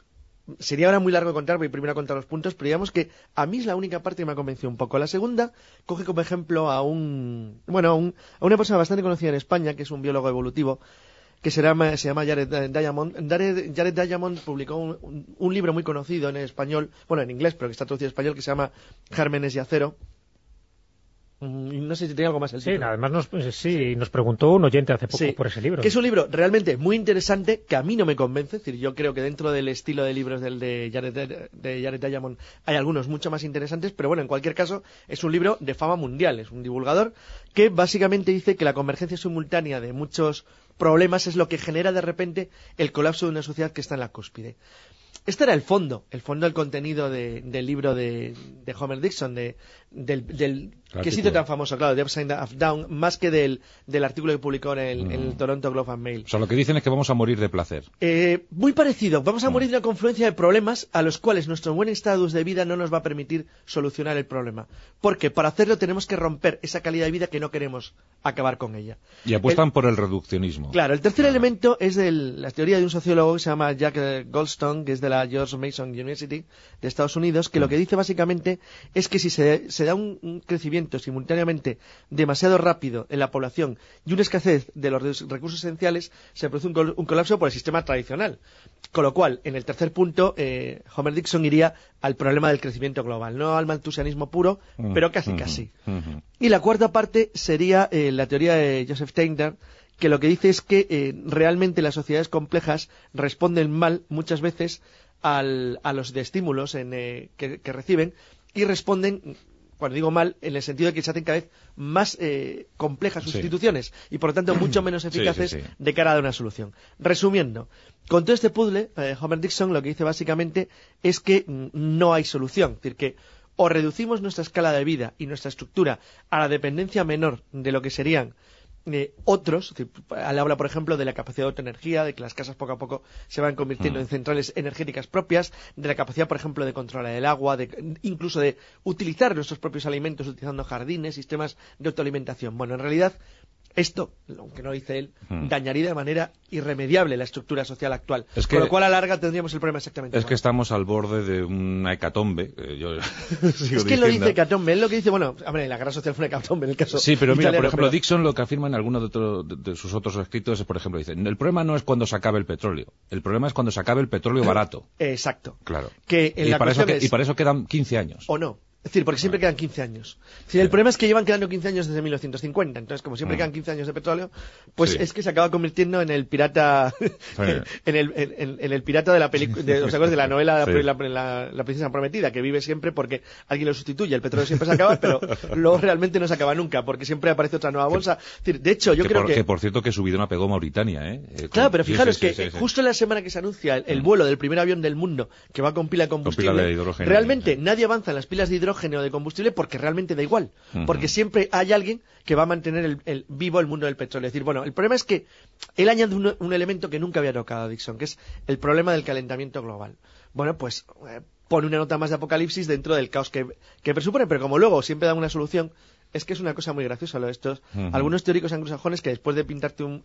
sería ahora muy largo contar, voy primero a contar los puntos, pero digamos que a mí es la única parte que me ha convencido un poco. La segunda coge como ejemplo a un, bueno, a, un- a una persona bastante conocida en España, que es un biólogo evolutivo, que se llama, se llama Jared Diamond. Jared, Diamond publicó un libro muy conocido en español, bueno, en inglés, pero que está traducido en español, que se llama Gérmenes y Acero. Mm, No sé si tenía algo más el Sí, título. además nos, pues, sí, nos preguntó un oyente hace poco Sí, por ese libro. Que es un libro realmente muy interesante que a mí no me convence. Es decir, yo creo que dentro del estilo de libros del de Jared, de Jared Diamond hay algunos mucho más interesantes, pero bueno, en cualquier caso es un libro de fama mundial. Es un divulgador que básicamente dice que la convergencia simultánea de muchos problemas es lo que genera de repente el colapso de una sociedad que está en la cúspide. Este era el fondo, el fondo del contenido de- del libro de, de Homer Dixon, de, del, del sitio tan famoso, claro, de Upside Down, más que del, del artículo que publicó en el, en el Mm. Toronto Globe and Mail. O sea, lo que dicen es que vamos a morir de placer. Eh, muy parecido. Vamos Mm. a morir de una confluencia de problemas a los cuales nuestro buen estatus de vida no nos va a permitir solucionar el problema. Porque para hacerlo tenemos que romper esa calidad de vida que no queremos acabar con ella. Y apuestan por el reduccionismo. Claro, el tercer elemento es de la teoría de un sociólogo que se llama Jack eh, Goldstone, que es de la George Mason University de Estados Unidos, que lo que dice básicamente es que si se, se da un, un crecimiento simultáneamente demasiado rápido en la población y una escasez de los recursos esenciales, se produce un, col- un colapso por el sistema tradicional. Con lo cual, en el tercer punto, eh, Homer Dixon iría al problema del crecimiento global, no al maltusianismo puro, Mm, pero casi ujú, casi. ujú. Y la cuarta parte sería eh, la teoría de Joseph Tainter, que lo que dice es que eh, realmente las sociedades complejas responden mal muchas veces al- a los de estímulos en, eh, que, que reciben y responden, cuando digo mal, en el sentido de que se hacen cada vez más eh, complejas sus Sí. instituciones y por lo tanto mucho menos sí, eficaces sí. de cara a una solución. Resumiendo, con todo este puzzle, eh, Homer Dixon lo que dice básicamente es que mm, no hay solución. Es decir, que o reducimos nuestra escala de vida y nuestra estructura a la dependencia menor de lo que serían eh, otros, él habla, por ejemplo, de la capacidad de autoenergía, de que las casas poco a poco se van convirtiendo Mm. en centrales energéticas propias, de la capacidad, por ejemplo, de controlar el agua, de, incluso de utilizar nuestros propios alimentos utilizando jardines, sistemas de autoalimentación. Bueno, en realidad, esto, aunque no lo dice él, Mm. dañaría de manera irremediable la estructura social actual. Es que- Con lo cual, a la larga, tendríamos el problema exactamente Es que estamos al borde de una hecatombe. eh, yo Es que lo dice Hecatombe, él lo que dice, bueno, hombre, la guerra social fue una Hecatombe en el caso Sí, pero mira, por ejemplo, pero- Dixon lo que afirma en alguno de, otro- de- de sus otros escritos es, por ejemplo, dice, el problema no es cuando se acabe el petróleo, el problema es cuando se acabe el petróleo barato. Exacto. Claro. Que en y, la para eso que- y para eso quedan 15 años. o no. Es decir, porque siempre quedan 15 años. Es decir, el problema es que llevan quedando 15 años desde 1950. Entonces, como siempre Mm. quedan 15 años de petróleo, pues Sí. es que se acaba convirtiendo en el pirata, en, el, en, en- en el pirata de la película, de, ¿os acuerdas de la novela Sí. la, la- la princesa prometida, que vive siempre porque alguien lo sustituye. El petróleo siempre se acaba, pero luego realmente no se acaba nunca, porque siempre aparece otra nueva bolsa. Es decir, de hecho, yo que, creo por, que... que, por cierto, que subidón pegó Mauritania, ¿eh? Eh, Claro, pero sí, fijaros sí, que sí, sí, sí. justo en la semana que se anuncia el, el Mm. vuelo del primer avión del mundo que va con pila de combustible, pila de hidrógeno, realmente sí. nadie avanza en las pilas de hidrógeno o de combustible porque realmente da igual. Porque siempre hay alguien que va a mantener el, el- vivo el mundo del petróleo. Es decir, bueno, el problema es que él añade un, un elemento que nunca había tocado Dixon, que es el problema del calentamiento global. Bueno, pues eh, pone una nota más de apocalipsis dentro del caos que, que presupone, pero como luego siempre dan una solución, es que es una cosa muy graciosa lo de estos. Ujú. Algunos teóricos anglosajones que después de pintarte un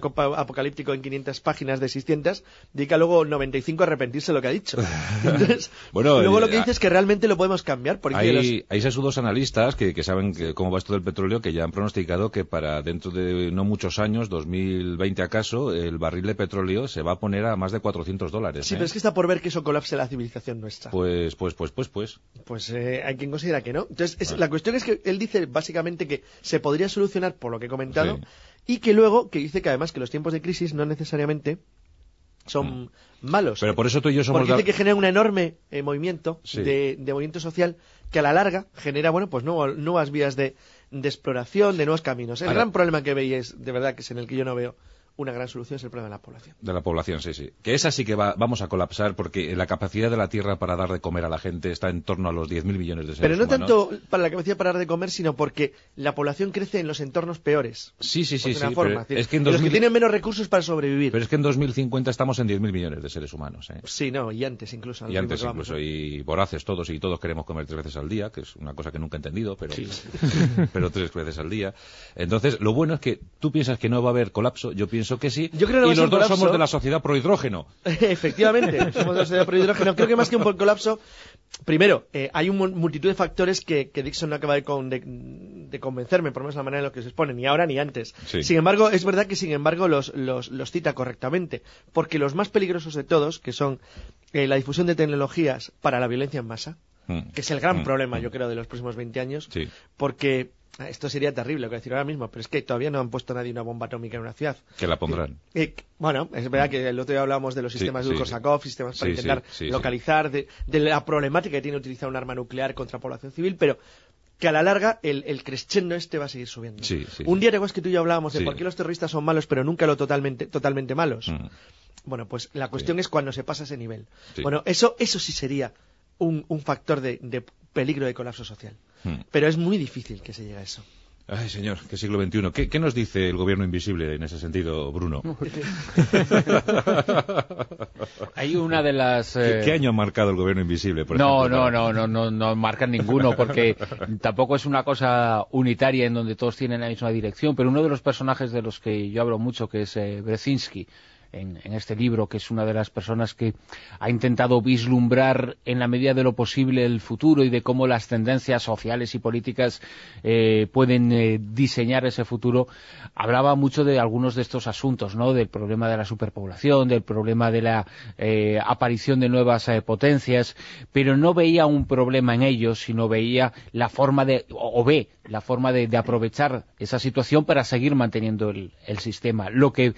copa- apocalíptico en 500 páginas de 600, dedica luego 95 a arrepentirse de lo que ha dicho. Entonces, Bueno, luego eh, lo que dice es que realmente lo podemos cambiar. Porque los- Hay, hay sesudos analistas que, que saben que- cómo va esto del petróleo que ya han pronosticado que para dentro de no muchos años, 2020 acaso, el barril de petróleo se va a poner a más de 400 dólares. Sí, ¿eh? pero es que está por ver que eso colapse la civilización nuestra. Pues, pues, pues, pues, pues. Pues eh, hay quien considera que no. Entonces, es- la cuestión es que él dice básicamente que se podría solucionar por lo que he comentado Sí. y que luego, que dice que además que los tiempos de crisis no necesariamente son malos. Mm. Pero por eso tú y yo somos Porque dice que genera un enorme eh, movimiento Sí. de, de movimiento social que a la larga genera, bueno, pues nuevas vías de, de exploración, de nuevos caminos. El Ahora- gran problema que veis, de verdad, que es en el que yo no veo una gran solución, es el problema de la población. De la población, sí, sí. Que esa sí que va, vamos a colapsar porque la capacidad de la Tierra para dar de comer a la gente está en torno a los 10.000 millones de seres Pero no humanos. tanto para la capacidad para dar de comer, sino porque la población crece en los entornos peores. Sí, sí, sí, sí. forma. pero Es que en los que 2000 tienen menos recursos para sobrevivir. Pero es que en 2050 estamos en 10.000 millones de seres humanos, ¿eh? Sí, no, y antes incluso. Y antes vamos, incluso, ¿no? y voraces todos, y todos queremos comer tres veces al día, que es una cosa que nunca he entendido, pero, pero tres veces al día. Entonces, lo bueno es que tú piensas que no va a haber colapso, yo pienso que sí, Yo creo que y los dos somos de la sociedad pro hidrógeno. Efectivamente, somos de la sociedad por hidrógeno. Creo que más que un colapso, primero, eh, hay una multitud de factores que, que Dixon no acaba de, con- de- de convencerme, por lo menos la manera en la que se expone, ni ahora ni antes. Sí. Sin embargo, es verdad que sin embargo los, los, los cita correctamente, porque los más peligrosos de todos, que son eh, la difusión de tecnologías para la violencia en masa, Mm. que es el gran Mm. problema, yo creo, de los próximos 20 años, Sí. porque esto sería terrible lo que decir ahora mismo, pero es que todavía no han puesto nadie una bomba atómica en una ciudad. Que la pondrán. Bueno, es verdad que el otro día hablábamos de los Sí, sistemas sí. de Korsakov, sistemas para Sí, sí, intentar sí, sí. localizar, de, de la problemática que tiene utilizar un arma nuclear contra población civil, pero que a la larga el, el crescendo este va a seguir subiendo. Sí, sí, Un sí. día de que tú y yo hablábamos de Sí. por qué los terroristas son malos, pero nunca lo totalmente, totalmente malos. Mm. Bueno, pues la cuestión es cuando se pasa ese nivel. Sí. Bueno, eso, eso sí sería un, un factor de, de peligro de colapso social. Mm. Pero es muy difícil que se llegue a eso. Ay, señor, qué siglo XXI. ¿Qué, qué nos dice el gobierno invisible en ese sentido, Bruno? Hay una de las... ¿Qué, eh, qué año ha marcado el gobierno invisible? Por no, ejemplo, no, no, no, no, no marcan ninguno, porque tampoco es una cosa unitaria en donde todos tienen la misma dirección, pero uno de los personajes de los que yo hablo mucho, que es eh, Brzezinski, en, este libro, que es una de las personas que ha intentado vislumbrar en la medida de lo posible el futuro y de cómo las tendencias sociales y políticas eh, pueden eh, diseñar ese futuro, hablaba mucho de algunos de estos asuntos, ¿no? Del problema de la superpoblación, del problema de la eh, aparición de nuevas potencias, pero no veía un problema en ellos, sino veía la forma de, o, ve la forma de, aprovechar esa situación para seguir manteniendo el, sistema. Lo que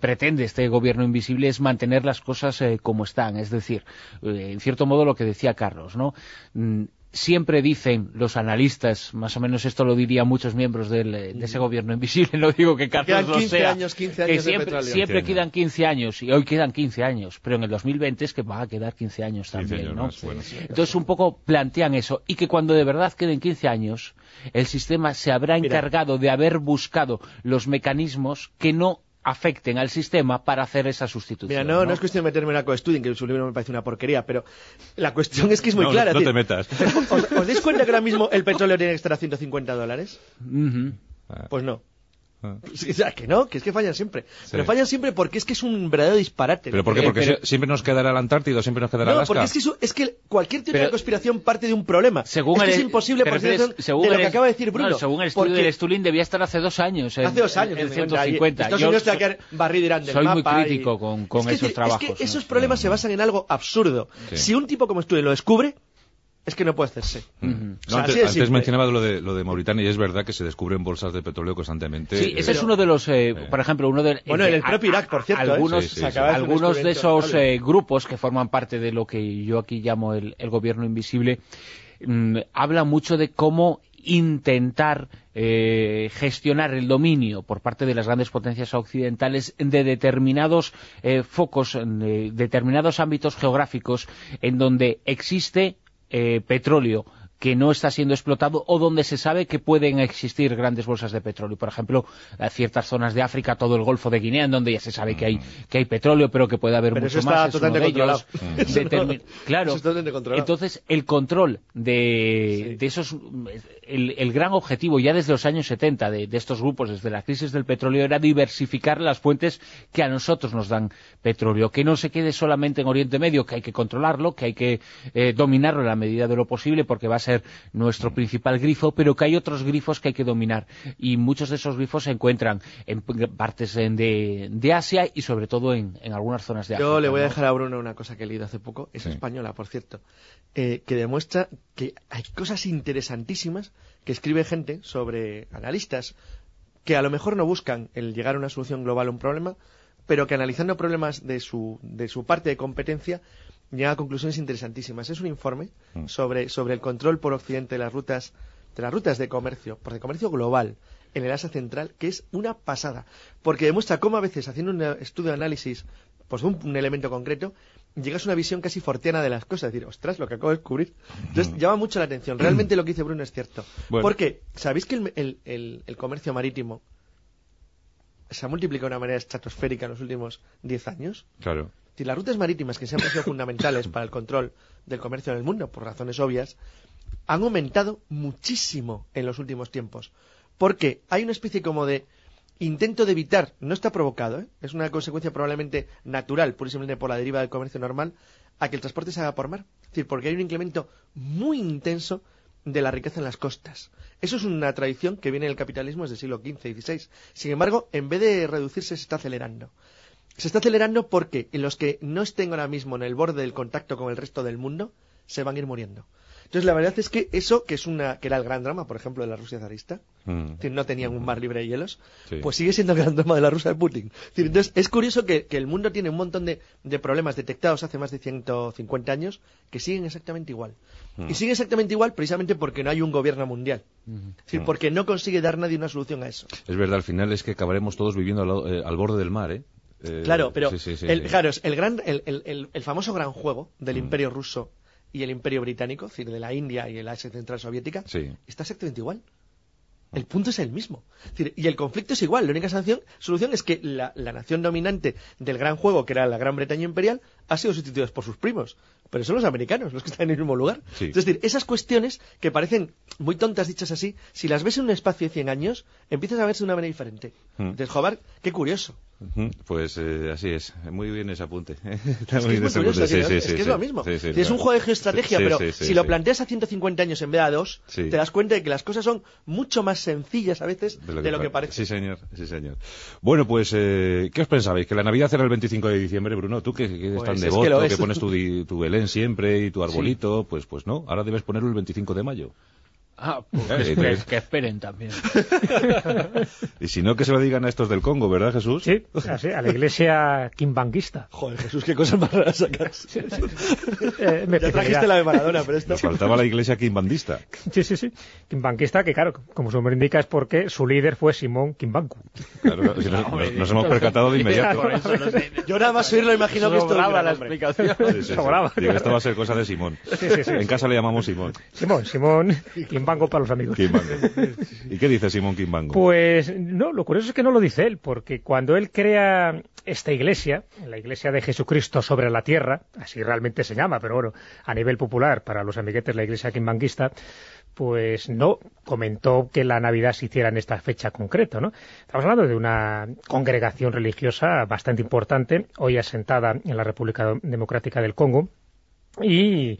pretende este invisible es mantener las cosas eh, como están, es decir, eh, en cierto modo lo que decía Carlos, ¿no? Mm, Siempre dicen los analistas, más o menos esto lo dirían muchos miembros del, eh, de ese gobierno invisible, no digo que Carlos Quedan lo 15 sea, años, 15 que años de siempre, siempre 15 quedan 15 años, y hoy quedan 15 años, pero en el 2020 es que van a quedar 15 años 15 también, años ¿no? más, bueno. Entonces un poco plantean eso, y que cuando de verdad queden 15 años, el sistema se habrá Mira. encargado de haber buscado los mecanismos que no afecten al sistema para hacer esa sustitución. Mira, no, no, es cuestión de meterme en la co-studying, que su libro me parece una porquería, pero la cuestión es que es muy No, clara. no es te metas. ¿Os, os dais cuenta que ahora mismo el petróleo tiene que estar a 150 dólares? Pues no. Sí, o sea, que no, que es que fallan siempre. Sí. Pero fallan siempre porque es que es un verdadero disparate. ¿Pero por qué? Eh, Porque pero- siempre nos quedará la Antártida siempre nos quedará No, Alaska. porque es que, eso- es que cualquier teoría Pero- de conspiración parte de un problema. Según es que el- es imposible te por según de lo el- que acaba de decir Bruno. no, según el estudio porque del Stulin debía estar hace dos años. En, hace dos años En, en 150. Estados Yo so- barrido del soy muy y- crítico con, con Es que, esos decir, trabajos. Es que ¿no? esos problemas se basan en algo absurdo. Sí. Si un tipo como Stulin lo descubre, es que no puede hacerse. O No, sea, antes antes simple. mencionaba lo de, lo de Mauritania y es verdad que se descubren bolsas de petróleo constantemente. Sí, ese eh, es uno de los, eh, eh. por ejemplo, uno de Bueno, en el propio Irak, por cierto, ¿eh? Algunos, Sí, sí, Se acaba algunos de esos eh, grupos que forman parte de lo que yo aquí llamo el, el gobierno invisible mm, hablan mucho de cómo intentar eh, gestionar el dominio por parte de las grandes potencias occidentales de determinados eh, focos, de determinados ámbitos geográficos en donde existe eh, petróleo que no está siendo explotado o donde se sabe que pueden existir grandes bolsas de petróleo. Por ejemplo, ciertas zonas de África, todo el Golfo de Guinea, en donde ya se sabe que hay que hay petróleo, pero que puede haber Pero mucho eso está más. totalmente de ellos. controlado. Eso no- Determin- claro. eso está totalmente controlado. Entonces, el control de, Sí. de esos... El, el gran objetivo ya desde los años 70 de, de estos grupos, desde la crisis del petróleo, era diversificar las fuentes que a nosotros nos dan petróleo. Que no se quede solamente en Oriente Medio, que hay que controlarlo, que hay que eh, dominarlo en la medida de lo posible, porque va a ser nuestro principal grifo, pero que hay otros grifos que hay que dominar. Y muchos de esos grifos se encuentran en partes en- de, de Asia y sobre todo en, en algunas zonas de África. Yo le voy a dejar a Bruno una cosa que he leído hace poco, es Sí. española, por cierto, eh, que demuestra que hay cosas interesantísimas que escribe gente sobre analistas que a lo mejor no buscan el llegar a una solución global a un problema, pero que analizando problemas de su, de su parte de competencia llega a conclusiones interesantísimas. Es un informe Mm. sobre, sobre el control por Occidente de las rutas de las rutas de comercio, por de comercio global en el Asia Central, que es una pasada, porque demuestra cómo a veces haciendo un estudio de análisis pues de un, un elemento concreto, llegas a una visión casi fortiana de las cosas, es decir, ostras, lo que acabo de descubrir. Entonces llama mucho la atención. Realmente lo que dice Bruno es cierto. Bueno. Porque, ¿sabéis que el, el- el- el comercio marítimo se ha multiplicado de una manera estratosférica en los últimos 10 años? Claro. Es decir, las rutas marítimas que siempre han sido fundamentales para el control del comercio en el mundo, por razones obvias, han aumentado muchísimo en los últimos tiempos. Porque hay una especie como de intento de evitar, no está provocado, ¿eh? es una consecuencia probablemente natural, pura y simplemente por la deriva del comercio normal, a que el transporte se haga por mar. Es decir, porque hay un incremento muy intenso de la riqueza en las costas. Eso es una tradición que viene del capitalismo desde el siglo XV y XVI. Sin embargo, en vez de reducirse, se está acelerando. Se está acelerando porque los que no estén ahora mismo en el borde del contacto con el resto del mundo se van a ir muriendo. Entonces, la verdad es que eso, que es una que era el gran drama, por ejemplo, de la Rusia zarista, Mm. decir, no tenían un mar libre de hielos, Sí. pues sigue siendo el gran drama de la Rusia de Putin. Es decir, entonces, es curioso que, que el mundo tiene un montón de, de problemas detectados hace más de 150 años que siguen exactamente igual. Mm. Y siguen exactamente igual precisamente porque no hay un gobierno mundial. Es decir, Mm. porque no consigue dar nadie una solución a eso. Es verdad, al final es que acabaremos todos viviendo al, eh, al borde del mar, ¿eh? Eh, Claro, pero sí, sí, sí, el, sí. claro, es el, gran, el, el- el- el famoso gran juego del Mm. imperio ruso y el imperio británico, es decir, de la India y el Asia Central Soviética, Sí. está exactamente igual. El punto es el mismo. Es decir, y el conflicto es igual. La única sanción- solución es que la, la nación dominante del gran juego, que era la Gran Bretaña imperial, ha sido sustituida por sus primos. Pero son los americanos los que están en el mismo lugar. Sí. Es decir, esas cuestiones que parecen muy tontas dichas así, si las ves en un espacio de 100 años, empiezas a verse de una manera diferente. Mm. Entonces, joder, qué curioso. Pues eh, así es. Muy bien ese apunte. Está Es que es muy curioso. Sí, sí, es que lo mismo. Es claro. un juego de geoestrategia, pero si lo planteas a 150 años en vez de a dos, Sí. te das cuenta de que las cosas son mucho más sencillas a veces de lo que, pa- parece. Sí, señor. Sí, señor. Bueno, pues, eh, ¿qué os pensabais? ¿Que la Navidad era el 25 de diciembre, Bruno? Tú que, que Pues tan es devoto, lo que, es. pones tu, tu Belén siempre y tu arbolito, pues, pues no. Ahora debes ponerlo el 25 de mayo. Ah, pues Eh, que, eh. que esperen también. Y si no, que se lo digan a estos del Congo, ¿verdad, Jesús? Sí, así, a la iglesia quimbanguista. Joder, Jesús, qué cosas más raras sacas. Eh, mi ya trajiste la de Maradona, pero esto... Nos faltaba la iglesia quimbandista. Sí, sí, sí. Quimbanguista, que claro, como su nombre indica, es porque su líder fue Simón Quimbangu. Claro, si nos, nos- nos hemos percatado de inmediato. Yo nada más oírlo imagino que esto es Sobraba la hombre. explicación. Sí, sí, sí. Sobraba. Digo, esto va a ser cosa de Simón. Sí, sí, sí. En casa le llamamos Simón. Simón, Simón Quimbango para los amigos. ¿Y qué dice Simón Kimbango? Pues no, lo curioso es que no lo dice él, porque cuando él crea esta iglesia, la iglesia de Jesucristo sobre la tierra, así realmente se llama, pero bueno, a nivel popular, para los amiguetes, la iglesia quimbanguista, pues no comentó que la Navidad se hiciera en esta fecha concreta, ¿no? Estamos hablando de una congregación religiosa bastante importante, hoy asentada en la República Democrática del Congo, y,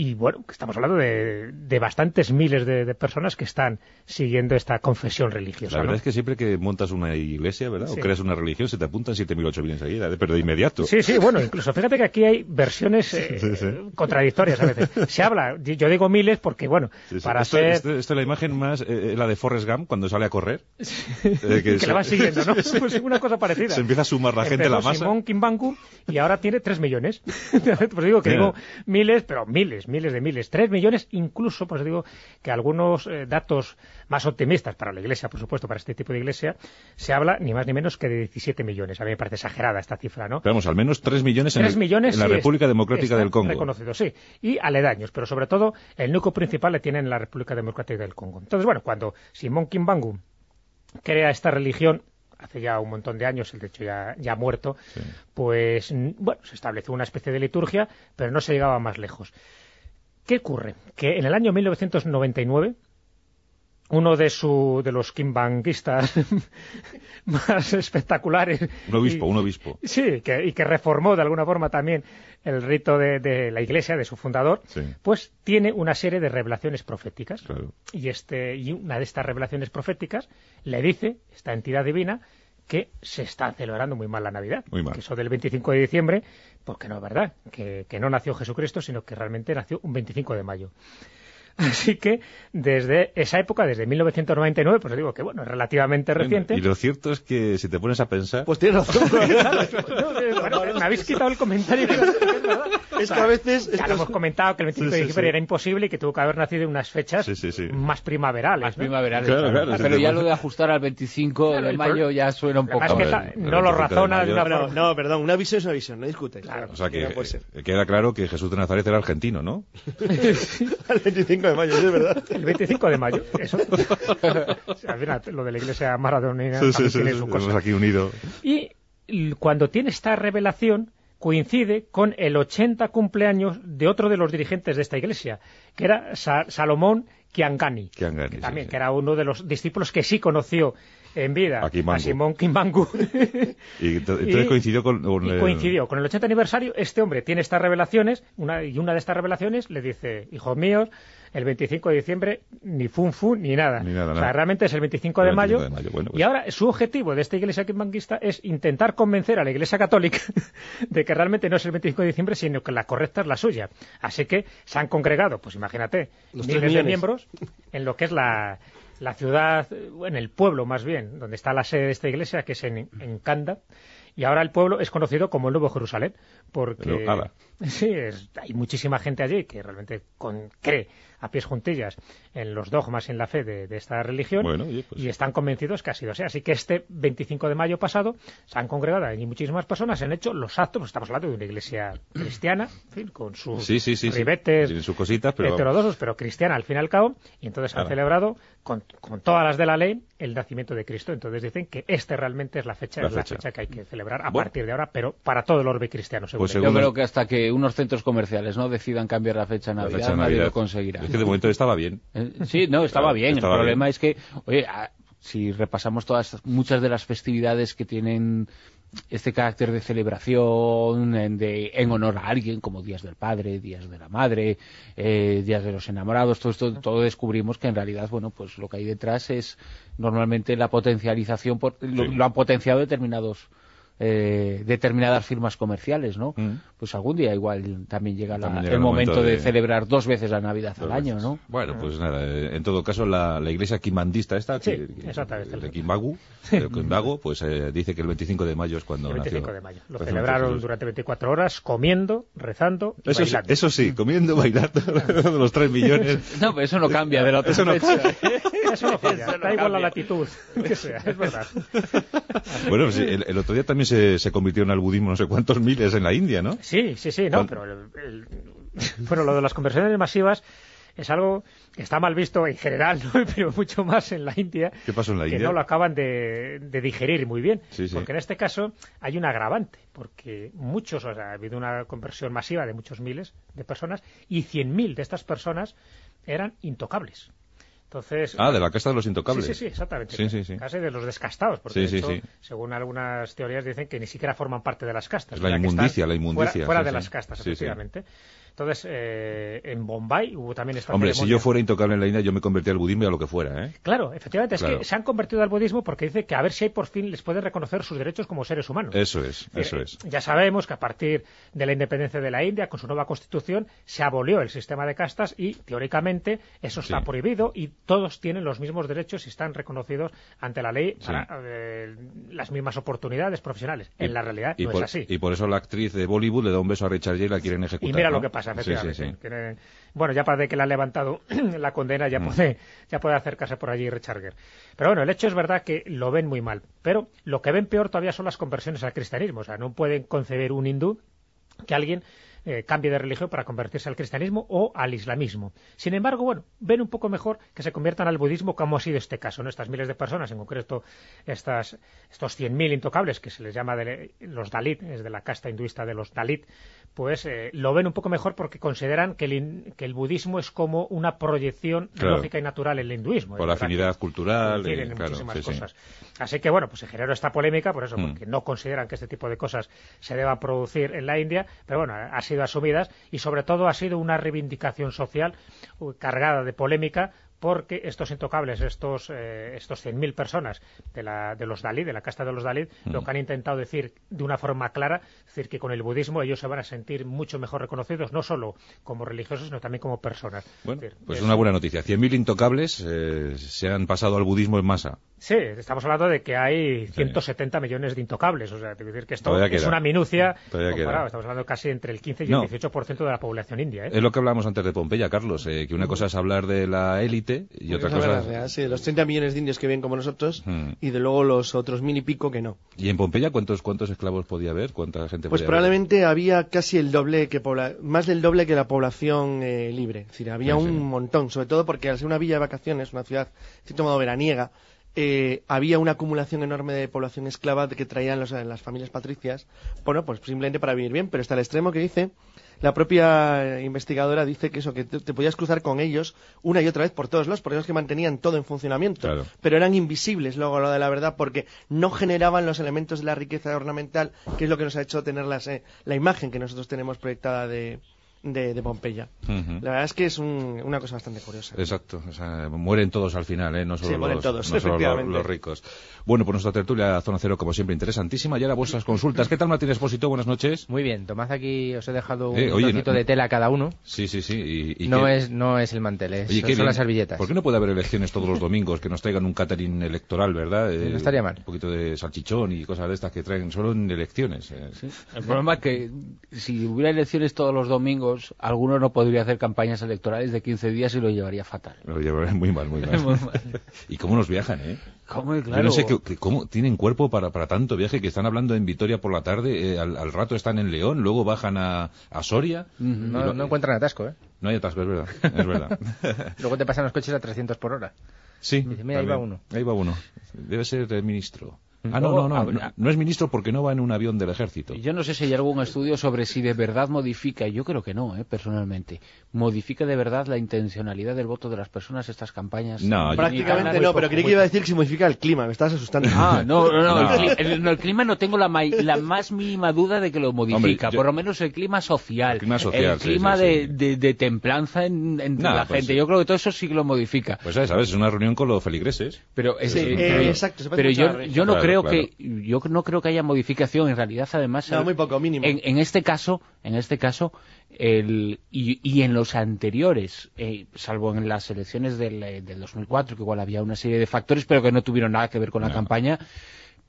y bueno, que estamos hablando de, de bastantes miles de, de personas que están siguiendo esta confesión religiosa. La verdad ¿no? es que siempre que montas una iglesia, ¿verdad? Sí. O creas una religión, se te apuntan 7.000 o 8.000 enseguida, ¿eh? pero de inmediato. Sí, sí, bueno, incluso fíjate que aquí hay versiones eh, Sí, sí. contradictorias a veces. Se habla, yo digo miles porque, bueno, para esto, ser... esto- esto es la imagen más, eh, la de Forrest Gump cuando sale a correr. Eh, que se- le van siguiendo, ¿no? Pues una cosa parecida. Se empieza a sumar la gente, Empezó la masa. Simón Kimbangu y ahora tiene 3 millones. pues digo que Mira. digo miles, pero miles, miles de miles. 3 millones, incluso, pues digo que algunos eh, datos más optimistas para la Iglesia, por supuesto, para este tipo de Iglesia, se habla ni más ni menos que de 17 millones. A mí me parece exagerada esta cifra, ¿no? Pero vamos, al menos 3 millones en, 3 el- millones en la sí República es- Democrática del Congo. reconocido, sí. Y aledaños, pero sobre todo el núcleo principal le tiene en la República Democrática del Congo. Entonces, bueno, cuando Simón Kimbangu crea esta religión, hace ya un montón de años, el de hecho ya, ya ha muerto, pues, bueno, se estableció una especie de liturgia, pero no se llegaba más lejos. ¿Qué ocurre? Que en el año 1999 uno de, su, de los kimbanguistas más espectaculares. Un obispo, y- un obispo. Sí, que, y que reformó de alguna forma también el rito de, de la iglesia, de su fundador, Sí. pues tiene una serie de revelaciones proféticas. Claro. Y, este, y una de estas revelaciones proféticas le dice, esta entidad divina, que se está celebrando muy mal la Navidad. Muy mal. Que eso del 25 de diciembre, porque no es verdad, que, que no nació Jesucristo, sino que realmente nació un 25 de mayo. Así que desde esa época, desde 1999, pues digo que bueno, es relativamente reciente. Y lo cierto es que si te pones a pensar... Pues tienes razón. No, bueno, me habéis quitado el comentario. pero es verdad. Es que a veces... Ya esto lo hemos comentado que el 25 Sí, de sí, diciembre sí. era imposible y que tuvo que haber nacido en unas fechas Sí, sí, sí. más primaverales. Más ¿no? primaverales. Claro, claro. claro, Pero ya lo de ajustar al 25 Claro, de mayo ya suena un poco. es que el no lo 25 de razona de una forma. no, perdón, una visión es una visión, no discutáis. Claro. O sea, que No eh, queda claro que Jesús de Nazaret era argentino, ¿no? El 25 de mayo, sí, es verdad. El 25 de mayo. Eso. O sea, final, lo de la iglesia maradonina tiene su cosa. Hemos aquí unido. Y cuando tiene esta revelación coincide con el 80 cumpleaños de otro de los dirigentes de esta iglesia, que era Sa- Salomón Kiangani. Kiangani, que también, sí. que era uno de los discípulos que sí conoció en vida A Simón Kimbangu. Y ento- entonces coincidió con, con y el- coincidió con el 80 aniversario. Este hombre tiene estas revelaciones una, y una de estas revelaciones le dice, hijos míos, el 25 de diciembre ni fun fun ni nada. Ni nada, o sea, nada. realmente es el 25 de El mayo. 25 de mayo, bueno, pues. Y ahora su objetivo de esta iglesia kimbanguista es intentar convencer a la iglesia católica de que realmente no es el 25 de diciembre, sino que la correcta es la suya. Así que se han congregado, pues imagínate, Los miles de miembros en lo que es la, la ciudad, en el pueblo más bien, donde está la sede de esta iglesia, que es en, en Kanda. Y ahora el pueblo es conocido como el Nuevo Jerusalén, porque Pero. Sí, es- hay muchísima gente allí que realmente con- cree a pies juntillas en los dogmas y en la fe de, de esta religión Bueno, oye, pues- y están convencidos que ha sido así. Así que este 25 de mayo pasado se han congregado allí muchísimas personas, se han hecho los actos, pues estamos hablando de una iglesia cristiana, en fin, con sus Sí, sí, sí, sí. ribetes, sus cositas, pero vamos. heterodoxos, pero cristiana al fin y al cabo, y entonces han celebrado con, con todas las de la ley el nacimiento de Cristo. Entonces dicen que este realmente es la fecha, La es fecha. la fecha que hay que celebrar a Bueno. partir de ahora, pero para todo el orbe cristiano, seguro. Pues Yo según creo que hasta que unos centros comerciales no decidan cambiar la fecha de Navidad, fecha de nadie lo conseguirá. Es que de momento estaba bien. Eh, Sí, no, estaba Claro, bien. estaba el problema es que, oye, a- si repasamos todas muchas de las festividades que tienen este carácter de celebración en, de, en honor a alguien, como días del padre, días de la madre, eh, días de los enamorados, todo esto, todo descubrimos que en realidad, bueno, pues lo que hay detrás es normalmente la potencialización, por, lo, Sí. lo han potenciado determinados eh, determinadas firmas comerciales, ¿no? Mm. Pues algún día igual también llega, la- También llega el el momento momento de, de- celebrar dos veces la Navidad al Dos año, veces. ¿no? Bueno, pues nada, eh, en todo caso la, la iglesia quimbandista esta, Sí, que- exactamente. de Quimbagu, de Quimbagu, pues eh, dice que el 25 de mayo es cuando el 25 nació. de mayo. Lo celebraron Jesús. durante 24 horas comiendo, rezando y Eso sí, bailando. eso sí, comiendo, bailando, los 3 millones. No, pero eso no cambia de la otra Eso no fecha. Eso no falla, Eso no da igual la cambia. latitud que sea, es verdad. Bueno, sí, el, el otro día también se, se convirtieron al budismo no sé cuántos miles en la India, ¿no? Sí, sí, sí, no, ¿Cuán- pero el- el- bueno, lo de las conversiones masivas es algo que está mal visto en general, ¿no? pero mucho más en la India. ¿Qué pasó en la que India? no lo acaban de, de digerir muy bien. Sí, sí. Porque en este caso hay un agravante, porque muchos, o sea, ha habido una conversión masiva de muchos miles de personas y 100.000 de estas personas eran intocables. Entonces, Ah, de la casta de los intocables. Sí, sí, sí, exactamente. Sí, sí, sí. Casi de los descastados, porque de hecho, según algunas teorías dicen que ni siquiera forman parte de las castas. Es la inmundicia, la inmundicia, Fuera, fuera de las castas, efectivamente. Entonces, eh, en Bombay hubo también esta Hombre, si yo fuera intocable en la India, yo me convertía al budismo y a lo que fuera, ¿eh? Claro, efectivamente, es Claro. que se han convertido al budismo porque dice que a ver si hay por fin les pueden reconocer sus derechos como seres humanos. Eso es, decir, eso es. Ya sabemos que a partir de la independencia de la India, con su nueva constitución, se abolió el sistema de castas y, teóricamente, eso está Sí. prohibido y todos tienen los mismos derechos y están reconocidos ante la ley Sí. para eh, las mismas oportunidades profesionales. En la realidad y no por, es así. Y por eso la actriz de Bollywood le da un beso a Richard Gere y la quieren ejecutar. Y mira ¿no? lo que pasa, Sí, efectivamente. sí, sí. Que, Bueno, ya parece que le han levantado la condena, ya, Mm. puede, ya puede acercarse por allí Richard Gere. Pero bueno, el hecho es verdad que lo ven muy mal. Pero lo que ven peor todavía son las conversiones al cristianismo. O sea, no pueden concebir un hindú que alguien eh, cambie de religión para convertirse al cristianismo o al islamismo. Sin embargo, bueno, ven un poco mejor que se conviertan al budismo como ha sido este caso, ¿no? Estas miles de personas, en concreto estas, estos 100.000 intocables que se les llama de- los Dalit, es de la casta hinduista de los Dalit, pues eh, lo ven un poco mejor porque consideran que el, que el budismo es como una proyección Claro. lógica y natural en el hinduismo. Por la afinidad que cultural. y- en claro, muchísimas sí, sí. cosas. Así que, bueno, pues se generó esta polémica por eso, Mm. porque no consideran que este tipo de cosas se deban producir en la India, pero bueno, ha sido asumidas y sobre todo ha sido una reivindicación social uh, cargada de polémica porque estos intocables, estos, eh, estos 100.000 personas de, la, de los Dalit, de la casta de los Dalit, Mm. lo que han intentado decir de una forma clara, es decir, que con el budismo ellos se van a sentir mucho mejor reconocidos, no solo como religiosos, sino también como personas. Bueno, Es decir, pues es- una buena noticia. 100.000 intocables eh, se han pasado al budismo en masa. Sí, estamos hablando de que hay 170 millones de intocables. O sea, te quiero decir que esto Todavía es queda. una minucia Todavía comparado. queda. Estamos hablando casi entre el 15 y No. el 18% de la población india. ¿eh? Es lo que hablábamos antes de Pompeya, Carlos, eh, que una cosa es hablar de la élite y otra cosa... la sí, los 30 millones de indios que viven como nosotros Hmm. y de luego los otros mil y pico que no. ¿Y en Pompeya cuántos cuántos esclavos podía haber? ¿Cuánta gente Pues podía probablemente había casi el doble que pobla- más del doble que la población eh, libre. Es decir, había Sí, un sí. montón, sobre todo porque al ser una villa de vacaciones, una ciudad, de cierto modo veraniega, eh, había una acumulación enorme de población esclava que traían los- las familias patricias, bueno, pues simplemente para vivir bien, pero está el extremo que dice, la propia eh, investigadora dice que eso, que te, te podías cruzar con ellos una y otra vez por todos lados, porque ellos que mantenían todo en funcionamiento, Claro. pero eran invisibles luego hora de la verdad porque no generaban los elementos de la riqueza ornamental, que es lo que nos ha hecho tener las, eh, la imagen que nosotros tenemos proyectada de, de, de Pompeya. Ujú. La verdad es que es un- una cosa bastante curiosa. Exacto, o sea, mueren todos al final, ¿eh? no solo, Sí, los, todos, no solo los, los ricos. Bueno, pues nuestra tertulia Zona Cero, como siempre, interesantísima. Y ahora vuestras consultas. ¿Qué tal, Martín Expósito? Buenas noches. Muy bien, tomad aquí, os he dejado un Eh, oye, trocito no- de tela a cada uno. Sí, sí, sí. Y, y No qué- es, no es el mantel, es, Oye, son bien. las servilletas. ¿Por qué no puede haber elecciones todos los domingos que nos traigan un catering electoral, verdad? Eh, No estaría mal. Un poquito de salchichón y cosas de estas que traen solo en elecciones. eh. El problema es que si hubiera elecciones todos los domingos, alguno no podría hacer campañas electorales de 15 días y lo llevaría fatal. Lo llevaré muy mal, muy mal. Muy mal. ¿Y cómo nos viajan, eh? ¿Cómo? Yo Claro. no sé que- que cómo tienen cuerpo para, para tanto viaje que están hablando en Vitoria por la tarde, eh, al, al rato están en León, luego bajan a, a Soria. No, Y lo- no encuentran atasco, ¿eh? No hay atasco, es verdad. Es verdad. Luego te pasan los coches a 300 por hora. Sí. Dice, mira, ahí va uno. Ahí va uno. Debe ser el ministro. Ah, no, no, no, no. No es ministro porque no va en un avión del ejército. Yo no sé si hay algún estudio sobre si de verdad modifica, yo creo que no, ¿eh? personalmente, modifica de verdad la intencionalidad del voto de las personas estas campañas. No, Prácticamente no, pero creí que iba a decir que se modifica el clima, me estabas asustando. Ah, no, no, no, No. El, clima no tengo la, más mínima duda de que lo modifica, Hombre, yo- por lo menos el clima social, El clima social, el sí, clima sí, de, sí. de- de templanza en- la pues gente, sí. yo creo que todo eso sí que lo modifica. Pues sabes, ¿sabes? Es una reunión con los feligreses. Pero, eh, eh, exacto, pero yo, no Claro, creo claro. que yo no creo que haya modificación en realidad además No, el- muy poco, mínimo. en, en este caso en este caso el, y, y en los anteriores eh, salvo en las elecciones del, eh, del 2004 que igual había una serie de factores pero que no tuvieron nada que ver con la campaña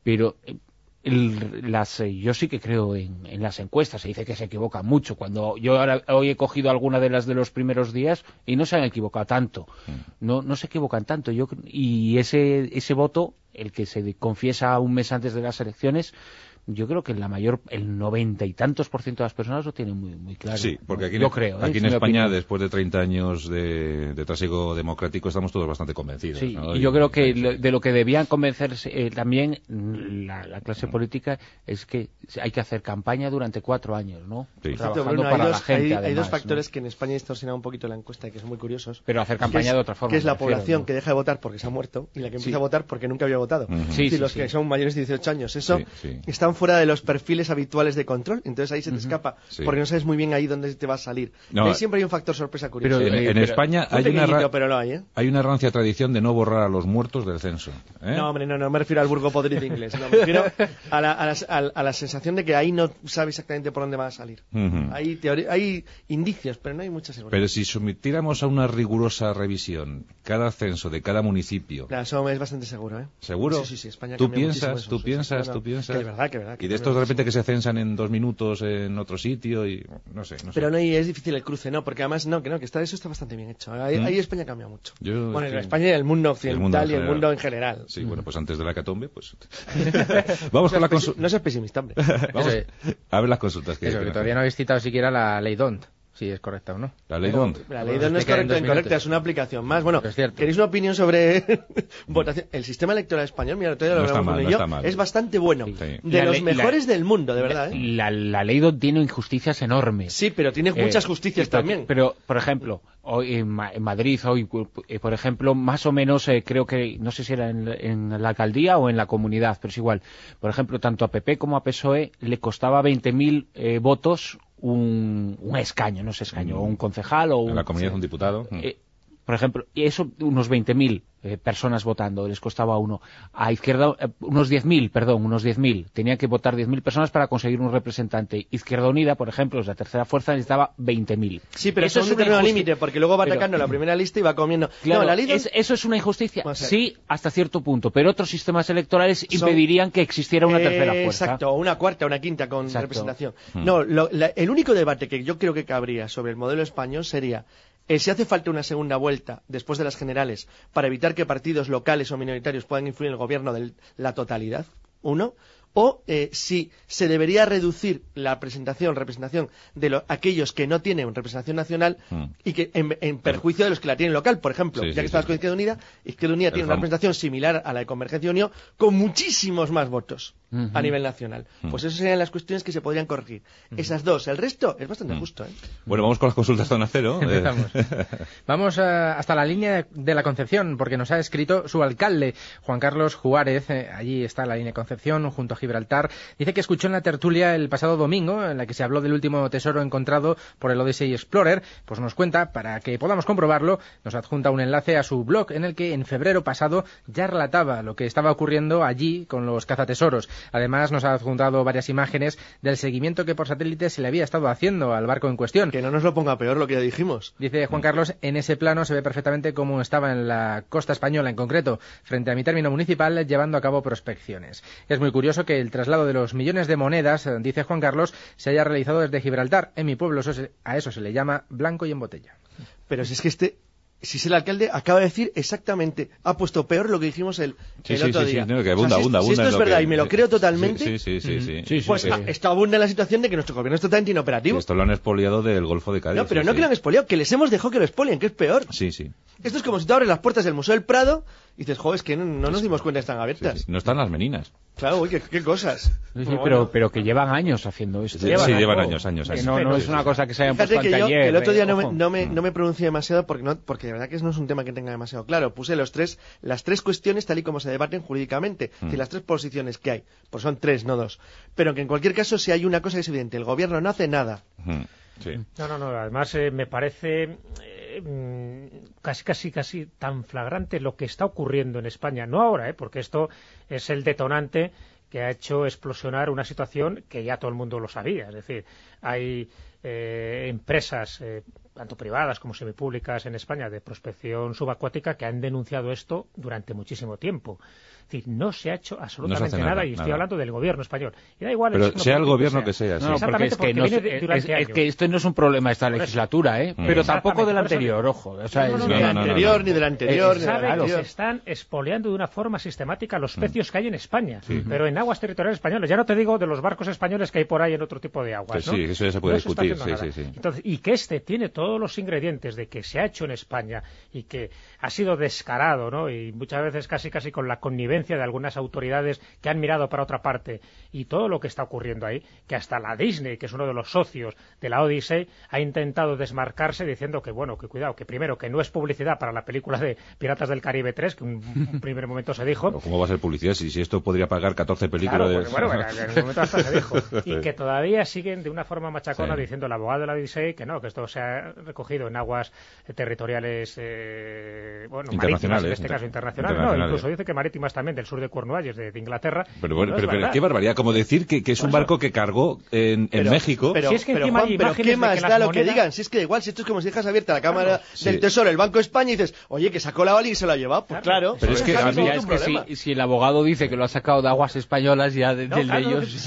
pero eh, el- las, eh, yo sí que creo en, en las encuestas, se dice que se equivocan mucho. Cuando yo ahora, hoy he cogido alguna de las de los primeros días y no se han equivocado tanto. No, no se equivocan tanto. Yo, y ese, ese voto, el que se confiesa un mes antes de las elecciones, yo creo que la mayor, el noventa y tantos por ciento de las personas lo tienen muy, muy claro. Sí, porque aquí, yo en, creo. ¿eh? aquí en España, opinión. después de 30 años de, de trasiego democrático, estamos todos bastante convencidos. Sí, ¿no? y yo creo que lo- de lo que debían convencerse eh, también la, la clase política es que hay que hacer campaña durante cuatro años, ¿no? Sí. Trabajando para dos, la gente, hay- dos factores ¿no? que en España distorsionan un poquito la encuesta y que son muy curiosos. Pero hacer campaña es- de otra forma. Que es la refiero, población ¿no? que deja de votar porque se ha muerto y la que empieza Sí. a votar porque nunca había votado. Sí, los sí. que son mayores de 18 años. Eso Sí, sí. están fuera de los perfiles habituales de control. Entonces ahí se te escapa Sí. porque no sabes muy bien ahí dónde te va a salir. No, ahí siempre hay un factor sorpresa curioso. Pero, En, en pero- España hay una, pero lo hay, ¿eh? hay una rancia tradición de no borrar a los muertos del censo. ¿eh? No, hombre, no, no me refiero al burgo podrido inglés. No, me refiero a la, a, la, a la- a la sensación de que ahí no sabe exactamente por dónde va a salir. Ujú. Hay, teori- hay indicios, pero no hay mucha seguridad. Pero si sometiéramos a una rigurosa revisión cada censo de cada municipio, Claro, eso es bastante seguro, ¿eh? ¿seguro? Sí, sí, sí, España ¿Tú piensas, tú piensas, tú piensas? que es verdad, que es verdad, que y de estos de repente que se censan en dos minutos en otro sitio y no sé, no sé. Pero no hay, es difícil el cruce, ¿no? Porque además, no, que no, que está, eso está bastante bien hecho. Ahí, ¿Mm? ahí España cambia mucho. Yo bueno, es que- España y el mundo occidental mundo y el general. mundo en general. Sí, bueno, pues antes de la catombe, pues... Vamos con la No consulta. seas pesimista, hombre. Vamos Eso a ver las consultas que... Eso, que- todavía no habéis citado siquiera la ley DONT, si es correcta o no. La ley DONT. La ley de no es correcta o incorrecta, es una aplicación más. Bueno, es. ¿queréis una opinión sobre votación? El sistema electoral español, mira, todavía lo No mal, no yo, es bastante bueno. Sí. De La los ley- mejores la- del mundo, de verdad, ¿eh? La, la ley DOT tiene injusticias enormes. Sí, pero tiene Eh, muchas justicias pero- también. Pero, por ejemplo, hoy en, Ma- en Madrid, hoy, eh, por ejemplo, más o menos, eh, creo que, no sé si era en, en la alcaldía o en la comunidad, pero es igual. Por ejemplo, tanto a PP como a PSOE le costaba 20.000 eh, votos un, un escaño, no sé, escaño, o un concejal o un... En la comunidad un diputado. mm. Eh, por ejemplo, y eso, unos 20.000 eh, personas votando, les costaba uno. A Izquierda, eh, unos 10.000, perdón, unos 10.000. Tenían que votar 10.000 personas para conseguir un representante. Izquierda Unida, por ejemplo, es la tercera fuerza, necesitaba 20.000. Sí, pero eso es un límite, porque luego va Pero- atacando la primera lista y va comiendo. Claro, no, la es- ¿eso es una injusticia? O sea, sí, hasta cierto punto, pero otros sistemas electorales Son- impedirían que existiera una Eh, tercera fuerza. Exacto, o una cuarta, una quinta con Exacto. representación. Hmm. No, lo- la- el único debate que yo creo que cabría sobre el modelo español sería eh, si hace falta una segunda vuelta después de las generales para evitar que partidos locales o minoritarios puedan influir en el gobierno de la totalidad, uno, o eh, si se debería reducir la presentación, representación de lo- aquellos que no tienen representación nacional Mm. y que en, en perjuicio de los que la tienen local. Por ejemplo, Sí, ya sí, que estabas sí. con Izquierda Unida, Izquierda Unida tiene una representación similar a la de Convergencia y Unión con muchísimos más votos a nivel nacional. Mm. Pues esas serían las cuestiones que se podrían corregir. Esas dos. El resto es bastante Mm. justo. ¿eh? Bueno, vamos con las consultas Zona Cero. Eh, Empezamos. Vamos eh, hasta la línea de la Concepción, porque nos ha escrito su alcalde, Juan Carlos Juárez. eh, allí está la línea de Concepción, junto a Gibraltar. Dice que escuchó en la tertulia el pasado domingo, en la que se habló del último tesoro encontrado por el Odyssey Explorer. Pues nos cuenta, para que podamos comprobarlo, nos adjunta un enlace a su blog, en el que en febrero pasado ya relataba lo que estaba ocurriendo allí con los cazatesoros. Además, nos ha adjuntado varias imágenes del seguimiento que por satélite se le había estado haciendo al barco en cuestión. Que no nos lo ponga peor lo que ya dijimos. Dice Juan Carlos, en ese plano se ve perfectamente cómo estaba en la costa española en concreto, frente a mi término municipal, llevando a cabo prospecciones. Es muy curioso que el traslado de los millones de monedas, eh, dice Juan Carlos, se haya realizado desde Gibraltar. En mi pueblo eso se- a eso se le llama blanco y en botella. Pero si es que este, si es el alcalde, acaba de decir exactamente, ha puesto peor lo que dijimos el, Sí, el sí, otro sí, sí, día. no, que O sea, abunda, si, abunda, si esto es verdad que- y me lo creo totalmente, Sí, sí, sí, sí, sí. pues ah, esto abunda en la situación de que nuestro gobierno es totalmente inoperativo. esto lo han expoliado del Golfo de Cádiz. no, pero sí, no sí. que lo han expoliado, que les hemos dejado que lo expolien, que es peor. Sí, sí. Esto es como si tú abres las puertas del Museo del Prado y dices, joder, es que no, no nos dimos cuenta que están abiertas. sí. No están las meninas. Claro, uy, qué, qué cosas. Sí, Pero pero, que llevan años haciendo esto. Sí, Llevan sí, algo. llevan años, años, Que no, no es una cosa que se hayan Fíjate puesto que yo que el otro eh, día no me, no, me, no me pronuncié demasiado porque, no, porque de verdad que no es un tema que tenga demasiado claro. Puse los tres, las tres cuestiones tal y como se debaten jurídicamente. Es decir, Mm. las tres posiciones que hay. Pues son tres, no dos. Pero que en cualquier caso, si hay una cosa que es evidente, el gobierno no hace nada. Ujú, Sí. No, no, no. Además, eh, me parece mm, casi, casi, casi tan flagrante lo que está ocurriendo en España. No ahora, ¿eh? porque esto es el detonante que ha hecho explosionar una situación que ya todo el mundo lo sabía. Es decir, hay eh, empresas, eh, tanto privadas como semipúblicas en España, de prospección subacuática que han denunciado esto durante muchísimo tiempo. Es decir, no se ha hecho absolutamente nada, nada, y estoy nada. hablando del gobierno español. Y da igual Pero sea el gobierno que sea, sí. No, porque Exactamente, es que, no es, es- esto no es un problema de esta legislatura, ¿eh? Mm. Pero tampoco del anterior, ojo. O sea, No, no, es- no, Ni del no, no, anterior, no. ni del anterior, Eh, ni sabe que se están expoliando de una forma sistemática los Mm. pecios que hay en España, pero en aguas territoriales españolas. Ya no te digo de los barcos españoles que hay por ahí en otro tipo de aguas. Sí, eso ya se puede discutir, haciendo sí, nada. sí, sí. Entonces, y que este tiene todos los ingredientes de que se ha hecho en España y que ha sido descarado, ¿no? Y muchas veces casi casi con la connivencia de algunas autoridades que han mirado para otra parte y todo lo que está ocurriendo ahí, que hasta la Disney, que es uno de los socios de la Odyssey, ha intentado desmarcarse diciendo que, bueno, que cuidado, que primero que no es publicidad para la película de Piratas del Caribe 3, que un, un primer momento se dijo, Pero ¿Cómo va a ser publicidad si, si esto podría pagar 14 películas Claro, de... porque, bueno, bueno, en un momento hasta se dijo. Y que todavía siguen de una forma machacona Sí. diciendo el abogado de la Odyssey que no, que esto se ha recogido en aguas territoriales, eh, bueno, marítimas, en Internacionales, este caso inter- internacionales, no, internacionales. incluso dice que marítimas también del sur de Cornualles, de, de Inglaterra. Pero, bueno, no pero, qué barbaridad, como decir que, que es un eso- barco que cargó en, México. Pero, Si es que pero, Juan, hay pero ¿qué más que da lo que digan? Si es que igual, si esto es como si dejas abierta la cámara Sí. del Tesoro, el Banco de España y dices, oye, que sacó la bala y se la ha llevado. Pues claro. Pero es que a mí- es que si, si el abogado dice que lo ha sacado de aguas españolas, ya de, No, del claro, de ellos.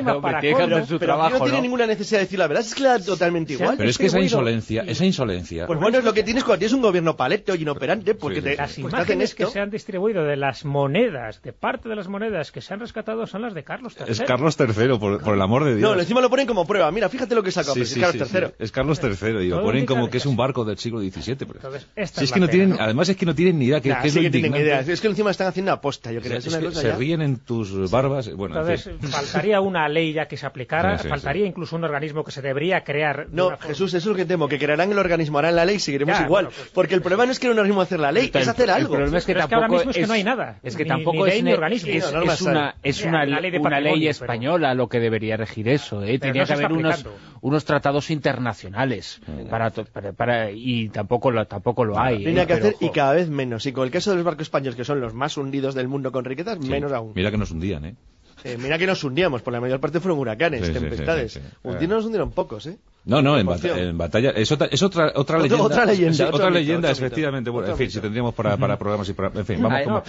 no tiene ninguna necesidad de decir la verdad, es que le da totalmente igual. Pero es que esa insolencia, esa insolencia... Pues bueno, es lo que tienes cuando tienes un gobierno paleto y inoperante, porque te, pues te hacen imágenes que esto. se han distribuido de las monedas, de parte de las monedas que se han rescatado son las de Carlos III. Es Carlos III, por, por el amor de Dios. No, encima lo ponen como prueba. Mira, fíjate lo que sacó, Sí, si sí, es Carlos sí, III. sí. Es Carlos III, y lo ponen como que que es un barco del siglo XVII. pero- Entonces, esta Si es es que no pena, tienen, ¿no? además es que no tienen ni idea qué, Nah, qué es lo que tienen idea. Es que encima están haciendo aposta, yo creo. Es Es una que cosa se ya. ríen en tus barbas. Bueno, en Entonces, fin. faltaría una ley ya que se aplicara, Sí, sí, faltaría sí. incluso un organismo que se debería crear. de No, Jesús, eso es lo que temo, que crearán el organismo, harán la ley, seguiremos igual. pues- porque el problema no es que un organismo hacer la ley, es hacer El algo. problema es que es que ahora tampoco mismo es que no hay nada. Es que Ni- tampoco ni es, ni organismo. es, no, no es una, es una, la ley de una ley patrimonio, pero- española lo que debería regir eso. ¿eh? Tenía no que haber unos, unos tratados internacionales para, para- para- y tampoco lo, tampoco lo hay. Tiene ¿eh? que Pero, hacer y cada vez menos. Y con el caso de los barcos españoles, que son los más hundidos del mundo con riquezas, Sí. menos aún. Mira que nos hundían, ¿eh? Eh, mira que nos hundíamos, por la mayor parte fueron huracanes, Sí, sí, sí, tempestades. sí, sí. Hundirnos nos hundieron pocos, ¿eh? No, no, en, bata- en batalla. Es otra, es otra, otra leyenda. otra leyenda, Sí, otra mito, leyenda, efectivamente. Bueno, en fin, mito. si tendríamos para, para programas y para. En fin, vamos Ahí, como.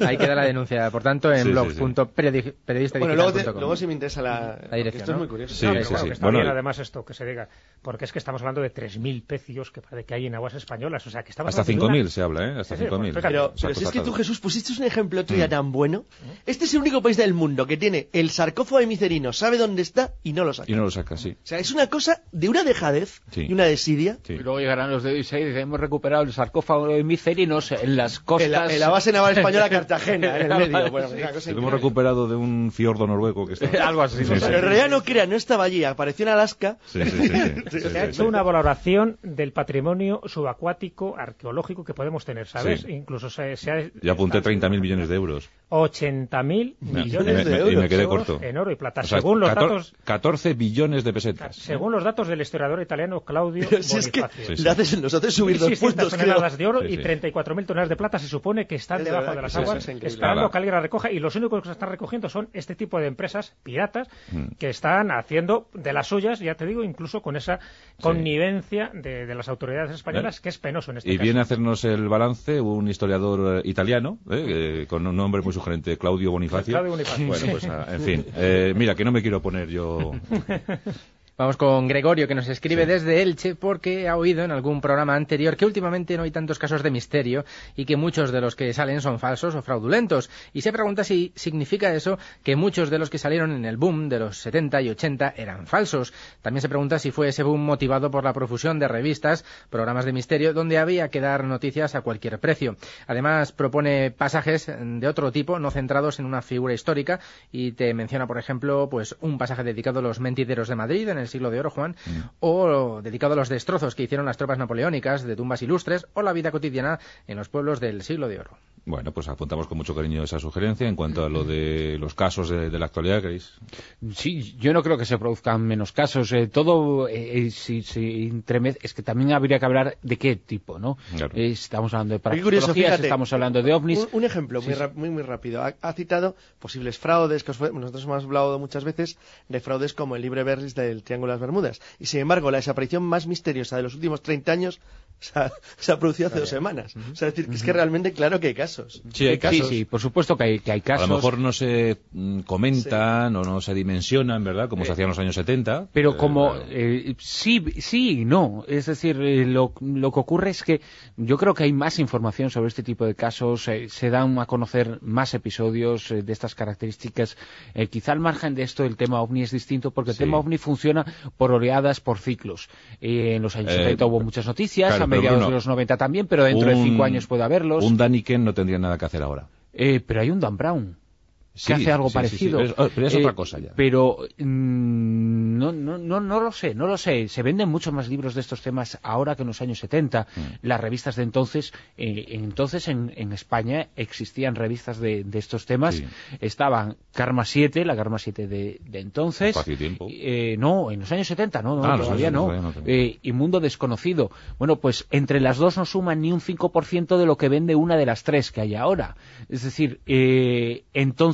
no, ahí queda la denuncia. Por tanto, en Sí, sí, blog.periodistadigital.com. Bueno, luego, te- luego sí me interesa la, porque dirección, Esto es ¿no? muy curioso. Sí, No, sí, pero bueno, sí. que está Bueno, bien además esto que se diga, porque es que estamos hablando de 3.000 pecios que parece que hay en aguas españolas, o sea que estamos Hasta hablando de una- 5.000 se habla, ¿eh? Hasta Sí, sí, 5.000. pues, Pero, pero si es que tú. Jesús, pusiste un ejemplo otro Mm. tan bueno. Este es el único país del mundo que tiene el sarcófago de Micerino, sabe dónde está y no lo saca. Y no lo saca, sí. O sea, es una cosa de una dejadez Sí. y una desidia. sí. Y luego llegarán los de Odisea y dicen, hemos recuperado el sarcófago de Micerinos en las costas... En la, en la base naval española Cartagena, en el medio. Bueno, Sí. una cosa Lo hemos recuperado de un fiordo noruego que está. Algo así. Pero en realidad no crea, no estaba allí, apareció en Alaska. Sí, sí, sí, sí. Sí, Se sí, ha sí. hecho una valoración del patrimonio subacuático arqueológico que podemos tener, ¿sabes? Sí. Incluso se, se ha... Ya apunté 30.000 millones de euros. 80.000 Y me- millones y me- de y euros me quedé corto. en oro y plata, O sea, según los 14 datos 14 billones de pesetas. según los datos del historiador italiano Claudio Pero si es que Bonifacio. Sí, sí. le haces- nos hace subir dos 1.600 puestos, creo. toneladas de oro Sí, y sí. 34.000 toneladas de plata se supone que están Es de debajo verdad de las aguas esperando que alguien las recoja y los únicos que se están recogiendo son este tipo de empresas piratas Mm. que están haciendo de las suyas, ya te digo, incluso con esa connivencia de, de las autoridades españolas que es penoso en este Y caso. viene a hacernos el balance un historiador eh, italiano, eh, eh, con un nombre muy Claudio Bonifacio. Claudio Bonifacio. Bueno, pues ah, en fin. Eh, mira, que no me quiero poner yo. Vamos con Gregorio, que nos escribe desde Elche porque ha oído en algún programa anterior que últimamente no hay tantos casos de misterio y que muchos de los que salen son falsos o fraudulentos. Y se pregunta si significa eso que muchos de los que salieron en el boom de los 70 y 80 eran falsos. También se pregunta si fue ese boom motivado por la profusión de revistas, programas de misterio, donde había que dar noticias a cualquier precio. Además, propone pasajes de otro tipo, no centrados en una figura histórica, y te menciona, por ejemplo, pues un pasaje dedicado a los mentideros de Madrid en el siglo de oro, Juan, o dedicado a los destrozos que hicieron las tropas napoleónicas de tumbas ilustres, o la vida cotidiana en los pueblos del siglo de oro. Bueno, pues apuntamos con mucho cariño esa sugerencia. En cuanto a lo de los casos de, de la actualidad, ¿queréis? Sí, yo no creo que se produzcan menos casos. eh, todo, eh, eh, si entremez- es que también habría que hablar de qué tipo, ¿no? Claro. Eh, estamos hablando de parapsicologías, estamos hablando de ovnis. Un, un ejemplo muy, Sí, muy, muy rápido. Ha, ha citado posibles fraudes, que os fue- nosotros hemos hablado muchas veces de fraudes como el libre Berlis del Triángulo de las Bermudas. Y sin embargo, la desaparición más misteriosa de los últimos 30 años se ha, se ha producido hace dos semanas. O sea, es decir, que es que realmente claro que hay casos. Sí, hay Sí, casos. sí, por supuesto que hay, que hay casos. A lo mejor no se mm, comentan o no se dimensionan, ¿verdad? Como se hacía en los años 70. Pero Eh, como eh, sí, sí y no. Es decir, eh, lo, lo que ocurre es que yo creo que hay más información sobre este tipo de casos, eh, se dan a conocer más episodios eh, de estas características. Eh, quizá al margen de esto el tema ovni es distinto porque Sí. el tema ovni funciona por oleadas, por ciclos. Eh, en los años Eh, 70 hubo muchas noticias, claro, a mediados de los 90 también, pero dentro de cinco años puede haberlos. Un Daniken no tendría nada que hacer ahora. Eh, pero hay un Dan Brown que hace algo sí, parecido. sí, Pero es, pero es Eh, otra cosa ya. Pero mm, no, no, no, no lo sé, no lo sé. Se venden muchos más libros de estos temas ahora que en los años 70. Mm. Las revistas de entonces, eh, entonces en, en España existían revistas de, de estos temas. Estaban Karma 7, la Karma 7 de, de entonces. Tiempo. Eh, no, en los años 70, no, no, Ah, todavía no. 70 no, también. Eh, y Mundo Desconocido. Bueno, pues entre las dos no suman ni un 5% de lo que vende una de las tres que hay ahora. Es decir, eh,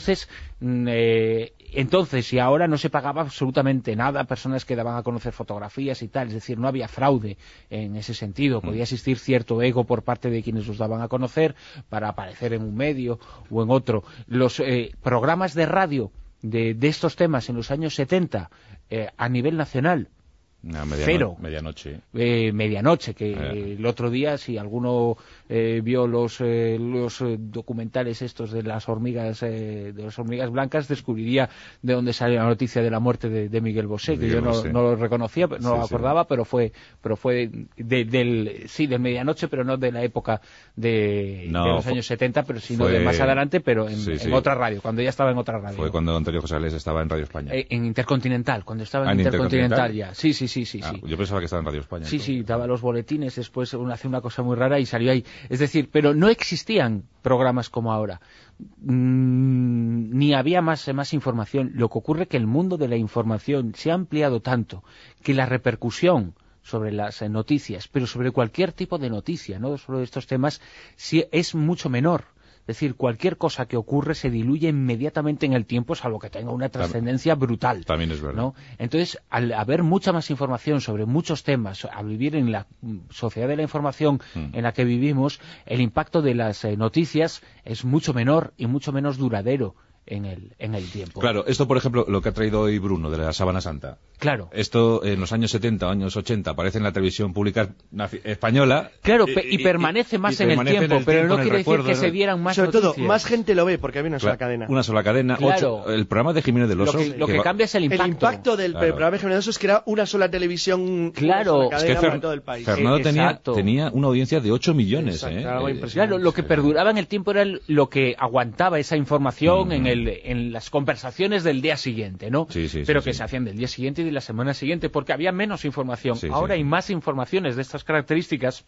entonces, mm, eh, entonces y ahora no se pagaba absolutamente nada a personas que daban a conocer fotografías y tal. Es decir, no había fraude en ese sentido. Podía existir cierto ego por parte de quienes los daban a conocer para aparecer en un medio o en otro. Los eh, programas de radio de, de estos temas en los años 70 eh, a nivel nacional Una mediano- cero. Medianoche. eh, medianoche, que Eh. el otro día, si alguno eh, vio los, eh, los eh, documentales estos de las hormigas de las hormigas blancas, descubriría de dónde sale la noticia de la muerte de, de Miguel Bosé, que Miguel yo no, Bosé. no lo reconocía, no Sí, lo sí. acordaba, pero fue pero fue de- del sí de medianoche, pero no de la época de, No, de los años 70, pero sino fue- de más adelante, pero en, Sí, en sí. otra radio, cuando ya estaba en otra radio. Fue cuando Antonio José Ales estaba en Radio España. En Intercontinental, cuando estaba en, Ah, en Intercontinental, Intercontinental. ya. Sí, sí, sí, sí. Ah, sí. Yo pensaba que estaba en Radio España. Sí, sí, daba los boletines, después hace una cosa muy rara y salió ahí. Es decir, pero no existían programas como ahora. Mm, ni había más, más información. Lo que ocurre es que el mundo de la información se ha ampliado tanto que la repercusión sobre las eh, noticias, pero sobre cualquier tipo de noticia, no solo de estos temas, sí es mucho menor. Decir, cualquier cosa que ocurre se diluye inmediatamente en el tiempo, salvo que tenga una trascendencia brutal. También es verdad. ¿no? Entonces, al haber mucha más información sobre muchos temas, al vivir en la sociedad de la información Mm. en la que vivimos, el impacto de las eh, noticias es mucho menor y mucho menos duradero en el, en el tiempo. Claro, esto por ejemplo, lo que ha traído hoy Bruno de la Sábana Santa. Claro. Esto en los años 70 o años 80 aparece en la televisión pública naci- española. Claro, y permanece más en el tiempo, pero no quiere decir recuerdo, que se dieran más Sobre todo, más gente lo ve porque había una sola Claro, cadena. Una sola cadena. Claro. ocho- el programa de Jiménez del Lo Oso. que, lo que va- cambia es el impacto. El impacto del Claro. programa generoso es que era una sola televisión, Claro. Es que Fer- para todo el país. Fernando Eh, tenía, tenía una audiencia de 8 millones. Exacto, ¿eh? Eh. Claro, lo que perduraba en el tiempo era el- lo que aguantaba esa información en, el, en las conversaciones del día siguiente, ¿no? Sí, sí, Pero sí, que se hacían del día siguiente y de la semana siguiente, porque había menos información. Ahora hay más informaciones de estas características.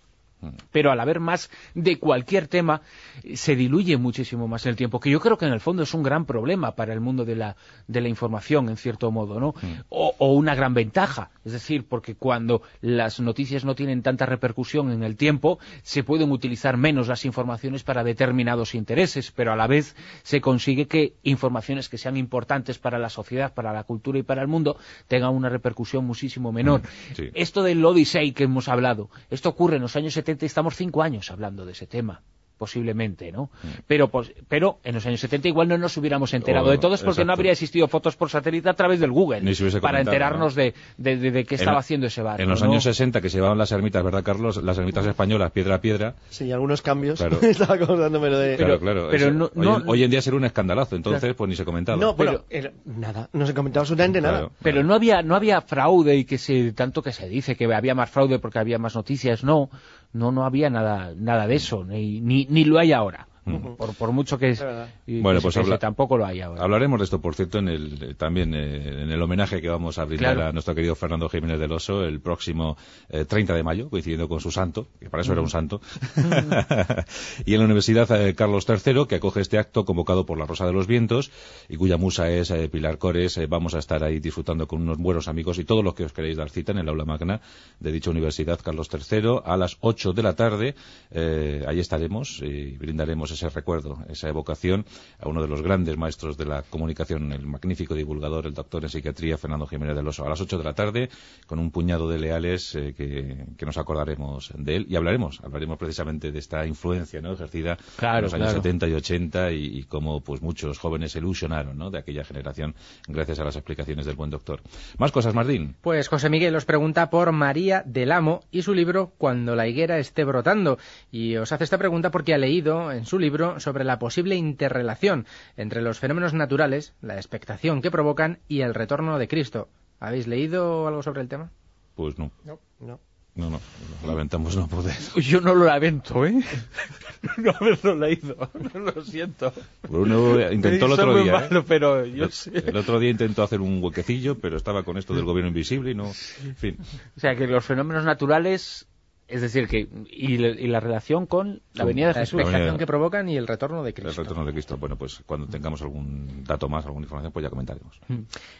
Pero al haber más de cualquier tema, eh, se diluye muchísimo más en el tiempo, que yo creo que en el fondo es un gran problema para el mundo de la, de la información, en cierto modo, ¿no? O, o una gran ventaja, es decir, porque cuando las noticias no tienen tanta repercusión en el tiempo, se pueden utilizar menos las informaciones para determinados intereses, pero a la vez se consigue que informaciones que sean importantes para la sociedad, para la cultura y para el mundo tengan una repercusión muchísimo menor. sí. Esto del Odyssey que hemos hablado, esto ocurre en los años 70 y estamos cinco años hablando de ese tema posiblemente, ¿no? Mm. Pero, pues, pero en los años 70 igual no nos hubiéramos enterado Oh, de todos porque no habría existido fotos por satélite a través del Google Ni se hubiese para enterarnos ¿no? de, de, de- de qué estaba haciendo ese barco. En los ¿no? años 60 que se llevaban las ermitas, ¿verdad, Carlos? Las ermitas españolas, piedra a piedra. Sí, algunos cambios. Claro. Estaba acordándome lo de... claro, claro. pero eso- no- hoy, no- hoy en día sería un escandalazo, entonces pues ni se comentaba. No, pero- bueno, era- nada, no se comentaba absolutamente nada. Claro. Pero no había, no había fraude y que se, tanto que se dice que había más fraude porque había más noticias, no, no, no había nada, nada de eso, ni, ni, ni lo hay ahora. Por, por mucho que, es, y Bueno, que se pues piense, habla- tampoco lo hay ahora. Hablaremos de esto, por cierto, en el, también eh, en el homenaje que vamos a brindar Claro. a nuestro querido Fernando Jiménez del Oso el próximo eh, 30 de mayo, coincidiendo con su santo, que para eso era un santo. y en la Universidad eh, Carlos III, que acoge este acto convocado por la Rosa de los Vientos y cuya musa es eh, Pilar Cores. eh, vamos a estar ahí disfrutando con unos buenos amigos y todos los que os queréis dar cita en el aula magna de dicha Universidad Carlos III a las 8 de la tarde. Eh, ahí estaremos y brindaremos ese recuerdo, esa evocación a uno de los grandes maestros de la comunicación, el magnífico divulgador, el doctor en psiquiatría, Fernando Jiménez del Oso, a las 8 de la tarde, con un puñado de leales eh, que, que nos acordaremos de él y hablaremos, hablaremos precisamente de esta influencia ¿no? ejercida Claro, en los años claro. 70 y 80 y, y cómo pues muchos jóvenes se ilusionaron ¿no? de aquella generación gracias a las explicaciones del buen doctor. Más cosas, Martín. Pues José Miguel os pregunta por María del Amo y su libro Cuando la higuera esté brotando. Y os hace esta pregunta porque ha leído en su libro sobre la posible interrelación entre los fenómenos naturales, la expectación que provocan y el retorno de Cristo. ¿Habéis leído algo sobre el tema? Pues no, No, no. no, no, lamentamos no poder. Yo no lo lamento, ¿eh? no haberlo leído, lo siento. Bruno intentó el otro día. ¿eh? malo, pero yo El- sé. El otro día intentó hacer un huequecillo, pero estaba con esto del gobierno invisible y no. En fin. O sea, que los fenómenos naturales, es decir, que y, la- y la relación con la venida de La Jesús. expectación Venida. que provocan y el retorno de El Cristo. retorno de Cristo. Bueno, pues cuando tengamos algún dato más, alguna información, pues ya comentaremos.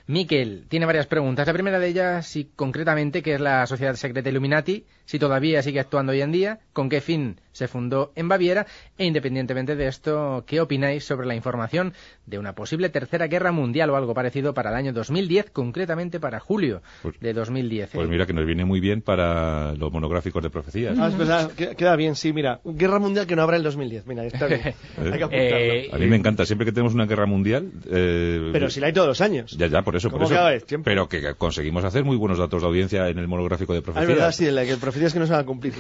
Miquel tiene varias preguntas. La primera de ellas, si concretamente, qué es la Sociedad Secreta Illuminati, si todavía sigue actuando hoy en día, con qué fin se fundó en Baviera, e independientemente de esto, ¿qué opináis sobre la información de una posible tercera guerra mundial o algo parecido para el año 2010, concretamente para julio Pues- de 2010? Pues mira que nos viene muy bien para los monográficos de profecías. Ah, es verdad, que- queda bien, sí, mira. Guerra mundial que no habrá en el 2010. Mira, está bien. Hay que apuntarlo. Eh, A mí me encanta, siempre que tenemos una guerra mundial. eh, Pero si la hay todos los años. Ya, ya, por eso, por ¿Cómo eso. cada vez? Siempre. Pero que conseguimos hacer muy buenos datos de audiencia en el monográfico de Ah, profecías. es verdad, sí, la que profecías que no se van a cumplir.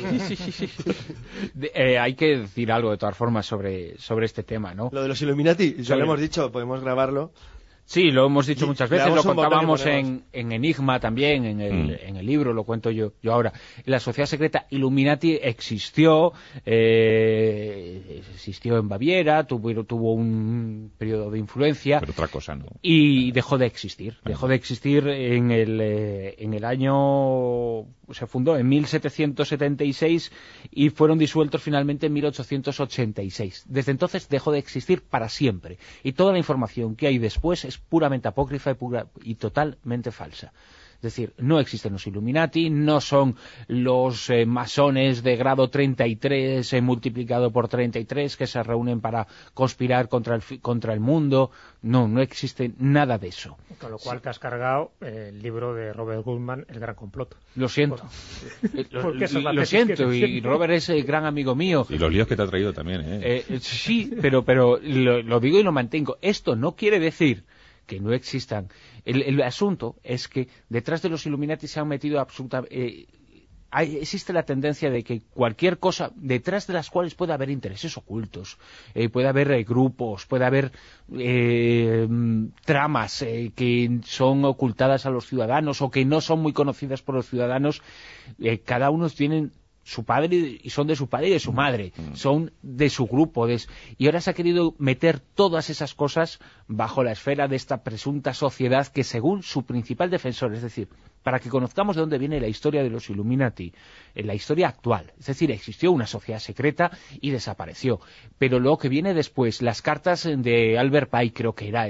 de- eh, hay que decir algo de todas formas sobre, sobre este tema, ¿no? Lo de los Illuminati, ya lo hemos dicho, podemos grabarlo. Sí, lo hemos dicho muchas veces, lo contábamos en, en Enigma también, en el, Mm. en el libro, lo cuento yo, yo ahora. La sociedad secreta Illuminati existió, eh, existió en Baviera, tuvo, tuvo un periodo de influencia Pero otra cosa, ¿no? y dejó de existir. Dejó de existir en el, eh, en el año... Se fundó en 1776 y fueron disueltos finalmente en 1886. Desde entonces dejó de existir para siempre. Y toda la información que hay después es puramente apócrifa y, pura- y totalmente falsa. Es decir, no existen los Illuminati, no son los eh, masones de grado 33 eh, multiplicado por 33 que se reúnen para conspirar contra el, contra el mundo. No, no existe nada de eso. Con lo cual te has cargado el libro de Robert Goodman, El Gran Complot. Lo siento. lo, siento, y Robert es el gran amigo mío. Y los líos que te ha traído también, ¿eh? sí, pero, pero lo digo y lo mantengo. Esto no quiere decir que no existan. El, asunto es que detrás de los Illuminati se han metido absolutamente... Eh, existe la tendencia de que cualquier cosa detrás de las cuales puede haber intereses ocultos, eh, puede haber eh, grupos, puede haber tramas que son ocultadas a los ciudadanos o que no son muy conocidas por los ciudadanos, cada uno tiene su padre y son de su padre y de su madre, mm. son de su grupo. y ahora se ha querido meter todas esas cosas bajo la esfera de esta presunta sociedad que según su principal defensor, es decir, para que conozcamos de dónde viene la historia de los Illuminati, en la historia actual. Es decir, existió una sociedad secreta y desapareció. Pero lo que viene después, las cartas de Albert Pike, creo que era,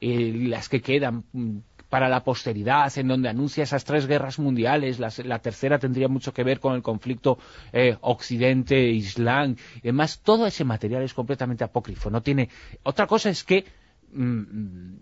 las que quedan mm, para la posteridad, en donde anuncia esas tres guerras mundiales, la, tercera tendría mucho que ver con el conflicto eh, Occidente-Islam, y demás, todo ese material es completamente apócrifo, no tiene... Otra cosa es que... Mm,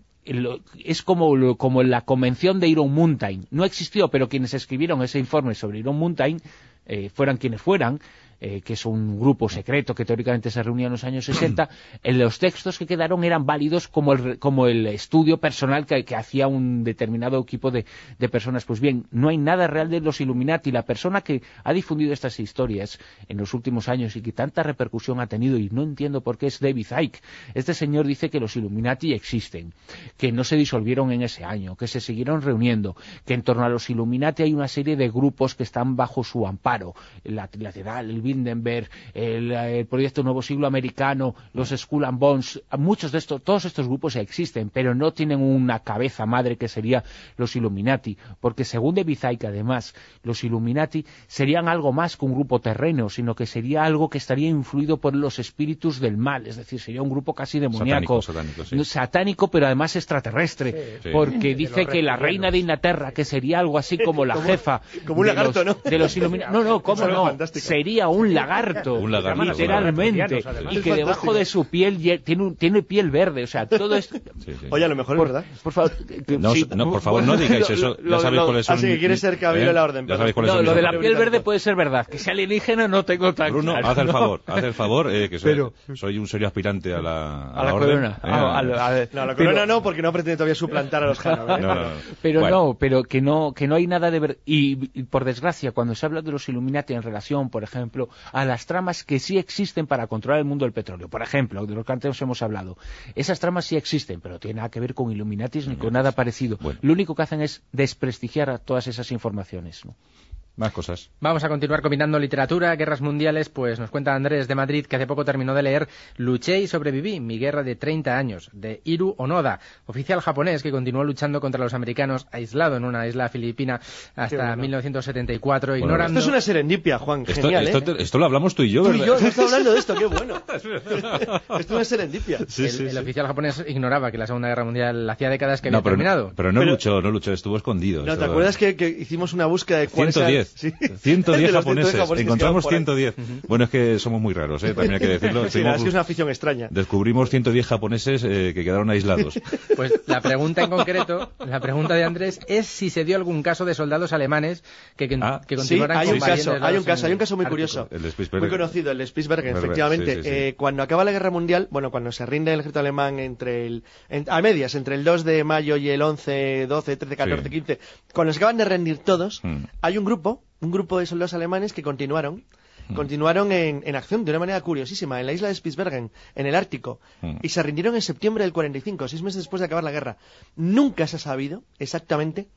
es como, como la convención de Iron Mountain. No existió, pero quienes escribieron ese informe sobre Iron Mountain, eh, fueran quienes fueran, eh, que es un grupo secreto que teóricamente se reunía en los años 60, en los textos que quedaron eran válidos como el, como el estudio personal que, hacía un determinado equipo de, personas. Pues bien, no hay nada real de los Illuminati. La persona que ha difundido estas historias en los últimos años y que tanta repercusión ha tenido, y no entiendo por qué es David Icke, este señor dice que los Illuminati existen, que no se disolvieron en ese año, que se siguieron reuniendo, que en torno a los Illuminati hay una serie de grupos que están bajo su amparo, la lateral, el Lindenberg, el, proyecto Nuevo Siglo Americano, los Skull and Bones, muchos de estos, todos estos grupos existen, pero no tienen una cabeza madre que sería los Illuminati, porque según de Icke, además, los Illuminati serían algo más que un grupo terreno, sino que sería algo que estaría influido por los espíritus del mal, es decir, sería un grupo casi demoníaco, satánico, pero además extraterrestre, porque dice que la reina de Inglaterra, que sería algo así como la jefa como un lagarto, ¿no? de los Illuminati, no, no, cómo no, sería un un lagarto, un lagarto literalmente, y que debajo de su piel tiene, tiene piel verde, o sea, todo esto... Oye, a lo mejor es verdad. Por favor, no, por favor, no digáis eso, ya sabéis cuáles son... Así que quiere ser cabello ¿eh? la orden. Ya sabéis cuáles son lo de la piel verde puede ser verdad, que sea alienígena no tengo tan Bruno, haz el favor, haz el favor, eh, que soy, soy un serio aspirante a la, a, la, corona. Eh. Ah, no, a la corona no, porque no pretende todavía suplantar a los Jano. Pero no, pero que no, que no hay nada de ver... Y, por desgracia, cuando se habla de los Illuminati en relación, por ejemplo, a las tramas que sí existen para controlar el mundo del petróleo. Por ejemplo, de los que antes hemos hablado. Esas tramas sí existen, pero no tienen nada que ver con Illuminatis ni con nada parecido. Lo único que hacen es desprestigiar a todas esas informaciones. Más cosas. Vamos a continuar combinando literatura, guerras mundiales, pues nos cuenta Andrés de Madrid que hace poco terminó de leer Luché y sobreviví, mi guerra de 30 años, de Hiru Onoda, oficial japonés que continuó luchando contra los americanos aislado en una isla filipina hasta 1974, ignorando... Esto es una serendipia, Juan, esto, genial, ¿eh? esto, lo hablamos tú y yo, ¿verdad? Tú y yo estado hablando de esto, qué bueno. esto es una serendipia. el, oficial japonés ignoraba que la Segunda Guerra Mundial hacía décadas que había terminado. pero no luchó, no luchó, estuvo escondido. ¿No te acuerdas que, hicimos una búsqueda de cuáles 110 japoneses. Encontramos 110. Bueno, es que somos muy raros, ¿eh? también hay que decirlo. Sí, es una afición extraña. Descubrimos 110 japoneses eh, que quedaron aislados. Pues la pregunta en concreto, la pregunta de Andrés, es si se dio algún caso de soldados alemanes que, que, ah, continuaran hay un caso, hay un caso, hay un caso muy curioso. muy conocido, el de Spitsbergen, efectivamente. Eh, cuando acaba la guerra mundial, bueno, cuando se rinde el ejército alemán entre el, a medias, entre el 2 de mayo y el 11, 12, 13, 14, 15, cuando se acaban de rendir todos, mm. hay un grupo un grupo de soldados alemanes que continuaron hmm. continuaron en, acción de una manera curiosísima en la isla de Spitsbergen, en el Ártico, hmm. y se rindieron en septiembre del 45, seis meses después de acabar la guerra. Nunca se ha sabido exactamente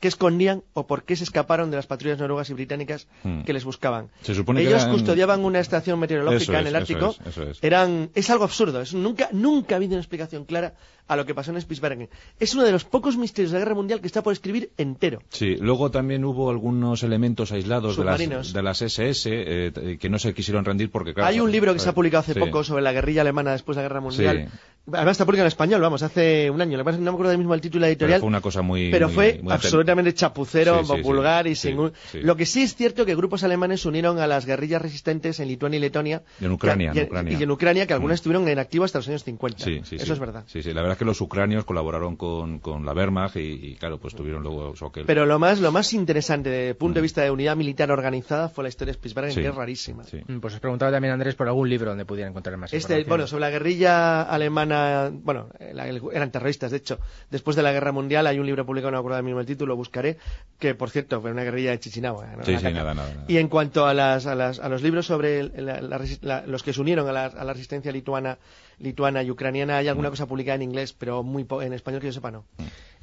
qué escondían o por qué se escaparon de las patrullas noruegas y británicas hmm. que les buscaban. Ellos custodiaban una estación meteorológica en el Ártico. es, Eran, es algo absurdo. nunca, nunca ha habido una explicación clara a lo que pasó en Spitsbergen. Es uno de los pocos misterios de la guerra mundial que está por escribir entero. Sí, luego también hubo algunos elementos aislados de las, de las, SS eh, que no se quisieron rendir porque... Hay un libro que se ha publicado hace poco sobre la guerrilla alemana después de la guerra mundial Además está publicado en español, vamos, hace un año. Lo que pasa es que no me acuerdo del mismo el título editorial. Pero fue una cosa muy... pero muy- fue muy absolutamente chapucero, Sí, sí, sí. vulgar y Sí, sin un- sí. Lo que sí es cierto que grupos alemanes se unieron a las guerrillas resistentes en Lituania y Letonia. Y en Ucrania, que- en Ucrania. Y en Ucrania, que algunas Mm. estuvieron en activo hasta los años 50. Sí, sí, Eso sí. es verdad. Sí, sí. La verdad es que los ucranios colaboraron con, con la Wehrmacht y, y, claro, pues tuvieron luego. Pero lo más, lo más interesante desde el punto de vista de unidad militar organizada fue la historia de Spitsbergen, Mm. Sí. que es rarísima. Sí. Mm, Pues os preguntaba también, Andrés, por algún libro donde pudiera encontrar más Este, información. bueno, sobre la guerrilla alemana, bueno, eh, eran terroristas, de hecho. Después de la guerra mundial hay un libro publicado, no acuerdo del mismo el título, lo buscaré, que por cierto fue una guerrilla de Chichinahua. ¿no? Sí, La sí, caca. nada, nada, nada. Y en cuanto a, las, a, las- a los libros sobre el- la- la resi- la- los que se unieron a la, a la resistencia lituana, lituana y ucraniana, hay Mm. alguna cosa publicada en inglés, pero muy po- en español que yo sepa no.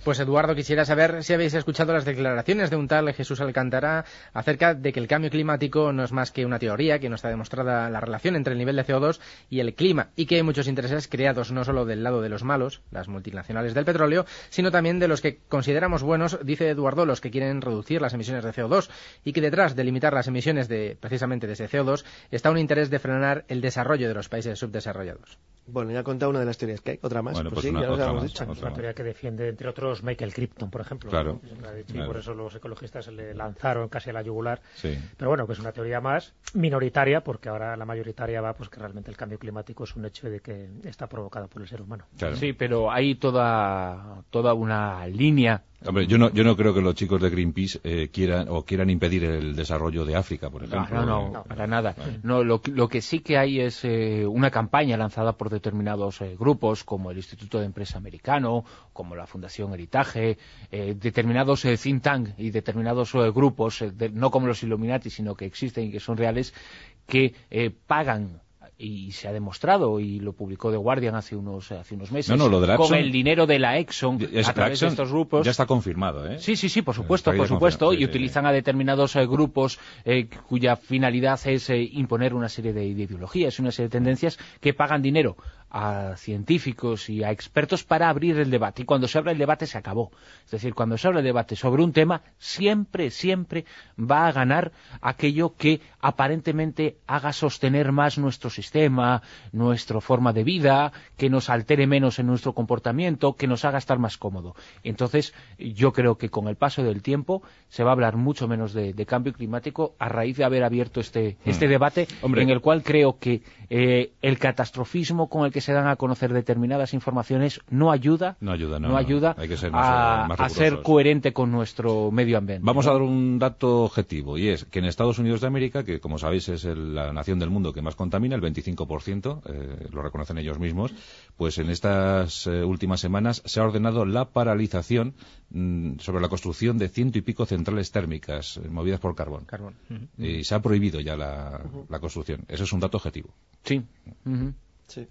Pues Eduardo, quisiera saber si habéis escuchado las declaraciones de un tal Jesús Alcántara acerca de que el cambio climático no es más que una teoría, que no está demostrada la relación entre el nivel de CO2 y el clima, y que hay muchos intereses creados no solo del lado de los malos, las multinacionales del petróleo, sino también de los que consideramos buenos, dice Eduardo, los que quieren reducir las emisiones de CO2, y que detrás de limitar las emisiones de precisamente de ese CO2 está un interés de frenar el desarrollo de los países subdesarrollados. Bueno, ya he contado una de las teorías que hay, otra más. Bueno, pues pues sí, una- ya habíamos dicho. otra una teoría que defiende, entre otros, Michael Krypton, por ejemplo. Claro. Y por eso los ecologistas le lanzaron casi a la yugular. Sí. Pero bueno, que es una teoría más minoritaria, porque ahora la mayoritaria va pues que realmente el cambio climático es un hecho de que está provocado por el ser humano. Claro. Sí, pero hay toda, toda una línea Hombre, yo no, yo no creo que los chicos de Greenpeace eh, quieran o quieran impedir el desarrollo de África, por No, ejemplo. no, no, Eh, para nada. No, lo, que- lo que sí que hay es eh, una campaña lanzada por determinados eh, grupos, como el Instituto de Empresa Americano, como la Fundación Heritage, eh, determinados eh, think tank y determinados eh, grupos, de- no como los Illuminati, sino que existen y que son reales, que eh, pagan y se ha demostrado y lo publicó The Guardian hace unos hace unos meses No, no, lo de la con Exxon- el dinero de la Exxon es- a través Exxon de estos grupos. Ya está confirmado, ¿eh? Sí, sí, sí, por supuesto, por de supuesto, y sí, sí, utilizan a determinados eh, grupos eh, cuya finalidad es eh, imponer una serie de ideologías, una serie de tendencias que pagan dinero a científicos y a expertos para abrir el debate. Y cuando se abre el debate se acabó. Es decir, cuando se abre el debate sobre un tema, siempre, siempre va a ganar aquello que aparentemente haga sostener más nuestro sistema, nuestra forma de vida, que nos altere menos en nuestro comportamiento, que nos haga estar más cómodo. Entonces, yo creo que con el paso del tiempo se va a hablar mucho menos de, de cambio climático a raíz de haber abierto este, este debate Hombre. en el cual creo que eh, el catastrofismo con el que se dan a conocer determinadas informaciones no ayuda, No ayuda, no, no. ayuda Hay que ser más, a, eh, más a ser coherente con nuestro medio ambiente. Vamos ¿no? a dar un dato objetivo y es que en Estados Unidos de América, que como sabéis es el- la nación del mundo que más contamina, el 25%, eh, lo reconocen ellos mismos, pues en estas eh, últimas semanas se ha ordenado la paralización mm, sobre la construcción de ciento y pico centrales térmicas eh, movidas por carbón. Y se ha prohibido ya la, la construcción. Eso es un dato objetivo. Sí. Ujú. Sí.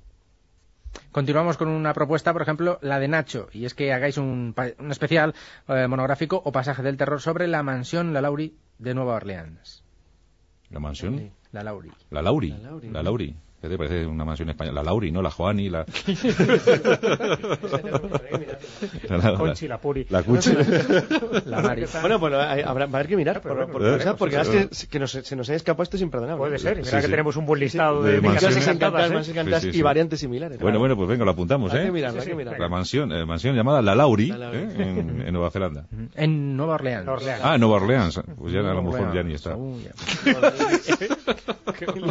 Continuamos con una propuesta, por ejemplo, la de Nacho, y es que hagáis un, pa- un especial eh, monográfico o pasaje del terror sobre la mansión La Lauri de Nueva Orleans. La mansión, La Lauri. la Lauri, La Lauri. la Lauri. ¿Qué te parece una mansión española? La Lauri, ¿no? La Juani, la... la, la- Conchi, la Puri. la Cuchi. La Mari. Bueno, hay- habrá, va a haber que mirar, por, Pero por- bueno, por- pues porque eso, además que, que nos- se nos haya escapado esto es imperdonable. Puede ser, y mira Sí, que sí. tenemos un buen listado De de, mansiones. Encantadas, encantadas, mansiones ¿eh? encantadas Sí, sí, y variantes similares. Bueno, claro. bueno, pues venga, lo apuntamos, Hay ¿eh? que mirarlo, Sí, hay que mirarlo. La mansión, eh, mansión llamada La Lauri, La Lauri. ¿eh? en, en Nueva Zelanda. En Nueva Orleans. Orleans. Ah, Nueva Orleans. Pues ya a lo mejor ya ni está.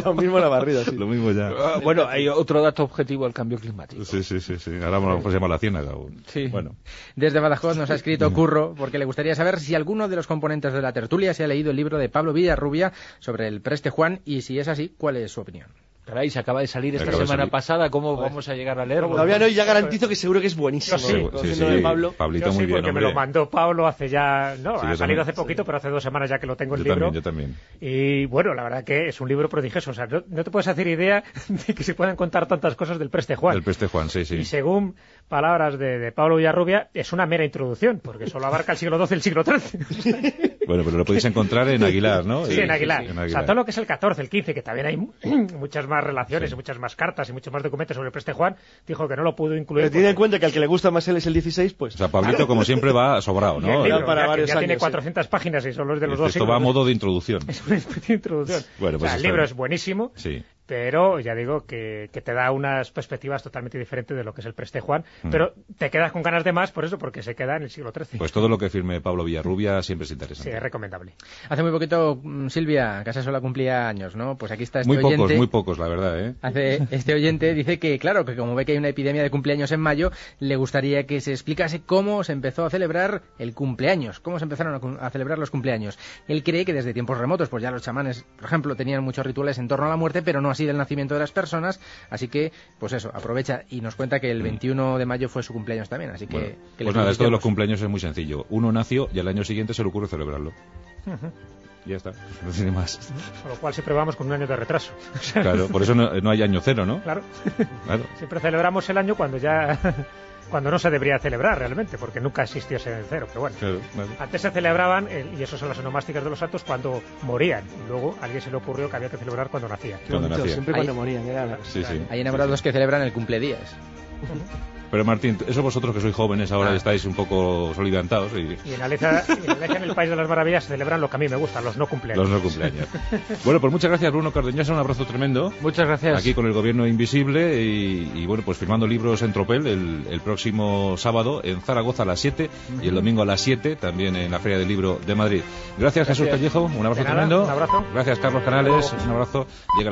Lo mismo la barrida, sí. Lo mismo ya. Ah, bueno, hay otro dato objetivo del cambio climático. Sí, sí, sí, sí. Ahora a lo mejor se llama la ciénaga. Sí. Bueno. Desde Badajoz nos ha escrito Curro porque le gustaría saber si alguno de los componentes de la tertulia se ha leído el libro de Pablo Villarrubia sobre el Preste Juan y si es así, ¿cuál es su opinión? Caray, se acaba de salir esta semana salir. pasada, ¿cómo vamos a llegar a leerlo? Todavía no, y ya garantizo que seguro que es buenísimo. Yo sí. Pablo. Pablito Yo sí, muy bien, porque me lo mandó Pablo hace ya... No, Sí, ha salido también. hace poquito, pero hace dos semanas ya que lo tengo el Yo libro. también, yo también. Y bueno, la verdad que es un libro prodigioso. O sea, no, no te puedes hacer idea de que se puedan contar tantas cosas del Preste Juan. El peste Juan, sí, sí. Y según palabras de, de Pablo Villarrubia, es una mera introducción, porque solo abarca el siglo XII y el siglo XIII. Bueno, pero lo podéis encontrar en Aguilar, ¿no? Sí, en Aguilar. En O sea, Aguilar. todo lo que es el 14, el 15, que también hay muchas más relaciones Sí. y muchas más cartas y muchos más documentos sobre el Preste Juan, dijo que no lo pudo incluir. Pero tiene en porque- cuenta que al que le gusta más él es el 16, pues. O sea, Pablito, como siempre, va sobrado, ¿no? libro, Ya para ya, varios ya tiene años, 400 páginas y solo es de los dos Esto siglos. va a modo de introducción. Es una especie de introducción. Bueno, O pues sea, el libro bien. es buenísimo, Sí. Pero ya digo que, que, te da unas perspectivas totalmente diferentes de lo que es el Preste Juan, mm. pero te quedas con ganas de más por eso, porque se queda en el siglo XIII. Pues todo lo que firme Pablo Villarrubia siempre es interesante. Sí, es recomendable. Hace muy poquito, mm, Silvia Casasola cumplía años, ¿no? Pues aquí está este muy oyente. Muy pocos, muy pocos, la verdad, ¿eh? Hace, este oyente dice que, claro, que como ve que hay una epidemia de cumpleaños en mayo, le gustaría que se explicase cómo se empezó a celebrar el cumpleaños, cómo se empezaron a, a celebrar los cumpleaños. Él cree que desde tiempos remotos, pues ya los chamanes, por ejemplo, tenían muchos rituales en torno a la muerte, pero no así del nacimiento de las personas, así que, pues eso, aprovecha y nos cuenta que el 21 mm. de mayo fue su cumpleaños también, así que... pues nada, esto de los cumpleaños es muy sencillo. Uno nació y al año siguiente se le ocurre celebrarlo. Ya está, no tiene más. Con lo cual siempre vamos con un año de retraso. claro, por eso no, hay año cero, ¿no? Claro. claro. Siempre celebramos el año cuando ya cuando no se debería celebrar realmente, porque nunca existió ese cero. Pero bueno, antes se celebraban, y eso son las onomásticas de los santos, cuando morían. Luego a alguien se le ocurrió que había que celebrar cuando nacían. Siempre cuando morían. Hay enamorados que celebran el cumpledías. Pero Martín, eso vosotros que sois jóvenes ahora ah. estáis un poco solidantados. Y, y en, Aleza, en, el País de las Maravillas, celebran lo que a mí me gusta, los no cumpleaños. Los no cumpleaños. bueno, pues muchas gracias Bruno Cardeñosa, un abrazo tremendo. Muchas gracias. Aquí con el Gobierno Invisible y, bueno, pues firmando libros en Tropel el, próximo sábado en Zaragoza a las 7 y el domingo a las 7 también en la Feria del Libro de Madrid. Gracias, Jesús Callejo, un abrazo tremendo. Un abrazo. Gracias Carlos Canales, un abrazo. Llega